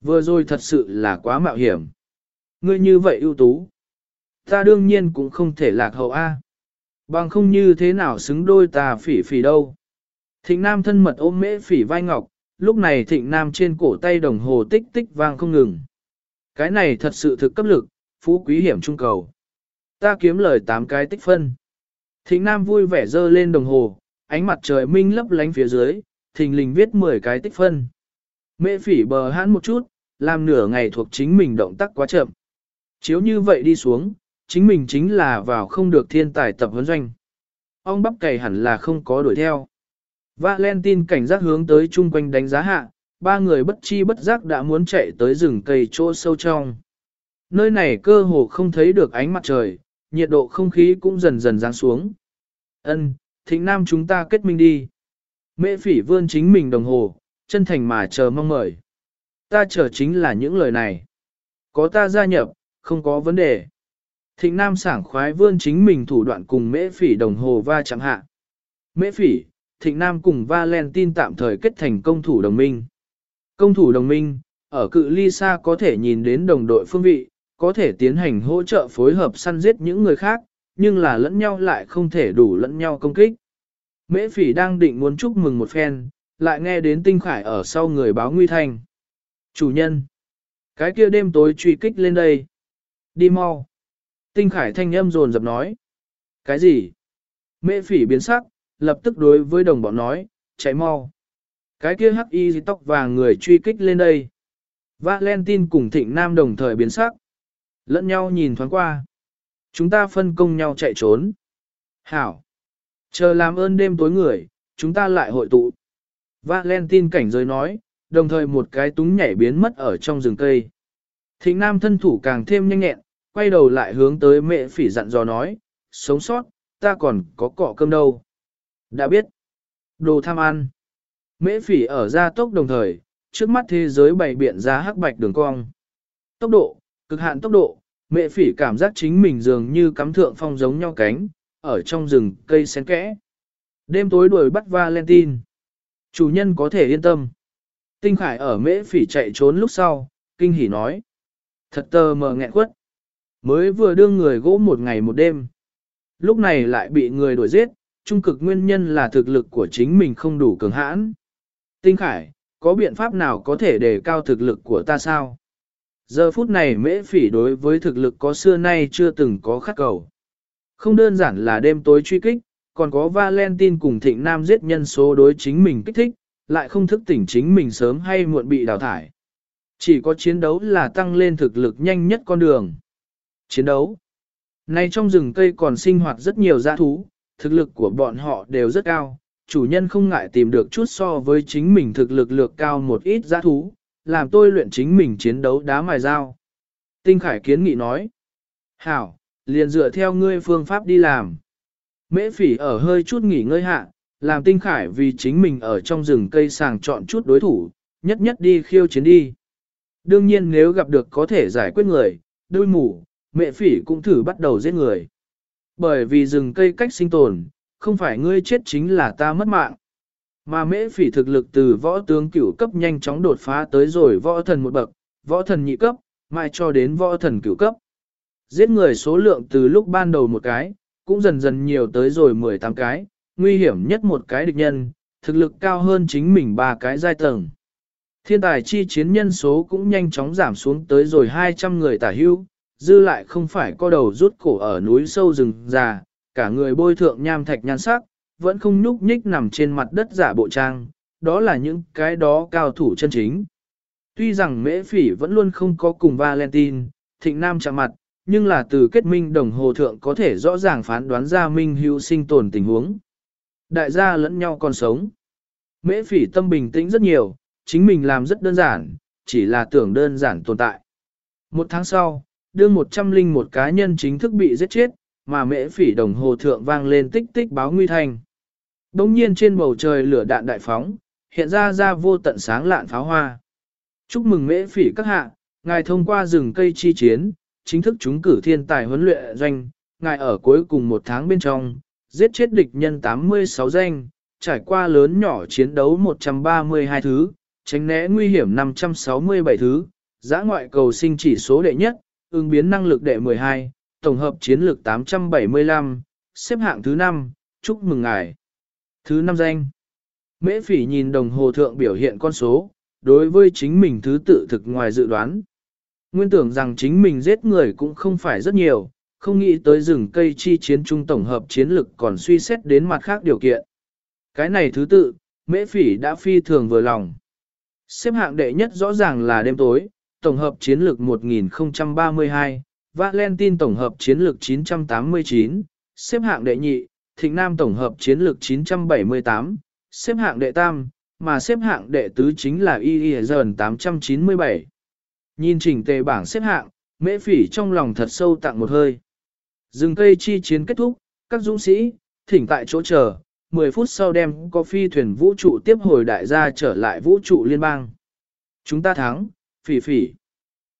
Speaker 1: Vừa rồi thật sự là quá mạo hiểm. Ngươi như vậy ưu tú. Ta đương nhiên cũng không thể lạc hậu A. Bằng không như thế nào xứng đôi ta phỉ phỉ đâu. Thịnh Nam thân mật ôm mễ phỉ vai ngọc, lúc này thịnh Nam trên cổ tay đồng hồ tích tích vang không ngừng. Cái này thật sự thực cấp lực, phú quý hiểm trung cầu. Ta kiếm lời 8 cái tích phân. Thịnh Nam vui vẻ dơ lên đồng hồ, ánh mặt trời minh lấp lánh phía dưới, thình lình viết 10 cái tích phân. Mễ phỉ bờ hãn một chút, làm nửa ngày thuộc chính mình động tác quá chậm. Chiếu như vậy đi xuống, chính mình chính là vào không được thiên tài tập huấn doanh. Ông bắp cày hẳn là không có đuổi theo. Valentine cảnh giác hướng tới chung quanh đánh giá hạ, ba người bất chi bất giác đã muốn chạy tới rừng cây chỗ sâu trong. Nơi này cơ hồ không thấy được ánh mặt trời, nhiệt độ không khí cũng dần dần giáng xuống. Ân, thịnh nam chúng ta kết minh đi. Mễ phỉ vươn chính mình đồng hồ, chân thành mà chờ mong mời. Ta chờ chính là những lời này. Có ta gia nhập, không có vấn đề. Thịnh nam sảng khoái vươn chính mình thủ đoạn cùng mễ phỉ đồng hồ va chạm hạ. Mễ phỉ, thịnh nam cùng Valentine tạm thời kết thành công thủ đồng minh. Công thủ đồng minh, ở cự ly xa có thể nhìn đến đồng đội phương vị, có thể tiến hành hỗ trợ phối hợp săn giết những người khác, nhưng là lẫn nhau lại không thể đủ lẫn nhau công kích. Mễ phỉ đang định muốn chúc mừng một phen, lại nghe đến tinh khải ở sau người báo nguy thành. Chủ nhân, cái kia đêm tối truy kích lên đây. Đi mau. Tinh khải thanh âm rồn dập nói. Cái gì? Mễ phỉ biến sắc, lập tức đối với đồng bọn nói, chạy mau. Cái kia hắc y tóc vàng người truy kích lên đây. Valentine cùng thịnh nam đồng thời biến sắc. Lẫn nhau nhìn thoáng qua. Chúng ta phân công nhau chạy trốn. Hảo. Chờ làm ơn đêm tối người, chúng ta lại hội tụ. Valentine cảnh giới nói, đồng thời một cái túng nhảy biến mất ở trong rừng cây. Thịnh nam thân thủ càng thêm nhanh nhẹn, quay đầu lại hướng tới mẹ phỉ dặn dò nói, sống sót, ta còn có cọ cơm đâu. Đã biết. Đồ tham ăn. Mễ phỉ ở ra tốc đồng thời, trước mắt thế giới bày biện ra hắc bạch đường cong. Tốc độ, cực hạn tốc độ, mẹ phỉ cảm giác chính mình dường như cắm thượng phong giống nhau cánh, ở trong rừng cây sen kẽ. Đêm tối đuổi bắt Valentine. Chủ nhân có thể yên tâm. Tinh Khải ở mễ phỉ chạy trốn lúc sau, kinh hỉ nói. Thật tờ mờ nghẹn quất. Mới vừa đưa người gỗ một ngày một đêm. Lúc này lại bị người đuổi giết, trung cực nguyên nhân là thực lực của chính mình không đủ cường hãn. Tinh Khải, có biện pháp nào có thể đề cao thực lực của ta sao? Giờ phút này mễ phỉ đối với thực lực có xưa nay chưa từng có khắc cầu. Không đơn giản là đêm tối truy kích, còn có Valentine cùng thịnh nam giết nhân số đối chính mình kích thích, lại không thức tỉnh chính mình sớm hay muộn bị đào thải. Chỉ có chiến đấu là tăng lên thực lực nhanh nhất con đường. Chiến đấu. Nay trong rừng cây còn sinh hoạt rất nhiều dã thú, thực lực của bọn họ đều rất cao, chủ nhân không ngại tìm được chút so với chính mình thực lực lược cao một ít dã thú, làm tôi luyện chính mình chiến đấu đá mài dao. Tinh Khải kiến nghị nói, Hảo, liền dựa theo ngươi phương pháp đi làm. Mễ phỉ ở hơi chút nghỉ ngơi hạ, làm Tinh Khải vì chính mình ở trong rừng cây sàng chọn chút đối thủ, nhất nhất đi khiêu chiến đi. Đương nhiên nếu gặp được có thể giải quyết người, đôi mù, mẹ phỉ cũng thử bắt đầu giết người. Bởi vì rừng cây cách sinh tồn, không phải ngươi chết chính là ta mất mạng. Mà mễ phỉ thực lực từ võ tướng cửu cấp nhanh chóng đột phá tới rồi võ thần một bậc, võ thần nhị cấp, mai cho đến võ thần cửu cấp. Giết người số lượng từ lúc ban đầu một cái, cũng dần dần nhiều tới rồi 18 cái, nguy hiểm nhất một cái địch nhân, thực lực cao hơn chính mình ba cái giai tầng. Thiên tài chi chiến nhân số cũng nhanh chóng giảm xuống tới rồi 200 người tả hưu, dư lại không phải co đầu rút cổ ở núi sâu rừng già, cả người bôi thượng nham thạch nhan sắc, vẫn không nhúc nhích nằm trên mặt đất giả bộ trang, đó là những cái đó cao thủ chân chính. Tuy rằng mễ phỉ vẫn luôn không có cùng Valentine, thịnh nam chạm mặt, nhưng là từ kết minh đồng hồ thượng có thể rõ ràng phán đoán ra minh hữu sinh tồn tình huống. Đại gia lẫn nhau còn sống. Mễ phỉ tâm bình tĩnh rất nhiều, chính mình làm rất đơn giản, chỉ là tưởng đơn giản tồn tại. Một tháng sau, đương một trăm linh một cá nhân chính thức bị giết chết, mà mễ phỉ đồng hồ thượng vang lên tích tích báo nguy thành. Đông nhiên trên bầu trời lửa đạn đại phóng, hiện ra ra vô tận sáng lạn pháo hoa. Chúc mừng mễ phỉ các hạ, ngài thông qua rừng cây chi chiến, chính thức chúng cử thiên tài huấn luyện doanh, ngài ở cuối cùng một tháng bên trong, giết chết địch nhân 86 danh, trải qua lớn nhỏ chiến đấu 132 thứ, tránh né nguy hiểm 567 thứ, giã ngoại cầu sinh chỉ số đệ nhất, ứng biến năng lực đệ 12, tổng hợp chiến lược 875, xếp hạng thứ 5, chúc mừng ngài. Thứ 5 danh. Mễ phỉ nhìn đồng hồ thượng biểu hiện con số, đối với chính mình thứ tự thực ngoài dự đoán. Nguyên tưởng rằng chính mình giết người cũng không phải rất nhiều, không nghĩ tới rừng cây chi chiến trung tổng hợp chiến lực còn suy xét đến mặt khác điều kiện. Cái này thứ tự, mễ phỉ đã phi thường vừa lòng. Xếp hạng đệ nhất rõ ràng là đêm tối, tổng hợp chiến lược 1032, Valentine tổng hợp chiến lược 989, xếp hạng đệ nhị, Thịnh Nam tổng hợp chiến lược 978, xếp hạng đệ tam, mà xếp hạng đệ tứ chính là Y 897. Nhìn chỉnh tề bảng xếp hạng, mễ phỉ trong lòng thật sâu tặng một hơi. Dừng cây chi chiến kết thúc, các dũng sĩ, thỉnh tại chỗ chờ, 10 phút sau đem có phi thuyền vũ trụ tiếp hồi đại gia trở lại vũ trụ liên bang. Chúng ta thắng, phỉ phỉ.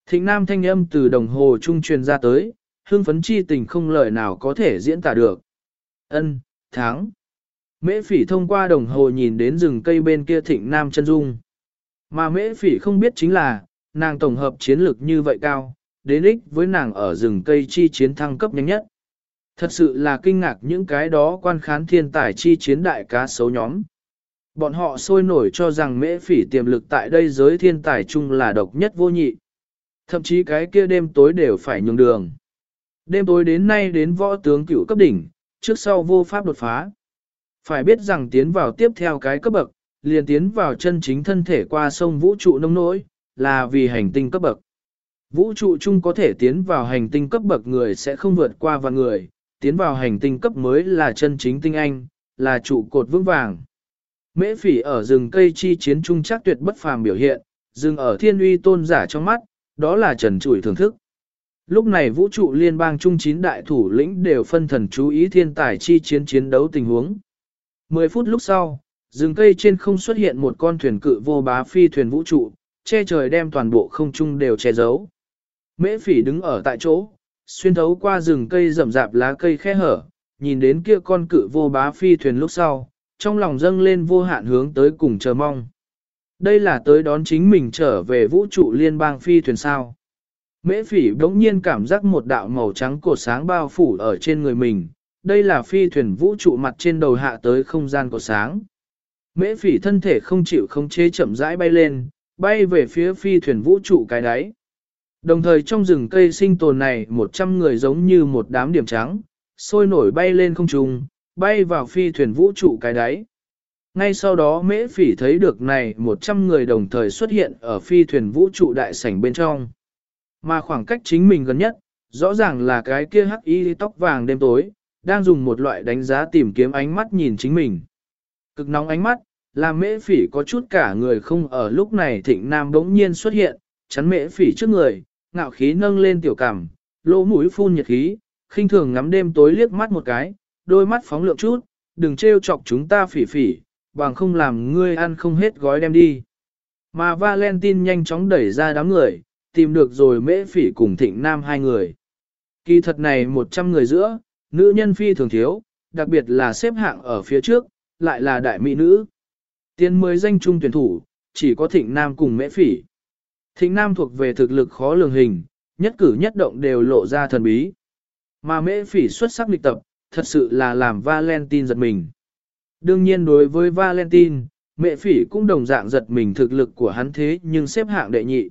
Speaker 1: Thịnh nam thanh âm từ đồng hồ trung truyền ra tới, hương phấn chi tình không lời nào có thể diễn tả được. Ân, thắng. Mễ phỉ thông qua đồng hồ nhìn đến rừng cây bên kia thịnh nam chân dung. Mà mễ phỉ không biết chính là, nàng tổng hợp chiến lược như vậy cao, đến ích với nàng ở rừng cây chi chiến thăng cấp nhanh nhất. Thật sự là kinh ngạc những cái đó quan khán thiên tài chi chiến đại cá sấu nhóm. Bọn họ sôi nổi cho rằng mễ phỉ tiềm lực tại đây giới thiên tài chung là độc nhất vô nhị. Thậm chí cái kia đêm tối đều phải nhường đường. Đêm tối đến nay đến võ tướng cựu cấp đỉnh, trước sau vô pháp đột phá. Phải biết rằng tiến vào tiếp theo cái cấp bậc, liền tiến vào chân chính thân thể qua sông vũ trụ nông nỗi, là vì hành tinh cấp bậc. Vũ trụ chung có thể tiến vào hành tinh cấp bậc người sẽ không vượt qua và người, tiến vào hành tinh cấp mới là chân chính tinh anh, là trụ cột vững vàng. Mễ phỉ ở rừng cây chi chiến trung chắc tuyệt bất phàm biểu hiện, rừng ở thiên uy tôn giả trong mắt, đó là trần trụi thưởng thức. Lúc này vũ trụ liên bang trung chín đại thủ lĩnh đều phân thần chú ý thiên tài chi chiến chiến đấu tình huống. 10 phút lúc sau, rừng cây trên không xuất hiện một con thuyền cự vô bá phi thuyền vũ trụ, che trời đem toàn bộ không trung đều che giấu. Mễ phỉ đứng ở tại chỗ, xuyên thấu qua rừng cây rậm rạp lá cây khe hở, nhìn đến kia con cự vô bá phi thuyền lúc sau, trong lòng dâng lên vô hạn hướng tới cùng chờ mong. Đây là tới đón chính mình trở về vũ trụ liên bang phi thuyền sao. Mễ phỉ đống nhiên cảm giác một đạo màu trắng cột sáng bao phủ ở trên người mình, đây là phi thuyền vũ trụ mặt trên đầu hạ tới không gian cột sáng. Mễ phỉ thân thể không chịu không chế chậm rãi bay lên, bay về phía phi thuyền vũ trụ cái đáy. Đồng thời trong rừng cây sinh tồn này 100 người giống như một đám điểm trắng, sôi nổi bay lên không trung, bay vào phi thuyền vũ trụ cái đáy. Ngay sau đó mễ phỉ thấy được này 100 người đồng thời xuất hiện ở phi thuyền vũ trụ đại sảnh bên trong. Mà khoảng cách chính mình gần nhất, rõ ràng là cái kia hắc y tóc vàng đêm tối, đang dùng một loại đánh giá tìm kiếm ánh mắt nhìn chính mình. Cực nóng ánh mắt, làm mễ phỉ có chút cả người không ở lúc này thịnh nam đống nhiên xuất hiện, chắn mễ phỉ trước người, ngạo khí nâng lên tiểu cảm, lỗ mũi phun nhiệt khí, khinh thường ngắm đêm tối liếc mắt một cái, đôi mắt phóng lượng chút, đừng trêu chọc chúng ta phỉ phỉ, bằng không làm ngươi ăn không hết gói đem đi. Mà Valentine nhanh chóng đẩy ra đám người, tìm được rồi mễ phỉ cùng thịnh nam hai người. Kỳ thật này 100 người giữa, nữ nhân phi thường thiếu, đặc biệt là xếp hạng ở phía trước, lại là đại mỹ nữ. Tiên mới danh trung tuyển thủ, chỉ có thịnh nam cùng mễ phỉ. Thịnh nam thuộc về thực lực khó lường hình, nhất cử nhất động đều lộ ra thần bí. Mà mễ phỉ xuất sắc lịch tập, thật sự là làm Valentine giật mình. Đương nhiên đối với Valentine, mẹ phỉ cũng đồng dạng giật mình thực lực của hắn thế nhưng xếp hạng đệ nhị.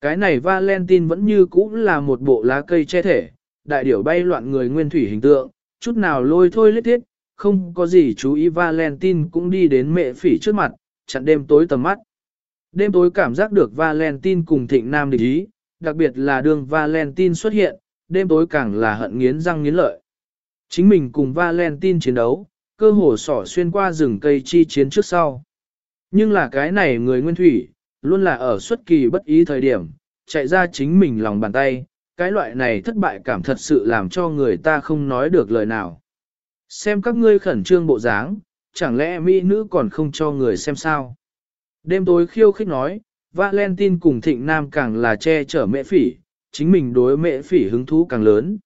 Speaker 1: Cái này Valentine vẫn như cũ là một bộ lá cây che thể, đại điểu bay loạn người nguyên thủy hình tượng, chút nào lôi thôi lết thiết, không có gì chú ý Valentine cũng đi đến mẹ phỉ trước mặt, chặn đêm tối tầm mắt. Đêm tối cảm giác được Valentine cùng thịnh nam địch ý, đặc biệt là đường Valentine xuất hiện, đêm tối càng là hận nghiến răng nghiến lợi. Chính mình cùng Valentine chiến đấu, cơ hồ sỏ xuyên qua rừng cây chi chiến trước sau. Nhưng là cái này người nguyên thủy, luôn là ở xuất kỳ bất ý thời điểm, chạy ra chính mình lòng bàn tay, cái loại này thất bại cảm thật sự làm cho người ta không nói được lời nào. Xem các ngươi khẩn trương bộ dáng, chẳng lẽ mỹ nữ còn không cho người xem sao? Đêm tối khiêu khích nói, Valentine cùng thịnh nam càng là che chở mẹ phỉ, chính mình đối mẹ phỉ hứng thú càng lớn.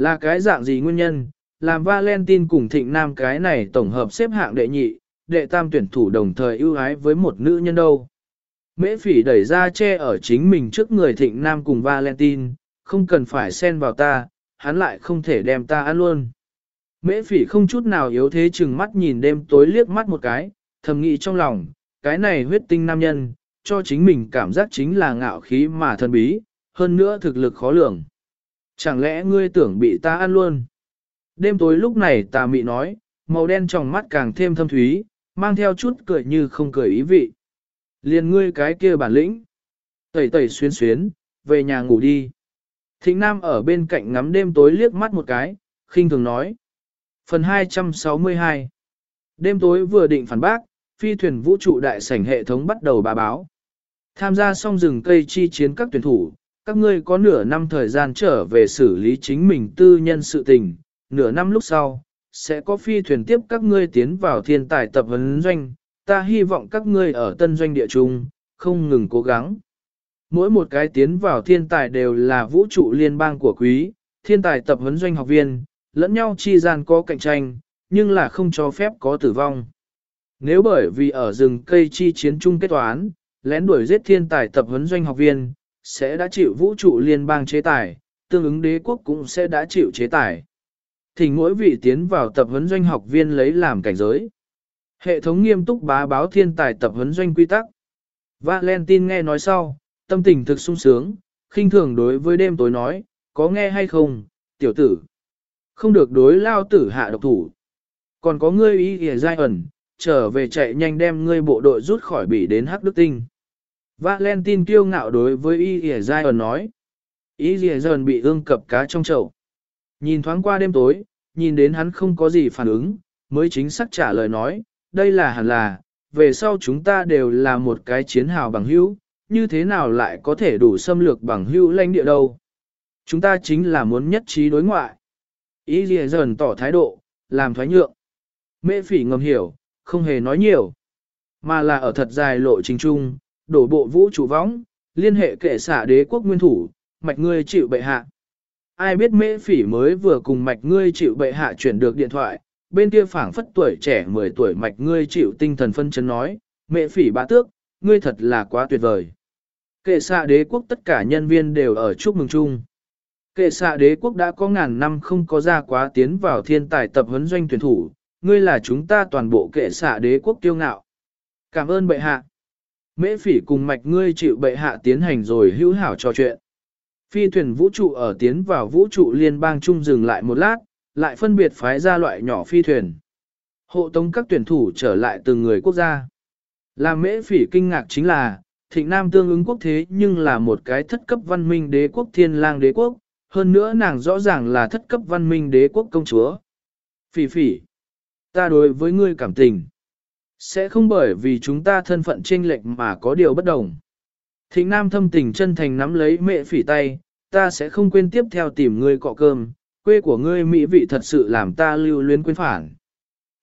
Speaker 1: Là cái dạng gì nguyên nhân, làm Valentine cùng thịnh nam cái này tổng hợp xếp hạng đệ nhị, đệ tam tuyển thủ đồng thời ưu ái với một nữ nhân đâu. Mễ phỉ đẩy ra che ở chính mình trước người thịnh nam cùng Valentine, không cần phải xen vào ta, hắn lại không thể đem ta ăn luôn. Mễ phỉ không chút nào yếu thế chừng mắt nhìn đêm tối liếc mắt một cái, thầm nghĩ trong lòng, cái này huyết tinh nam nhân, cho chính mình cảm giác chính là ngạo khí mà thân bí, hơn nữa thực lực khó lường. Chẳng lẽ ngươi tưởng bị ta ăn luôn? Đêm tối lúc này tà mị nói, màu đen trong mắt càng thêm thâm thúy, mang theo chút cười như không cười ý vị. Liền ngươi cái kia bản lĩnh. Tẩy tẩy xuyên xuyến, về nhà ngủ đi. Thịnh Nam ở bên cạnh ngắm đêm tối liếc mắt một cái, khinh thường nói. Phần 262 Đêm tối vừa định phản bác, phi thuyền vũ trụ đại sảnh hệ thống bắt đầu bà báo. Tham gia xong rừng cây chi chiến các tuyển thủ, các ngươi có nửa năm thời gian trở về xử lý chính mình tư nhân sự tình, nửa năm lúc sau, sẽ có phi thuyền tiếp các ngươi tiến vào thiên tài tập huấn doanh, ta hy vọng các ngươi ở tân doanh địa trung, không ngừng cố gắng. Mỗi một cái tiến vào thiên tài đều là vũ trụ liên bang của quý, thiên tài tập huấn doanh học viên, lẫn nhau chi gian có cạnh tranh, nhưng là không cho phép có tử vong. Nếu bởi vì ở rừng cây chi chiến chung kết toán, lén đuổi giết thiên tài tập huấn doanh học viên, sẽ đã chịu vũ trụ liên bang chế tài, tương ứng đế quốc cũng sẽ đã chịu chế tài. Thỉnh mỗi vị tiến vào tập huấn doanh học viên lấy làm cảnh giới. Hệ thống nghiêm túc bá báo thiên tài tập huấn doanh quy tắc. Valentine nghe nói sau, tâm tình thực sung sướng, khinh thường đối với đêm tối nói, có nghe hay không, tiểu tử. Không được đối lao tử hạ độc thủ. Còn có ngươi ý kìa giai ẩn, trở về chạy nhanh đem ngươi bộ đội rút khỏi bỉ đến hắc đức tinh. Valentine kiêu ngạo đối với y Dìa giai ẩn nói. Y Dìa giai bị ương cập cá trong chậu. Nhìn thoáng qua đêm tối, nhìn đến hắn không có gì phản ứng, mới chính xác trả lời nói, đây là hẳn là, về sau chúng ta đều là một cái chiến hào bằng hữu, như thế nào lại có thể đủ xâm lược bằng hữu lãnh địa đâu. Chúng ta chính là muốn nhất trí đối ngoại. Ý dìa dần tỏ thái độ, làm thoái nhượng. Mễ phỉ ngầm hiểu, không hề nói nhiều, mà là ở thật dài lộ trình trung, đổ bộ vũ trụ võng, liên hệ kệ xả đế quốc nguyên thủ, mạch ngươi chịu bệ hạ. Ai biết mễ phỉ mới vừa cùng mạch ngươi chịu bệ hạ chuyển được điện thoại, bên kia phảng phất tuổi trẻ 10 tuổi mạch ngươi chịu tinh thần phân chấn nói, mễ phỉ bá tước, ngươi thật là quá tuyệt vời. Kệ xạ đế quốc tất cả nhân viên đều ở chúc mừng chung. Kệ xạ đế quốc đã có ngàn năm không có ra quá tiến vào thiên tài tập huấn doanh tuyển thủ, ngươi là chúng ta toàn bộ kệ xạ đế quốc kiêu ngạo. Cảm ơn bệ hạ. Mễ phỉ cùng mạch ngươi chịu bệ hạ tiến hành rồi hữu hảo trò chuyện. Phi thuyền vũ trụ ở tiến vào vũ trụ liên bang trung dừng lại một lát, lại phân biệt phái ra loại nhỏ phi thuyền. Hộ tống các tuyển thủ trở lại từng người quốc gia. Làm mễ phỉ kinh ngạc chính là, thịnh nam tương ứng quốc thế nhưng là một cái thất cấp văn minh đế quốc thiên lang đế quốc, hơn nữa nàng rõ ràng là thất cấp văn minh đế quốc công chúa. Phỉ phỉ, ta đối với ngươi cảm tình, sẽ không bởi vì chúng ta thân phận chênh lệch mà có điều bất đồng. Thịnh nam thâm tình chân thành nắm lấy mẹ phỉ tay, ta sẽ không quên tiếp theo tìm ngươi cọ cơm, quê của ngươi mỹ vị thật sự làm ta lưu luyến quên phản.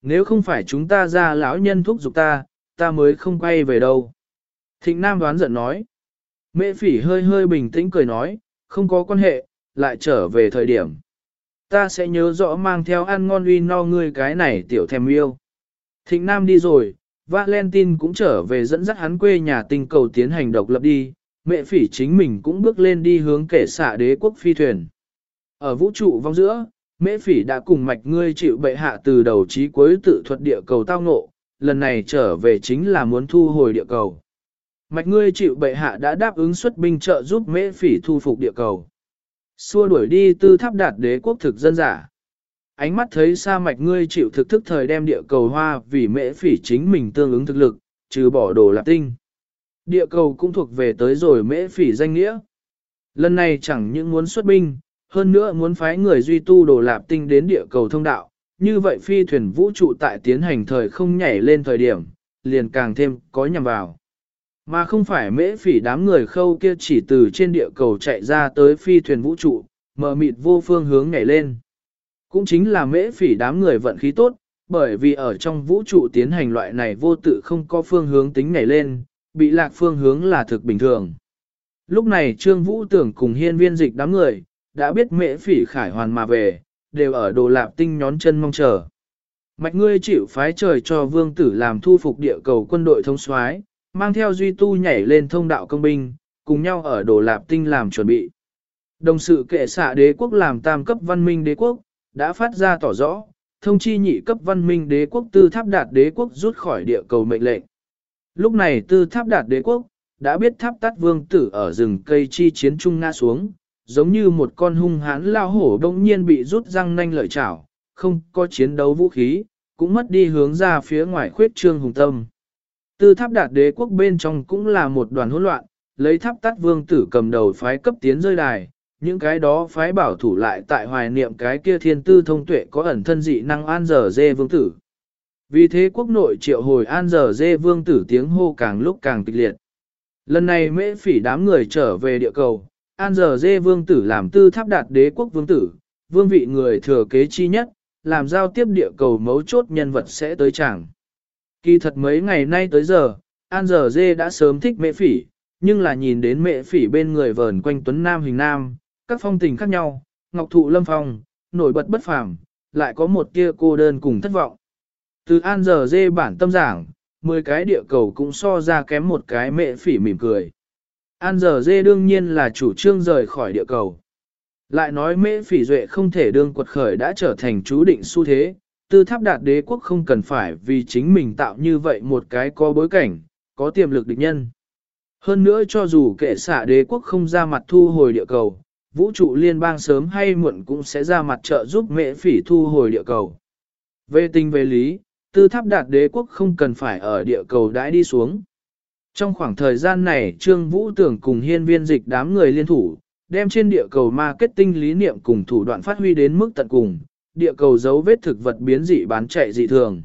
Speaker 1: Nếu không phải chúng ta ra lão nhân thúc giục ta, ta mới không quay về đâu. Thịnh Nam đoán giận nói. Mẹ phỉ hơi hơi bình tĩnh cười nói, không có quan hệ, lại trở về thời điểm. Ta sẽ nhớ rõ mang theo ăn ngon uy no ngươi cái này tiểu thèm yêu. Thịnh Nam đi rồi, Valentine cũng trở về dẫn dắt hắn quê nhà tinh cầu tiến hành độc lập đi, mẹ phỉ chính mình cũng bước lên đi hướng kể xạ đế quốc phi thuyền. Ở vũ trụ vong giữa, mẹ phỉ đã cùng mạch ngươi chịu bệ hạ từ đầu chí cuối tự thuật địa cầu tao ngộ, lần này trở về chính là muốn thu hồi địa cầu. Mạch ngươi chịu bệ hạ đã đáp ứng xuất binh trợ giúp mễ phỉ thu phục địa cầu. Xua đuổi đi tư tháp đạt đế quốc thực dân giả. Ánh mắt thấy sa mạch ngươi chịu thực thức thời đem địa cầu hoa vì mễ phỉ chính mình tương ứng thực lực, trừ bỏ đồ lạp tinh. Địa cầu cũng thuộc về tới rồi mễ phỉ danh nghĩa. Lần này chẳng những muốn xuất binh, hơn nữa muốn phái người duy tu đồ lạp tinh đến địa cầu thông đạo, như vậy phi thuyền vũ trụ tại tiến hành thời không nhảy lên thời điểm, liền càng thêm có nhằm vào. Mà không phải mễ phỉ đám người khâu kia chỉ từ trên địa cầu chạy ra tới phi thuyền vũ trụ, mở mịt vô phương hướng nhảy lên. Cũng chính là mễ phỉ đám người vận khí tốt, bởi vì ở trong vũ trụ tiến hành loại này vô tự không có phương hướng tính nhảy lên, bị lạc phương hướng là thực bình thường. Lúc này Trương Vũ tưởng cùng hiên viên dịch đám người, đã biết mễ phỉ khải hoàn mà về, đều ở đồ lạp tinh nhón chân mong chờ. Mạch ngươi chịu phái trời cho vương tử làm thu phục địa cầu quân đội thông soái mang theo duy tu nhảy lên thông đạo công binh, cùng nhau ở đồ lạp tinh làm chuẩn bị. Đồng sự kệ xạ đế quốc làm tam cấp văn minh đế quốc, đã phát ra tỏ rõ, thông chi nhị cấp văn minh đế quốc tư tháp đạt đế quốc rút khỏi địa cầu mệnh lệnh. Lúc này tư tháp đạt đế quốc, đã biết tháp tắt vương tử ở rừng cây chi chiến trung nga xuống, giống như một con hung hãn lao hổ đông nhiên bị rút răng nanh lợi chảo, không có chiến đấu vũ khí, cũng mất đi hướng ra phía ngoài khuyết trương hùng tâm. Tư tháp đạt đế quốc bên trong cũng là một đoàn hỗn loạn, lấy tháp tắt vương tử cầm đầu phái cấp tiến rơi đài, những cái đó phái bảo thủ lại tại hoài niệm cái kia thiên tư thông tuệ có ẩn thân dị năng an giờ dê vương tử. Vì thế quốc nội triệu hồi an giờ dê vương tử tiếng hô càng lúc càng kịch liệt. Lần này mễ phỉ đám người trở về địa cầu, an giờ dê vương tử làm tư tháp đạt đế quốc vương tử, vương vị người thừa kế chi nhất, làm giao tiếp địa cầu mấu chốt nhân vật sẽ tới chẳng. Kỳ thật mấy ngày nay tới giờ, An giờ dê đã sớm thích mẹ phỉ, nhưng là nhìn đến mẹ phỉ bên người vờn quanh tuấn nam hình nam, các phong tình khác nhau, ngọc thụ lâm phong, nổi bật bất phàm, lại có một kia cô đơn cùng thất vọng. Từ An giờ dê bản tâm giảng, 10 cái địa cầu cũng so ra kém một cái mẹ phỉ mỉm cười. An giờ dê đương nhiên là chủ trương rời khỏi địa cầu. Lại nói mễ phỉ duệ không thể đương quật khởi đã trở thành chú định xu thế, tư tháp đạt đế quốc không cần phải vì chính mình tạo như vậy một cái có bối cảnh, có tiềm lực địch nhân. Hơn nữa cho dù kệ xạ đế quốc không ra mặt thu hồi địa cầu, vũ trụ liên bang sớm hay muộn cũng sẽ ra mặt trợ giúp mễ phỉ thu hồi địa cầu. Về tình về lý, tư tháp đạt đế quốc không cần phải ở địa cầu đãi đi xuống. Trong khoảng thời gian này Trương Vũ Tưởng cùng hiên viên dịch đám người liên thủ, đem trên địa cầu marketing lý niệm cùng thủ đoạn phát huy đến mức tận cùng, địa cầu dấu vết thực vật biến dị bán chạy dị thường.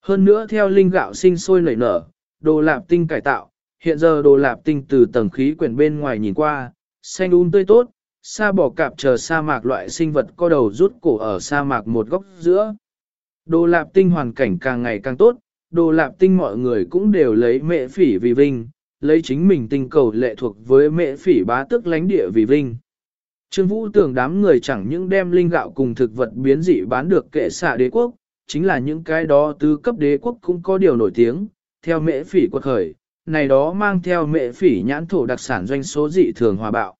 Speaker 1: Hơn nữa theo linh gạo sinh sôi nảy nở, đồ lạp tinh cải tạo, hiện giờ đồ lạp tinh từ tầng khí quyển bên ngoài nhìn qua, xanh um tươi tốt, sa bỏ cạp chờ sa mạc loại sinh vật có đầu rút cổ ở sa mạc một góc giữa. Đồ lạp tinh hoàn cảnh càng ngày càng tốt, đồ lạp tinh mọi người cũng đều lấy mệ phỉ vì vinh, lấy chính mình tinh cầu lệ thuộc với mệ phỉ bá tức lánh địa vì vinh. Trương Vũ tưởng đám người chẳng những đem linh gạo cùng thực vật biến dị bán được kệ xạ đế quốc, chính là những cái đó tứ cấp đế quốc cũng có điều nổi tiếng, theo mệ phỉ quật khởi, này đó mang theo mệ phỉ nhãn thổ đặc sản doanh số dị thường hòa bạo.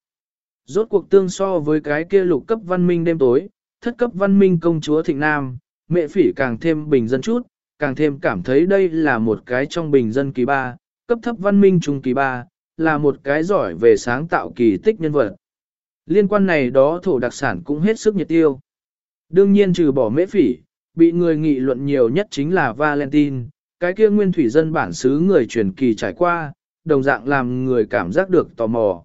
Speaker 1: Rốt cuộc tương so với cái kia lục cấp văn minh đêm tối, thất cấp văn minh công chúa thịnh nam, Mẹ phỉ càng thêm bình dân chút, càng thêm cảm thấy đây là một cái trong bình dân kỳ ba, cấp thấp văn minh trung kỳ ba, là một cái giỏi về sáng tạo kỳ tích nhân vật. Liên quan này đó thổ đặc sản cũng hết sức nhiệt tiêu. Đương nhiên trừ bỏ mễ phỉ, bị người nghị luận nhiều nhất chính là Valentine, cái kia nguyên thủy dân bản xứ người truyền kỳ trải qua, đồng dạng làm người cảm giác được tò mò.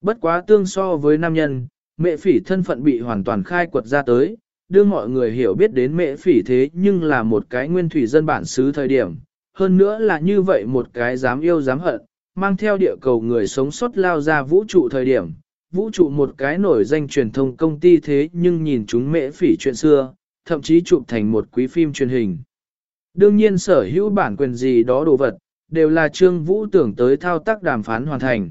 Speaker 1: Bất quá tương so với nam nhân, mẹ phỉ thân phận bị hoàn toàn khai quật ra tới, đưa mọi người hiểu biết đến mẹ phỉ thế nhưng là một cái nguyên thủy dân bản xứ thời điểm. Hơn nữa là như vậy một cái dám yêu dám hận, mang theo địa cầu người sống sót lao ra vũ trụ thời điểm, vũ trụ một cái nổi danh truyền thông công ty thế nhưng nhìn chúng mễ phỉ chuyện xưa, thậm chí chụp thành một quý phim truyền hình. Đương nhiên sở hữu bản quyền gì đó đồ vật, đều là Trương Vũ tưởng tới thao tác đàm phán hoàn thành.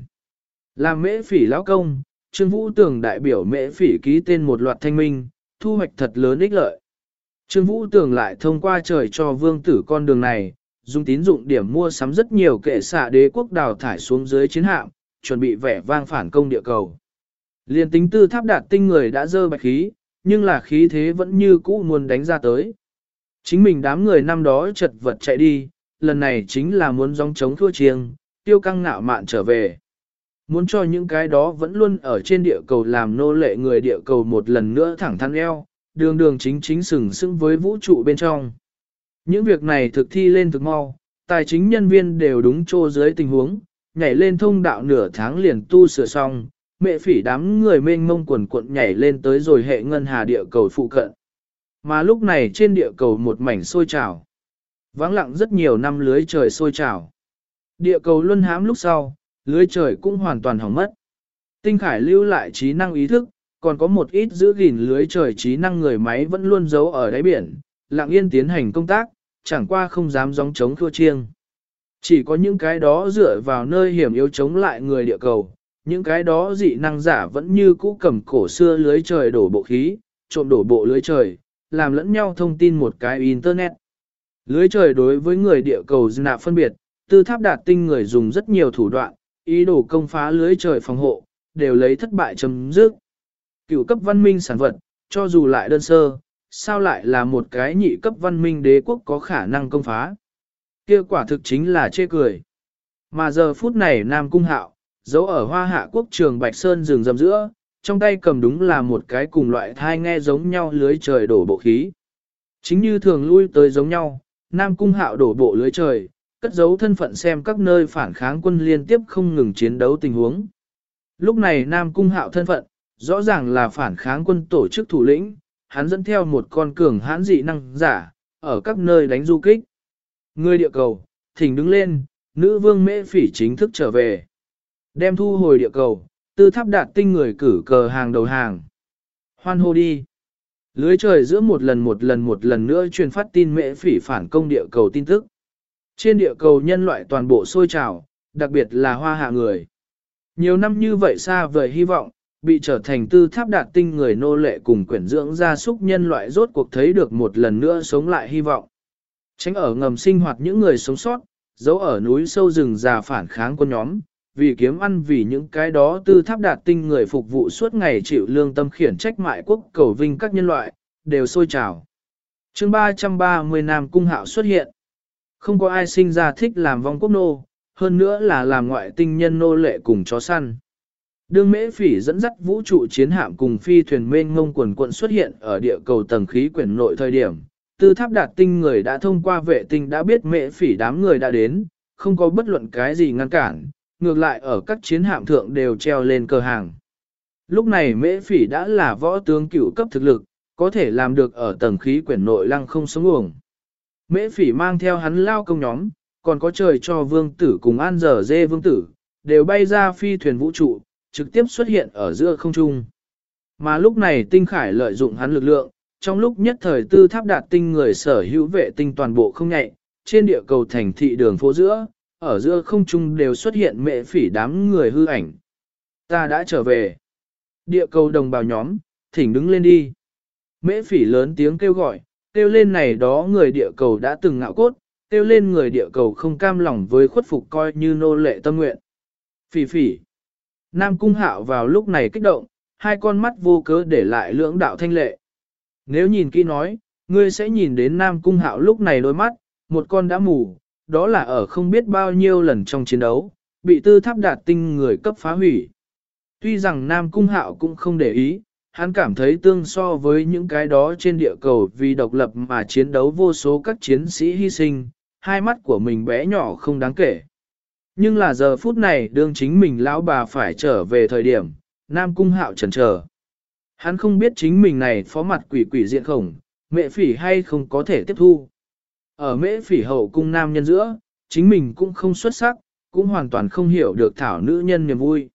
Speaker 1: Làm mễ phỉ lão công, Trương Vũ Tường đại biểu mễ phỉ ký tên một loạt thanh minh, thu hoạch thật lớn ích lợi. Trương Vũ Tường lại thông qua trời cho vương tử con đường này, dùng tín dụng điểm mua sắm rất nhiều kệ xạ đế quốc đào thải xuống dưới chiến hạm, chuẩn bị vẻ vang phản công địa cầu. Liên tính tư tháp đạt tinh người đã dơ bạch khí, nhưng là khí thế vẫn như cũ muốn đánh ra tới. Chính mình đám người năm đó chật vật chạy đi, lần này chính là muốn dòng chống thua chiêng, tiêu căng ngạo mạn trở về. Muốn cho những cái đó vẫn luôn ở trên địa cầu làm nô lệ người địa cầu một lần nữa thẳng thắn eo, đường đường chính chính sừng sững với vũ trụ bên trong. Những việc này thực thi lên thực mau, tài chính nhân viên đều đúng chỗ dưới tình huống, nhảy lên thông đạo nửa tháng liền tu sửa xong, mẹ phỉ đám người mênh mông quần cuộn nhảy lên tới rồi hệ ngân hà địa cầu phụ cận. Mà lúc này trên địa cầu một mảnh sôi trào. Vắng lặng rất nhiều năm lưới trời sôi trào. Địa cầu luân hám lúc sau, lưới trời cũng hoàn toàn hỏng mất. Tinh Khải lưu lại trí năng ý thức, còn có một ít giữ gìn lưới trời trí năng người máy vẫn luôn giấu ở đáy biển, lặng yên tiến hành công tác, chẳng qua không dám gióng chống thua chiêng. Chỉ có những cái đó dựa vào nơi hiểm yếu chống lại người địa cầu, những cái đó dị năng giả vẫn như cũ cầm cổ xưa lưới trời đổ bộ khí, trộm đổ bộ lưới trời, làm lẫn nhau thông tin một cái internet. Lưới trời đối với người địa cầu nạp phân biệt, tư tháp đạt tinh người dùng rất nhiều thủ đoạn, ý đồ công phá lưới trời phòng hộ, đều lấy thất bại chấm dứt. Cựu cấp văn minh sản vật, cho dù lại đơn sơ, sao lại là một cái nhị cấp văn minh đế quốc có khả năng công phá. Kia quả thực chính là chê cười. Mà giờ phút này Nam Cung Hạo, giấu ở hoa hạ quốc trường Bạch Sơn rừng rầm giữa, trong tay cầm đúng là một cái cùng loại thai nghe giống nhau lưới trời đổ bộ khí. Chính như thường lui tới giống nhau, Nam Cung Hạo đổ bộ lưới trời, cất giấu thân phận xem các nơi phản kháng quân liên tiếp không ngừng chiến đấu tình huống. Lúc này Nam Cung Hạo thân phận, rõ ràng là phản kháng quân tổ chức thủ lĩnh, hắn dẫn theo một con cường hãn dị năng giả, ở các nơi đánh du kích. Người địa cầu, thỉnh đứng lên, nữ vương mễ phỉ chính thức trở về. Đem thu hồi địa cầu, tư tháp đạt tinh người cử cờ hàng đầu hàng. Hoan hô đi. Lưới trời giữa một lần một lần một lần nữa truyền phát tin mễ phỉ phản công địa cầu tin tức. Trên địa cầu nhân loại toàn bộ sôi trào, đặc biệt là hoa hạ người. Nhiều năm như vậy xa vời hy vọng, bị trở thành tư tháp đạt tinh người nô lệ cùng quyển dưỡng gia súc nhân loại rốt cuộc thấy được một lần nữa sống lại hy vọng. Tránh ở ngầm sinh hoạt những người sống sót, giấu ở núi sâu rừng già phản kháng quân nhóm, vì kiếm ăn vì những cái đó tư tháp đạt tinh người phục vụ suốt ngày chịu lương tâm khiển trách mại quốc cầu vinh các nhân loại, đều sôi trào. chương 330 Nam Cung Hạo xuất hiện. Không có ai sinh ra thích làm vong quốc nô, hơn nữa là làm ngoại tinh nhân nô lệ cùng chó săn. Đương mễ phỉ dẫn dắt vũ trụ chiến hạm cùng phi thuyền mênh ngông quần quận xuất hiện ở địa cầu tầng khí quyển nội thời điểm. Tư tháp đạt tinh người đã thông qua vệ tinh đã biết mễ phỉ đám người đã đến, không có bất luận cái gì ngăn cản, ngược lại ở các chiến hạm thượng đều treo lên cờ hàng. Lúc này mễ phỉ đã là võ tướng cựu cấp thực lực, có thể làm được ở tầng khí quyển nội lăng không sống uổng. Mễ phỉ mang theo hắn lao công nhóm, còn có trời cho vương tử cùng an giờ dê vương tử, đều bay ra phi thuyền vũ trụ, trực tiếp xuất hiện ở giữa không trung. Mà lúc này tinh khải lợi dụng hắn lực lượng, trong lúc nhất thời tư tháp đạt tinh người sở hữu vệ tinh toàn bộ không nhạy, trên địa cầu thành thị đường phố giữa, ở giữa không trung đều xuất hiện mệ phỉ đám người hư ảnh. Ta đã trở về. Địa cầu đồng bào nhóm, thỉnh đứng lên đi. Mễ phỉ lớn tiếng kêu gọi, kêu lên này đó người địa cầu đã từng ngạo cốt, kêu lên người địa cầu không cam lòng với khuất phục coi như nô lệ tâm nguyện. Phỉ phỉ. Nam cung hạo vào lúc này kích động, hai con mắt vô cớ để lại lưỡng đạo thanh lệ. Nếu nhìn kỹ nói, ngươi sẽ nhìn đến Nam cung hạo lúc này đôi mắt, một con đã mù, đó là ở không biết bao nhiêu lần trong chiến đấu, bị tư tháp đạt tinh người cấp phá hủy. Tuy rằng Nam Cung Hạo cũng không để ý, hắn cảm thấy tương so với những cái đó trên địa cầu vì độc lập mà chiến đấu vô số các chiến sĩ hy sinh, hai mắt của mình bé nhỏ không đáng kể. Nhưng là giờ phút này đương chính mình lão bà phải trở về thời điểm, Nam Cung Hạo chần chờ. Hắn không biết chính mình này phó mặt quỷ quỷ diện khổng, mẹ phỉ hay không có thể tiếp thu. Ở mễ phỉ hậu cung nam nhân giữa, chính mình cũng không xuất sắc, cũng hoàn toàn không hiểu được thảo nữ nhân niềm vui.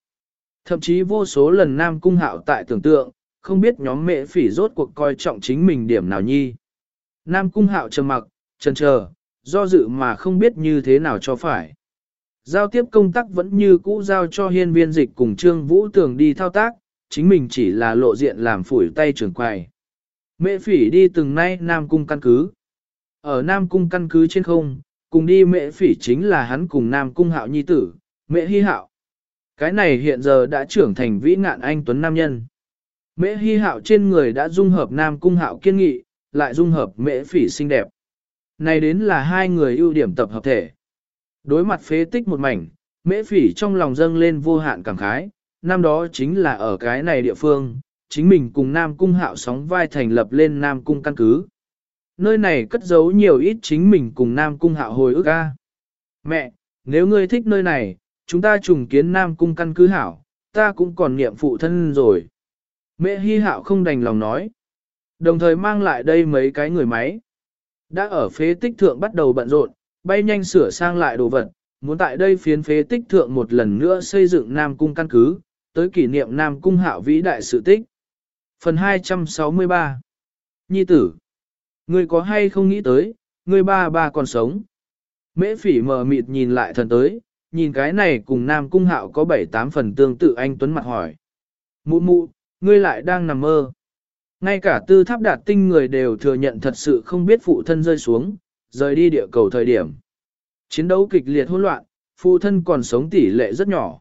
Speaker 1: Thậm chí vô số lần nam cung hạo tại tưởng tượng, không biết nhóm mẹ phỉ rốt cuộc coi trọng chính mình điểm nào nhi. Nam cung hạo trầm mặc, chần chờ, do dự mà không biết như thế nào cho phải. Giao tiếp công tác vẫn như cũ giao cho hiên viên dịch cùng Trương Vũ Tường đi thao tác, chính mình chỉ là lộ diện làm phủi tay trưởng quài. mẹ phỉ đi từng nay Nam Cung căn cứ. Ở Nam Cung căn cứ trên không, cùng đi mẹ phỉ chính là hắn cùng Nam Cung hạo nhi tử, mẹ hy hạo. Cái này hiện giờ đã trưởng thành vĩ ngạn anh Tuấn Nam Nhân. Mễ hy hạo trên người đã dung hợp Nam Cung hạo kiên nghị, lại dung hợp mễ phỉ xinh đẹp. Này đến là hai người ưu điểm tập hợp thể. Đối mặt phế tích một mảnh, mễ phỉ trong lòng dâng lên vô hạn cảm khái, năm đó chính là ở cái này địa phương, chính mình cùng Nam Cung hạo sóng vai thành lập lên Nam Cung căn cứ. Nơi này cất giấu nhiều ít chính mình cùng Nam Cung hạo hồi ức a. Mẹ, nếu ngươi thích nơi này, chúng ta trùng kiến Nam Cung căn cứ hảo, ta cũng còn niệm phụ thân rồi. Mẹ hy hạo không đành lòng nói. Đồng thời mang lại đây mấy cái người máy. Đã ở phế tích thượng bắt đầu bận rộn, bay nhanh sửa sang lại đồ vật, muốn tại đây phiến phế tích thượng một lần nữa xây dựng Nam Cung căn cứ, tới kỷ niệm Nam Cung hạo vĩ đại sự tích. Phần 263 Nhi tử Ngươi có hay không nghĩ tới, ngươi ba ba còn sống. Mễ phỉ mờ mịt nhìn lại thần tới, nhìn cái này cùng Nam Cung hạo có bảy tám phần tương tự anh Tuấn mặt hỏi. Mụ mụ, ngươi lại đang nằm mơ. Ngay cả tư tháp đạt tinh người đều thừa nhận thật sự không biết phụ thân rơi xuống, rời đi địa cầu thời điểm. Chiến đấu kịch liệt hỗn loạn, phụ thân còn sống tỷ lệ rất nhỏ.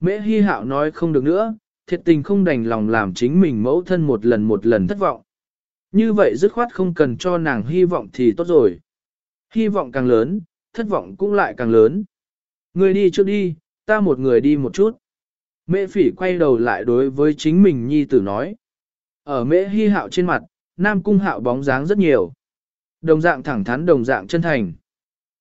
Speaker 1: Mễ Hi Hạo nói không được nữa, thiệt tình không đành lòng làm chính mình mẫu thân một lần một lần thất vọng. Như vậy dứt khoát không cần cho nàng hy vọng thì tốt rồi. Hy vọng càng lớn, thất vọng cũng lại càng lớn. Người đi trước đi, ta một người đi một chút. Mễ phỉ quay đầu lại đối với chính mình nhi tử nói. Ở mễ hy hạo trên mặt, nam cung hạo bóng dáng rất nhiều. Đồng dạng thẳng thắn đồng dạng chân thành.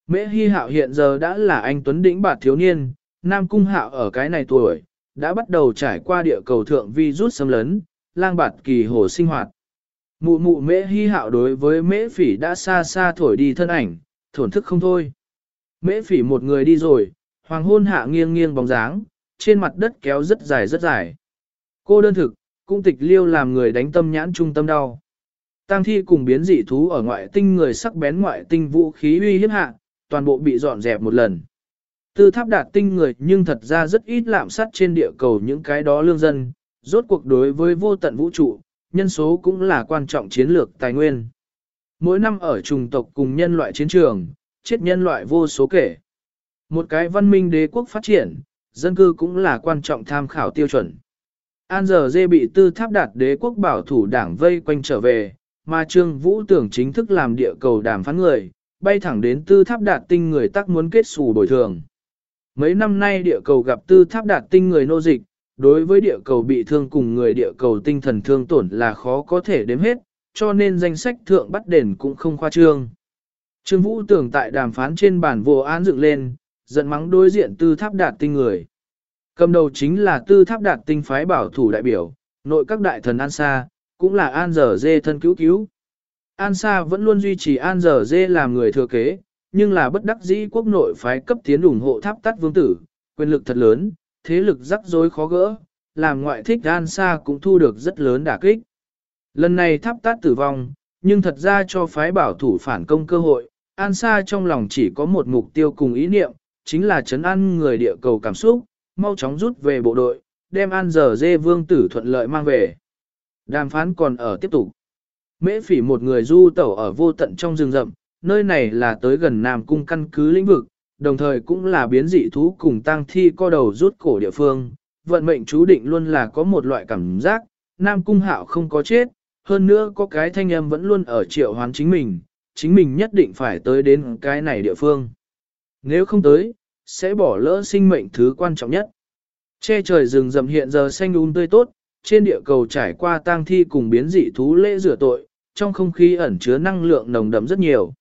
Speaker 1: Mễ hy hạo hiện giờ đã là anh Tuấn Đĩnh bạt thiếu niên, nam cung hạo ở cái này tuổi, đã bắt đầu trải qua địa cầu thượng vi rút xâm lấn, lang bạt kỳ hồ sinh hoạt. Mụ mụ mễ hy hạo đối với mễ phỉ đã xa xa thổi đi thân ảnh, thổn thức không thôi. Mễ phỉ một người đi rồi, hoàng hôn hạ nghiêng nghiêng bóng dáng, trên mặt đất kéo rất dài rất dài. Cô đơn thực, cung tịch liêu làm người đánh tâm nhãn trung tâm đau. Tăng thi cùng biến dị thú ở ngoại tinh người sắc bén ngoại tinh vũ khí uy hiếp hạ, toàn bộ bị dọn dẹp một lần. Tư tháp đạt tinh người nhưng thật ra rất ít lạm sát trên địa cầu những cái đó lương dân, rốt cuộc đối với vô tận vũ trụ, nhân số cũng là quan trọng chiến lược tài nguyên. Mỗi năm ở trùng tộc cùng nhân loại chiến trường, chết nhân loại vô số kể. Một cái văn minh đế quốc phát triển, dân cư cũng là quan trọng tham khảo tiêu chuẩn. An giờ dê bị tư tháp đạt đế quốc bảo thủ đảng vây quanh trở về, mà Trương Vũ tưởng chính thức làm địa cầu đàm phán người, bay thẳng đến tư tháp đạt tinh người tắc muốn kết xù bồi thường. Mấy năm nay địa cầu gặp tư tháp đạt tinh người nô dịch, đối với địa cầu bị thương cùng người địa cầu tinh thần thương tổn là khó có thể đếm hết, cho nên danh sách thượng bắt đền cũng không khoa trương. Trương Vũ tưởng tại đàm phán trên bản vô án dựng lên, giận mắng đối diện tư tháp đạt tinh người. Cầm đầu chính là tư tháp đạt tinh phái bảo thủ đại biểu, nội các đại thần An Sa, cũng là An Giờ Dê thân cứu cứu. An Sa vẫn luôn duy trì An Giờ Dê làm người thừa kế, nhưng là bất đắc dĩ quốc nội phái cấp tiến ủng hộ tháp tắt vương tử, quyền lực thật lớn, thế lực rắc rối khó gỡ, làm ngoại thích An Sa cũng thu được rất lớn đả kích. Lần này tháp tắt tử vong, nhưng thật ra cho phái bảo thủ phản công cơ hội, An Sa trong lòng chỉ có một mục tiêu cùng ý niệm, chính là chấn an người địa cầu cảm xúc, mau chóng rút về bộ đội, đem An giờ dê vương tử thuận lợi mang về. Đàm phán còn ở tiếp tục. Mễ phỉ một người du tẩu ở vô tận trong rừng rậm, nơi này là tới gần Nam Cung căn cứ lĩnh vực, đồng thời cũng là biến dị thú cùng tăng thi co đầu rút cổ địa phương. Vận mệnh chú định luôn là có một loại cảm giác, Nam Cung hạo không có chết, hơn nữa có cái thanh âm vẫn luôn ở triệu hoán chính mình, chính mình nhất định phải tới đến cái này địa phương. Nếu không tới, sẽ bỏ lỡ sinh mệnh thứ quan trọng nhất. Che trời rừng rậm hiện giờ xanh um tươi tốt, trên địa cầu trải qua tang thi cùng biến dị thú lễ rửa tội, trong không khí ẩn chứa năng lượng nồng đậm rất nhiều.